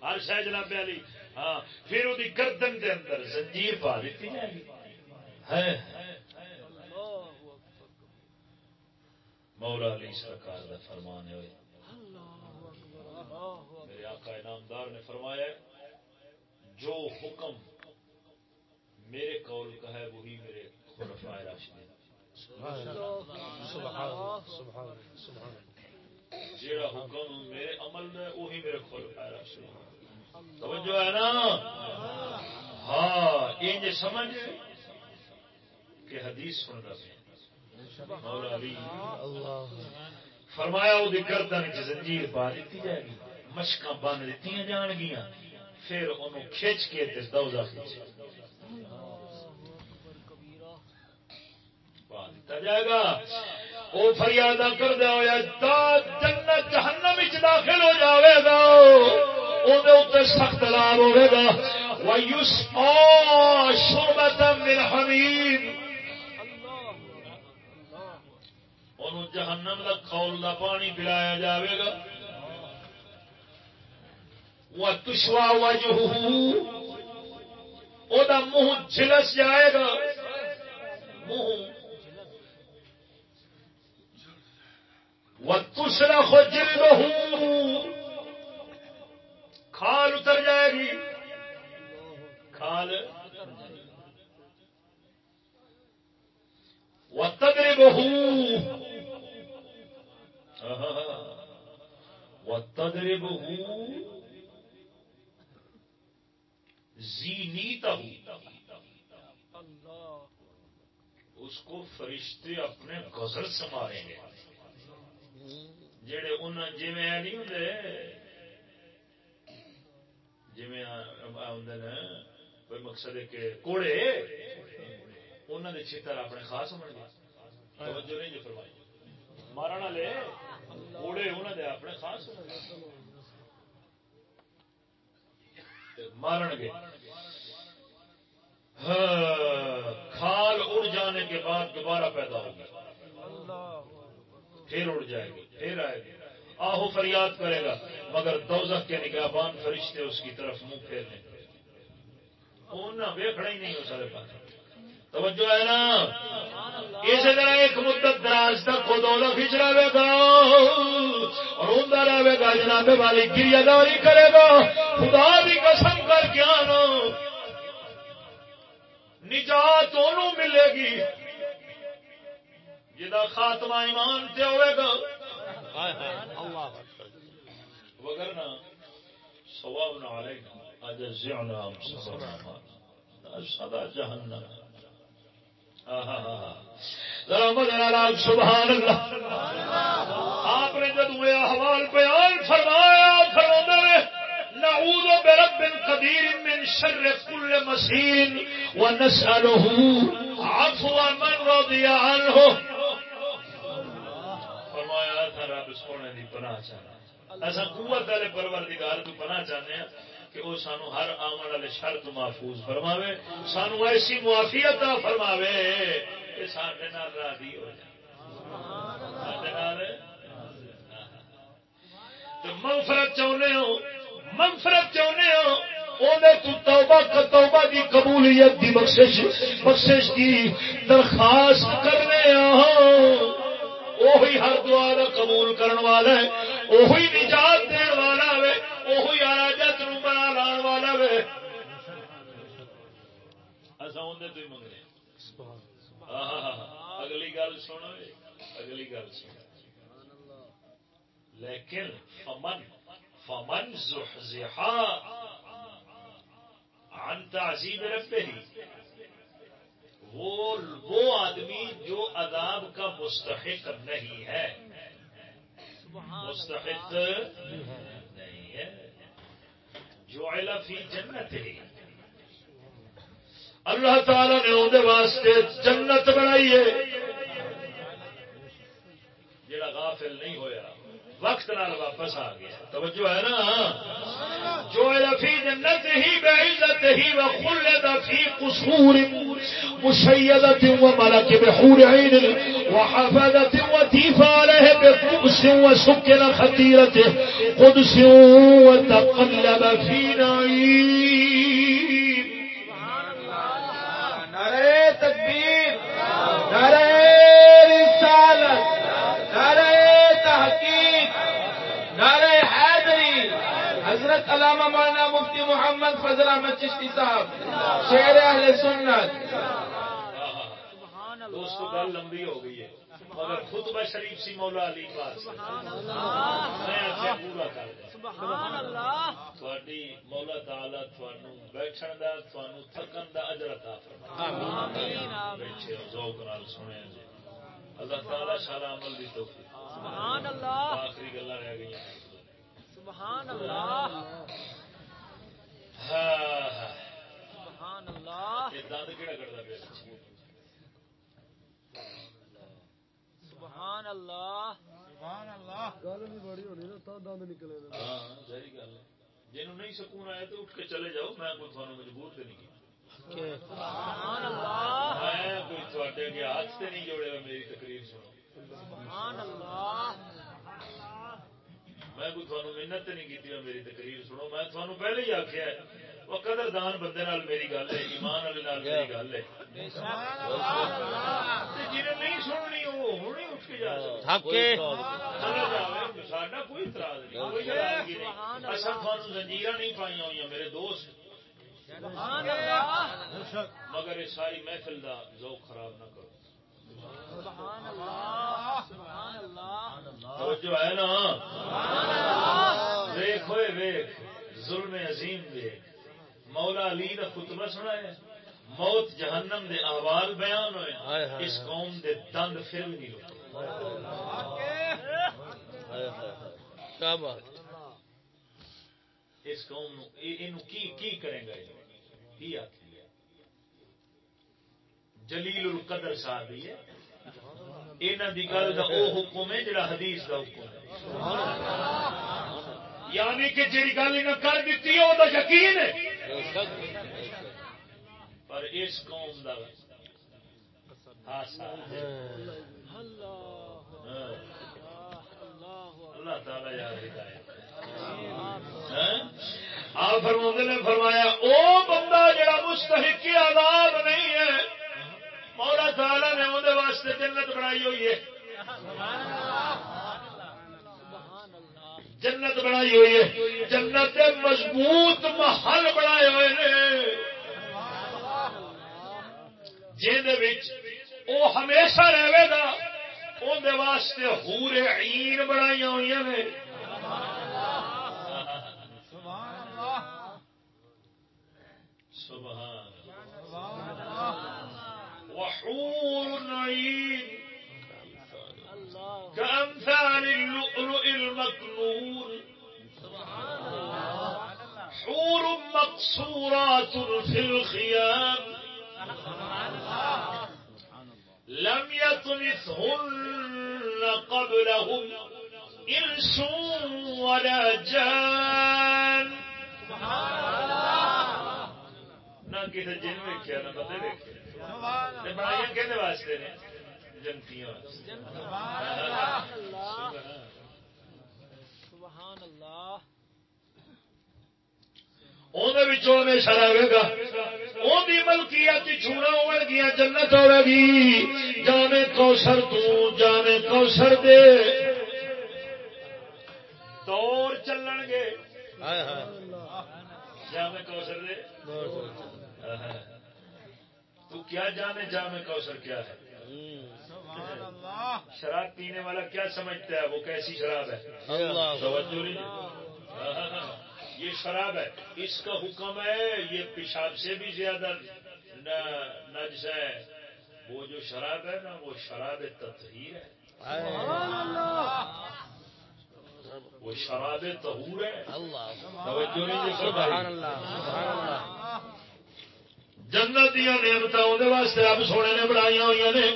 ہر شہ جناب علی ہاں پھر وہ گردن کے اندر زنجیر پا دیتی جائے گی مولا علی سرکار کا فرمان ہے۔ میرے آقا انعامدار نے فرمایا جو حکم میرے قول کا ہے، وہی میرے خلفائے راشدین۔ جیڑا حکم میرے عمل میں وہی میرے خلفائے راشدین توجہ ہے نا؟ ہاں یہ سمجھ کہ حدیث سن رہا مولا علی۔ فرمایا وہ گردن چ زنجیر پا دیتی جائے گی، مشکاں بن دیتی جان گیا پھر انہوں کھچ کے دوزہ کھچ پا دیتا جائے گا۔ وہ فریاد کر دیا ہوا جنت جہنم داخل ہو جاوے گا وہ سخت لاب ہوئے گا۔ ویوس شربت من حمیم انہوں جہنم دا کھول دا پانی پلایا جاوے گا۔ وہ تشوا وجہ منہ جلس جائے گا۔ منہ وہ تسرا کھال اتر جائے گی. کھال. وہ تدری بہو وہ بہو زی نیتا اس کو فرشتے اپنے غزل سنبھالیں گے. جڑے ان جی نہیں ہوں جی آدھے کوئی مقصد ہے کہ کوڑے انہوں نے چتر اپنے خاص ہو گے۔ توجہ نہیں جی فرمائی۔ مارن والے کوڑے انہوں نے اپنے خاص ہو مارن گے۔ ہاں، کھال اڑ جانے کے بعد دوبارہ پیدا ہوگی۔ پھر اڑ جائے گی پھر آئے گی۔ آہو فریاد کرے گا، مگر دوزخ کے نگہبان فرشتے اس کی طرف منہ پھیر لیں گے ہی نہیں ہو سارے پاس۔ توجہ ہے نا؟ اسی طرح ایک مدت دراز تک خود کھچ رہے گا اور روندہ رہے گا، جناب والی گریا داری کرے گا۔ خدا بھی قسم کر کے آنا نجات انہوں ملے گی۔ جدا خاتمہ ایمان تے ہوئے گا۔ وگرنا سواب نہ آئے گا۔ اج زیانا سدا سبحان اللہ آپ نے جدو یہ حوال بیان فرمایا فرما نعوذ برب قدیر من شر كل مسیر ونسأله عفو من رضی عنه فرمایا تھا رب سونے دی پناہ چاہنا۔ ایسا قوت والے پروردگار تو پناہ چاہنے ہیں کہ وہ سانو ہر آمن والے شرط محفوظ فرماوے، سانو ایسی معافیت فرماوے کہ سارے راضی ہو جائے۔ منفرت چاہنے ہو منفرت چاہنے ہو توبہ دی قبولیت دی بخشش بخشش کی درخواست کرنے ہاں۔ وہی ہر دعا کا قبول کرنے والا ہے وہی نجات دین والا ہے وہی آراجت نو بنا لان والا ہے اگلی گل سن اگلی گل سن۔ لیکن فمن فمن زحزحا عن تعذیب ربه وہ وہ آدمی جو عذاب کا مستحق نہیں ہے۔ مستحق نہیں ہے۔ جو فی جنت ہے اللہ تعالی نے وہ واسطے جنت بنائی ہے۔ جڑا غافل نہیں ہویا۔ وقت نال واپس آ گیا۔ توجہ ہے نا؟ جو فی جنت ہی بعزت ہی وخلد فی قصور مشیدت وملک بحور عین و وحفظت وطیف علیہ بقبس وسکن خطیرت قدس وتقلب فی نعیم۔ نعرہ تکبیر، نعرہ رسالت، نعرہ تحقیق۔ نعرہ حیدری حضرت علامہ مولانا مفتی محمد فضل احمد چشتی صاحب شیر اہل سنت۔ دوستو گل لمبی ہو گئی ہے۔ مگر خطبہ شریف سی مولا علی پاس میں پورا کر دیا تھوڑی مولا تعالی تھانو بیٹھن دا تھانو تھکن دا اجر عطا فرمائے۔ بیٹھے ذوق نال سنے جی۔ اللہ تعالی سارا عمل دی توفیق۔ سبحان اللہ۔ آخری گلا رہ گئی سبحان اللہ۔ ہاں ہاں۔ سبحان اللہ۔ یہ دند کہڑا کرتا پیا؟ سبحان اللہ۔ گل بھی بڑی ہونی نا تا دند نکلے گا ہاں صحیح گل ہے۔ جنہوں نہیں سکون آیا تو اٹھ کے چلے جاؤ میں کوئی تھانوں مجبور تو نہیں کیا سبحان اللہ۔ میں کوئی تھوڑے کے ہاتھ سے نہیں جوڑے میری تقریر سنو۔ سبحان اللہ میں کوئی تھانوں محنت نہیں کی میری تقریر سنو۔ میں تھانوں پہلے ہی آخیا وہ قدردان بندے نال میری گل ہے ایمان والے نال میری گل ہے۔ جنہیں نہیں سننی وہ اٹھ کے جا ساڈا کوئی اعتراض نہیں۔ کوئی ناراضگی نہیں اصل تھانوں زنجیریں نہیں پائی ہوئی میرے دوست۔ مگر یہ ساری محفل دا ذوق خراب نہ کرو۔ توجہ ہے نا؟ ویخ ہوئے ویخ ظلم عظیم ویخ مولا علی کا خطبہ سنا ہے۔ موت جہنم دے احوال بیان ہوئے اس قوم دے دند پھر بھی نہیں روکے ہائے ہائے ہائے۔ کیا بات۔ اس قوم نو اے- اینو کی کی کریں گا یہ؟ کی آخری جلیل القدر صاحب ہے انہاں دی گل دا او حکم ہے جڑا حدیث دا حکم ہے۔ یعنی کہ جی گل انہیں کر دیتی ہے وہ یقین ہے۔ پر اس قوم دا اللہ تعالی یاد ہدایت ہاں؟ آپ فرماندے نے فرمایا، او بندہ جڑا مستحق عذاب نہیں ہے مولا تعالی نے اندر واسطے جنت بنائی ہوئی ہے۔ جنت بنائی ہوئی ہے۔ جنت مضبوط محل بنائے ہوئے نے۔ جہد وہ ہمیشہ رہے گا اندر واسطے ہور عین بنائی ہوئی نے۔ سبحان وحور عين كأمثال اللؤلؤ المكنون. حور مقصورات في الخيام. لم يطمثهن قبلهم إنس ولا جان. نہ کسی جن ویکیا نہ بندے ویکے بنائی کہ واسطے نے جنتیاں۔ واسطے ہمیشہ رہے گا۔ اندی ملکیت چھوڑا ہو گیا جنت ہوے گی۔ جانے کوسر تانے کوسر دے۔ دور چلن گے۔ ہائے ہائے۔ جامع کوسر دے۔ تو کیا جانے جامع کوسر کیا ہے؟ شراب پینے والا کیا سمجھتا ہے؟ وہ کیسی شراب ہے؟ یہ شراب ہے۔ اس کا حکم ہے یہ پیشاب سے بھی زیادہ نجس ہے۔ وہ جو شراب ہے نا وہ شراب تطہیر ہے۔ وہ شراب طہور ہے۔ اللہ۔ توجہ نہیں سبحان فرمائی اللہ۔ سبحان اللہ جنت دیا نعمت واسطے رب سونے نے بنائی ہوئی نے۔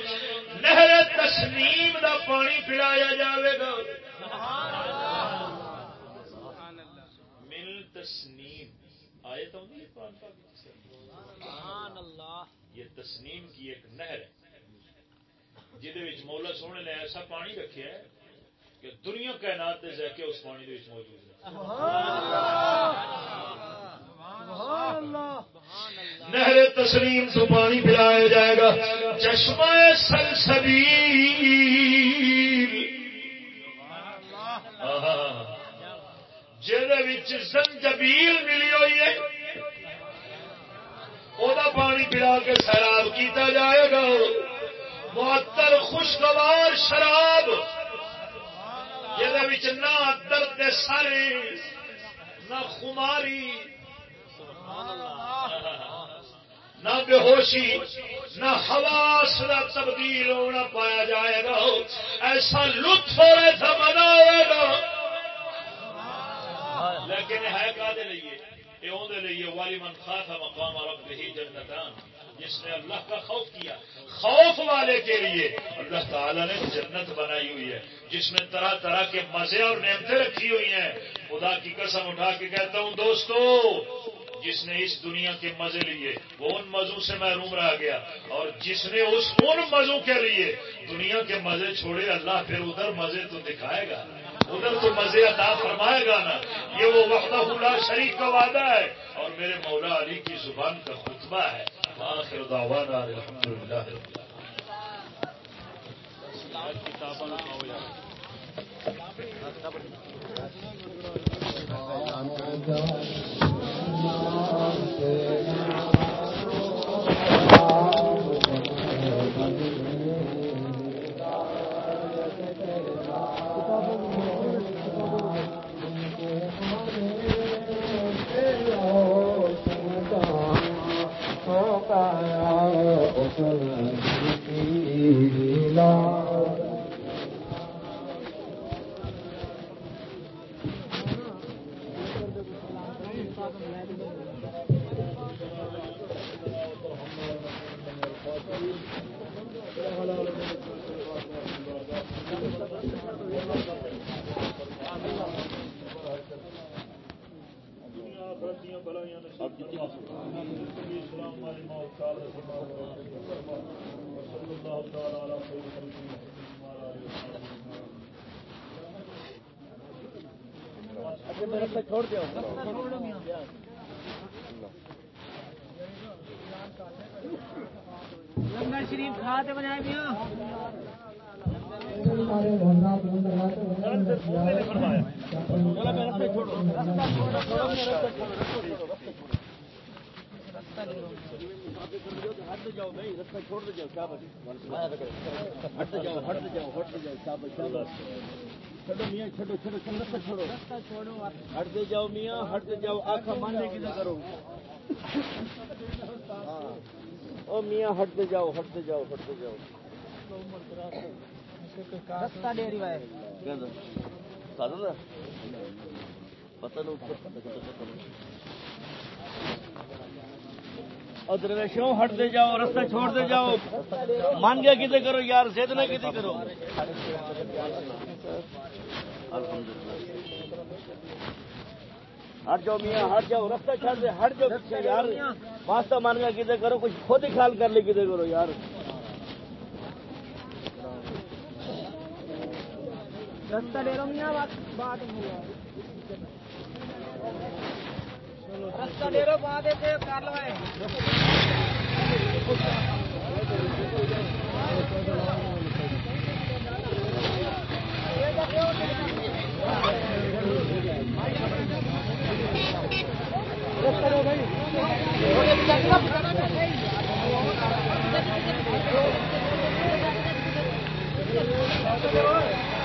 نہر تسنیم دا پانی پلایا جاوے گا۔ مل تسنیم۔ آئے تو یہ تسنیم کی ایک نہر ہے جہد مولا سونے نے ایسا پانی رکھا ہے کہ دنیا کائنات کے اس پانی دے موجود ہے۔ نہر تسلیم تو پانی پلایا جائے گا. چشمہ سلسبیل. جہد زنجبیل ملی ہوئی ہے. وہ پانی پلا کے سیراب کیتا جائے گا. معطر خوشگوار شراب. جہد نہ درد سارے نہ خماری نہ بے ہوشی نہ حواس نہ تبدیل ہونا پایا جائے گا۔ ایسا لطف اور ایسا مزہ ہوئے گا۔ لیکن ہے کا دے لیے لیے والی من مقام رب ہی جنتان جس نے اللہ کا خوف کیا۔ خوف والے کے لیے اللہ تعالیٰ نے جنت بنائی ہوئی ہے جس میں طرح طرح کے مزے اور نعمتیں رکھی ہوئی ہیں۔ خدا کی قسم اٹھا کے کہتا ہوں دوستو جس نے اس دنیا کے مزے لیے، وہ ان مزوں سے محروم رہ گیا اور جس نے اس ان مزوں کے لیے دنیا کے مزے چھوڑے، اللہ پھر ادھر مزے تو دکھائے گا، ادھر تو مزے عطا فرمائے گا نا۔ یہ وہ وحدہ اللہ شریف کا وعدہ ہے۔ اور میرے مولا علی کی زبان کا خطبہ ہے۔ آخر دعوانا ہاں الحمدللہ لنگر شریف کھاتے بنائے میاں ہٹتے جاؤ میاں ہٹتے جاؤ آخا ماننے کی نہ کرو او میاں ہٹتے جاؤ ہٹتے جاؤ ہٹتے جاؤ۔ رستہ ڈیری بھائی پتہ اور درویشوں ہٹتے جاؤ رستہ چھوڑتے جاؤ مان گیا کتنے کرو یار زید نہ کتنے کرو ہٹ جاؤ میاں ہٹ جاؤ رستہ چھوڑ دے ہٹ جاؤ پیچھے یار واسطہ مان گیا کتنے کرو کچھ خود ہی خیال کر لے کتنے کرو یار رستہ ڈیرو میاں بات رستہ لے رہا ڈیرو بات کر لوائے آؤ آؤ آؤ آؤ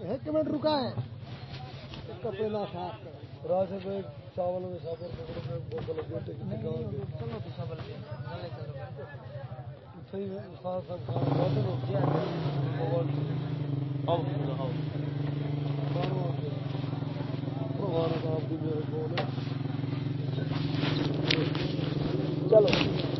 ایک منٹ رکا ہے۔ کپڑے نہ صاف راج میں چاول میں بوتل چلو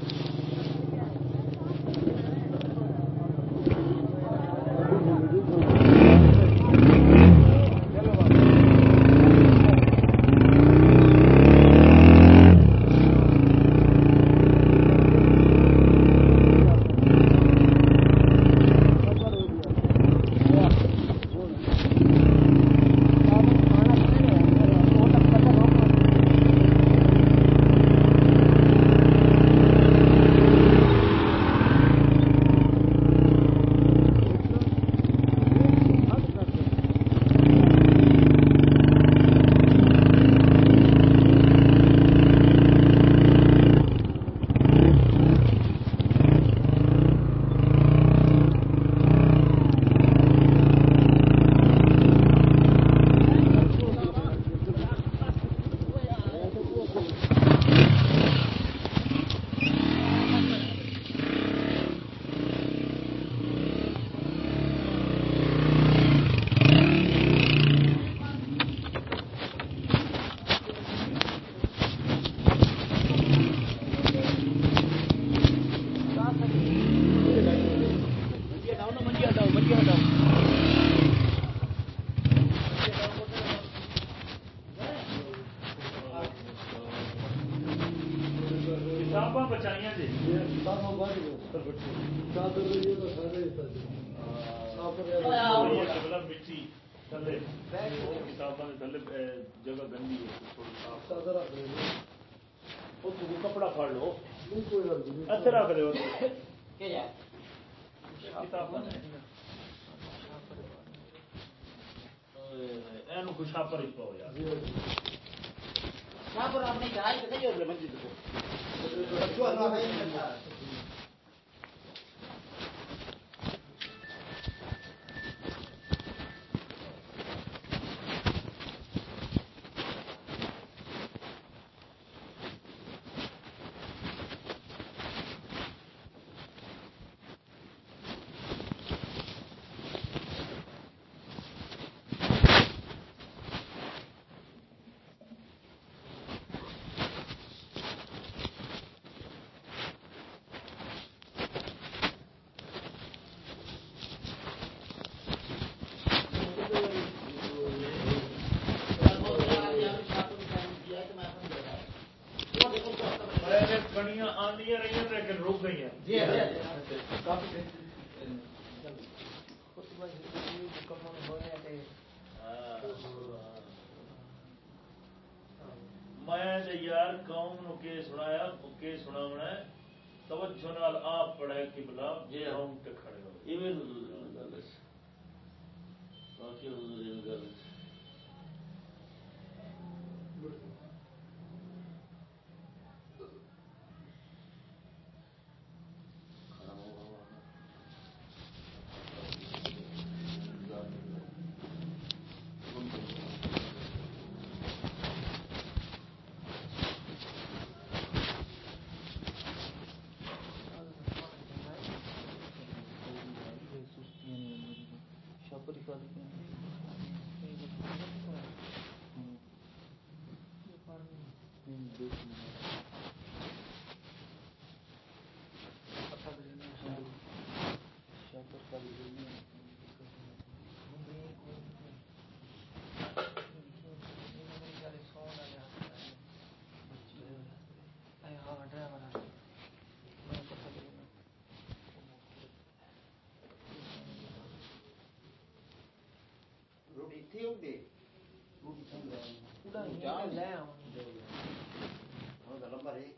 لمبر ایک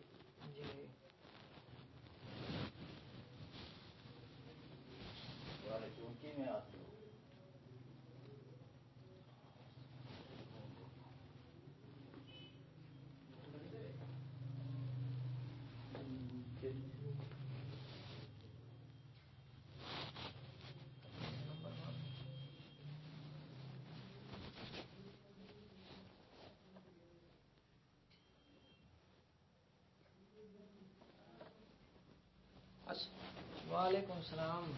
وعلیکم السلام۔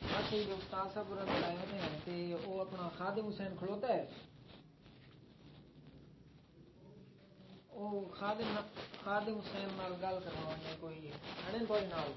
اچھا یہ استاد صاحب رضا آئے ہوئے ہیں تے وہ اپنا خادم حسین کھلوتا ہے۔ وہ خادم خادم حسین نال گل کروانے کوئی کھڑے کوئی نال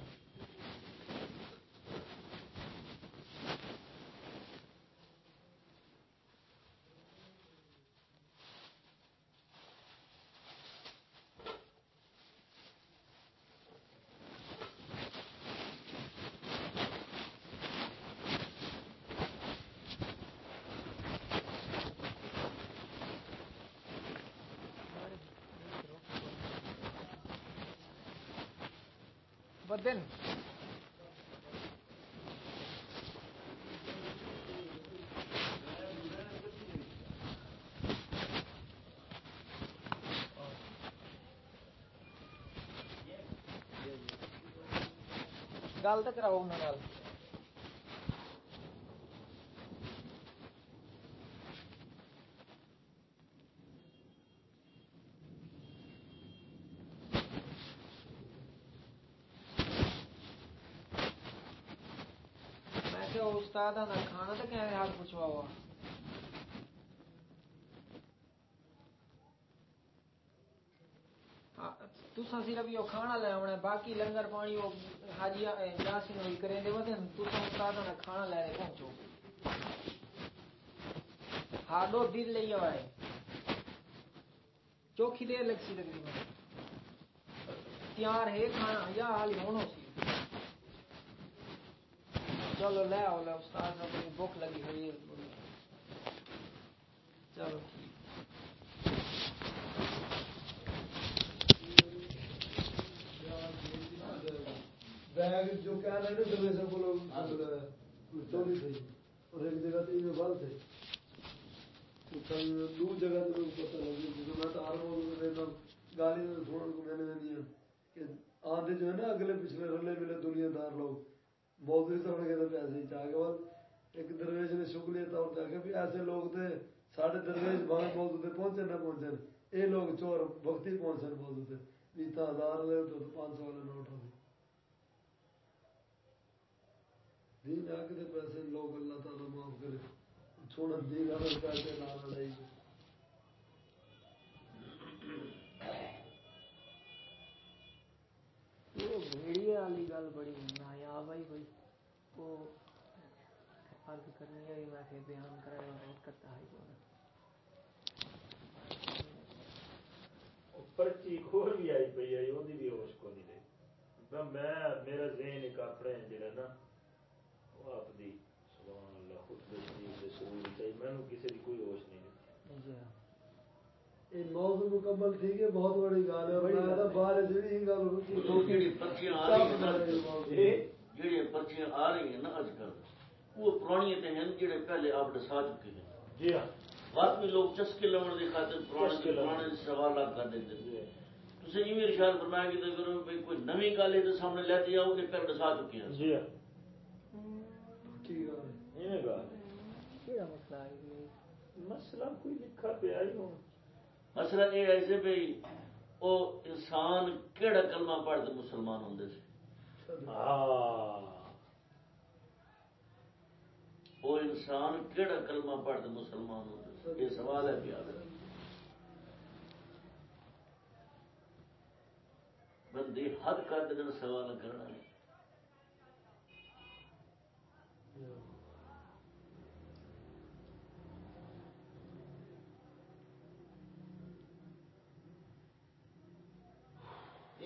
بدن ਗੱਲ ਤਾਂ ਕਰਾਓ ਉਹਨਾਂ ਨਾਲ ਮੈਂ ਕਿਹਾ ਉਹ ਉਸਤਾਦਾਂ ਦਾ ਖਾਣਾ ਤਾਂ ਕਿਵੇਂ ਹਾਲ ਪੁੱਛਵਾਵਾ ਤੁਸਾਂ ਸਿਰਫ ਇਹ ਖਾਣਾ ਲੈ ਆਉਣਾ ਬਾਕੀ حاجی کریں دے ودن تو کھانا لے رہے پہنچو۔ ہاڈو لے آئے چوکھی دیر لگ سی تقریباً۔ تیار ہے کھانا، یا حالی ہونو سی۔ چلو لے آؤ لے، استاد بک لگی ہوئی چلو ٹھیک۔ بیگ جو کہہ رہے ہیں درویشہ کو لوگ چوری تھی اور ایک جگہ تھی میں بل تھے دو جگہ تو لوگ پتہ لگی جس میں تو ہر گالی میں کو میں نے دیا کہ آدھے جو ہے نا اگلے پچھلے رلے ملے دنیا دار لوگ موضوع سمجھ کے پیسے ہی چاہ کے بعد ایک درویش نے شکریہ طور پہ کہ بھی ایسے لوگ تھے ساڑھے درویش باہر موضوع تے پہنچے نہ پہنچے یہ لوگ چور بختی پہنچے موضوع تے بیتا ہزار لے تو پانچ سو والے نوٹ ہوگی دین آ کے پیسے لوگ اللہ تعالیٰ معاف کرے۔ چھوڑ دین آ پیسے نہ لڑائی۔ وہ بھیڑیے والی گل بڑی ہونا یا بھائی۔ وہ فرق کرنی ہے میں کہ بیان کرایا بہت کرتا ہے جو پرچی کھول بھی آئی پی آئی وہ بھی ہوش کو نہیں رہی۔ میں میرا ذہن ایک اپنے جڑا نا۔ آپ دی سبحان اللہ خود شریف دے سرور چاہیے میں کسی دی کوئی ہوش نہیں رہی یہ موضوع مکمل تھی کہ بہت بڑی گل ہے میں باہر جڑی گل پرچیاں آ رہی ہیں جہی پرچیاں آ رہی ہیں نا اج کل وہ پرانی تے ہیں جڑے پہلے آپ دسا چکے ہیں۔ جی ہاں۔ بعد میں لوگ چسکے لوڑ کی خاطر پرانے پرانے سوالات کر دیتے تھی ایویں ارشاد فرمایا کہ کوئی گل ہے تو سامنے لیتے آؤ کہ پہلے دسا چکے ہیں۔ جی ہاں۔ گل کیڑا مسئلہ کوئی لکھا پیا ہی ہوں مسئلہ یہ ہے کہ بھائی وہ انسان کہڑا کلمہ پڑھ کے مسلمان ہوں سے۔ وہ انسان کہڑا کلمہ پڑھ کے مسلمان ہوں یہ سوال ہے پیار بندے حد کر دن سوال کرنا ہے۔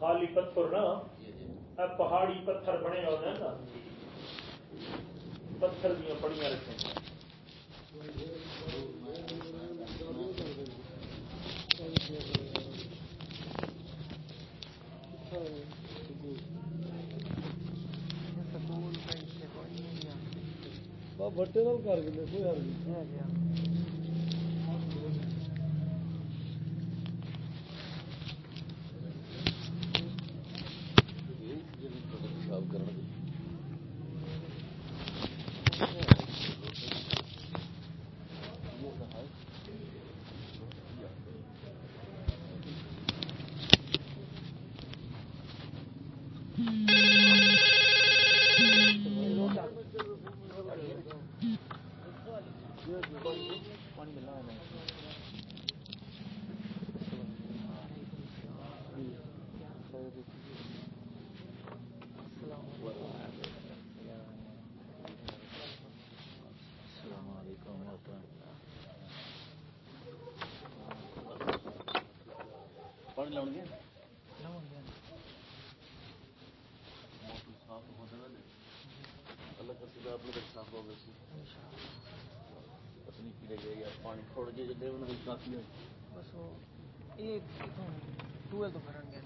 خالی پتھر نا اے پہاڑی پتھر بنے ہوتے ہیں نا۔ پتھر دیا نہیں دیا بٹے کر کے کوئی حل پڑھ لو گے؟ اللہ کا سیدھا اپنے تک صاف ہو گئی پتنی پیڑے گئے یا پانی تھوڑ جی جو دیو نہ کافی ہے بس وہ ایک ٹویل تو کریں گے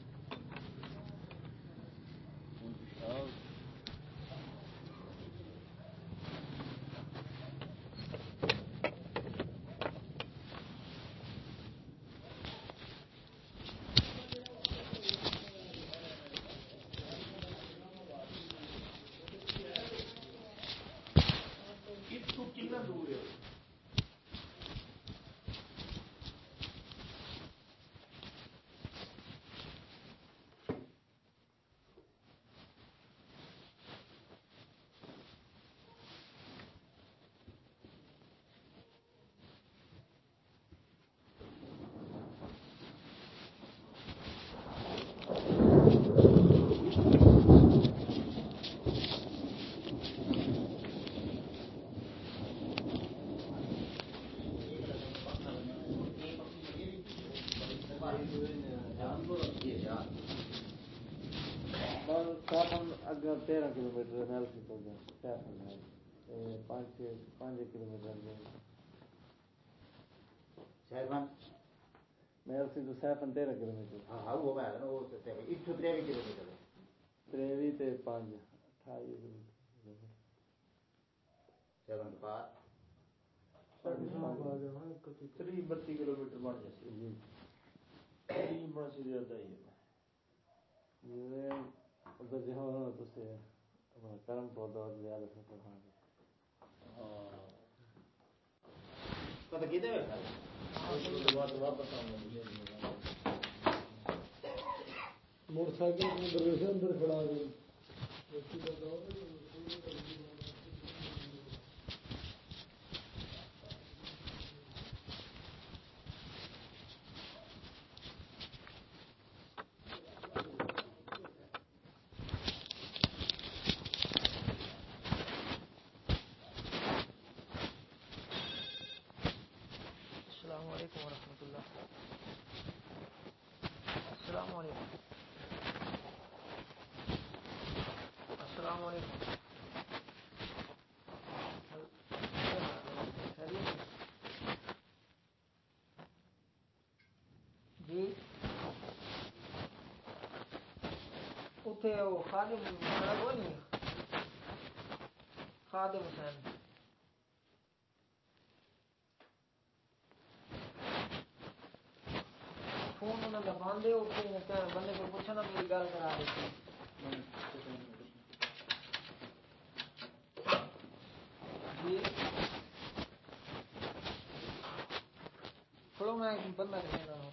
تیرہ کلو میٹر نیل سی تو پانچ پانچ کلو میٹر نیل سی تو سیفن تیرہ کلو میٹر ایک سو تریوی کلو میٹر ہے تریوی تے پانچ اٹھائی کلو میٹر پار تری بتی کلو میٹر بن جائے جی تری بڑا سی زیادہ ہی ہے سے کرم پودا اور زیادہ سفر پتہ کیتے ہوئے موٹر سائیکل اندر کھڑا دے السلام علیکم ورحمۃ اللہ السلام علیکم السلام علیکم جی اتنے وہ خادم کھڑا ہوا نہیں۔ خادم حسین فون انہوں نے باندھے اتنے بندے کو پوچھنا، میری گل کرا دیتی جی کھڑو میں ایک بندہ کہنا ہوں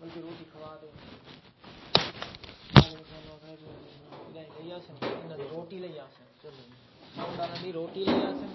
روٹی روٹی کھوا دو روٹی لے آ سن روٹی لے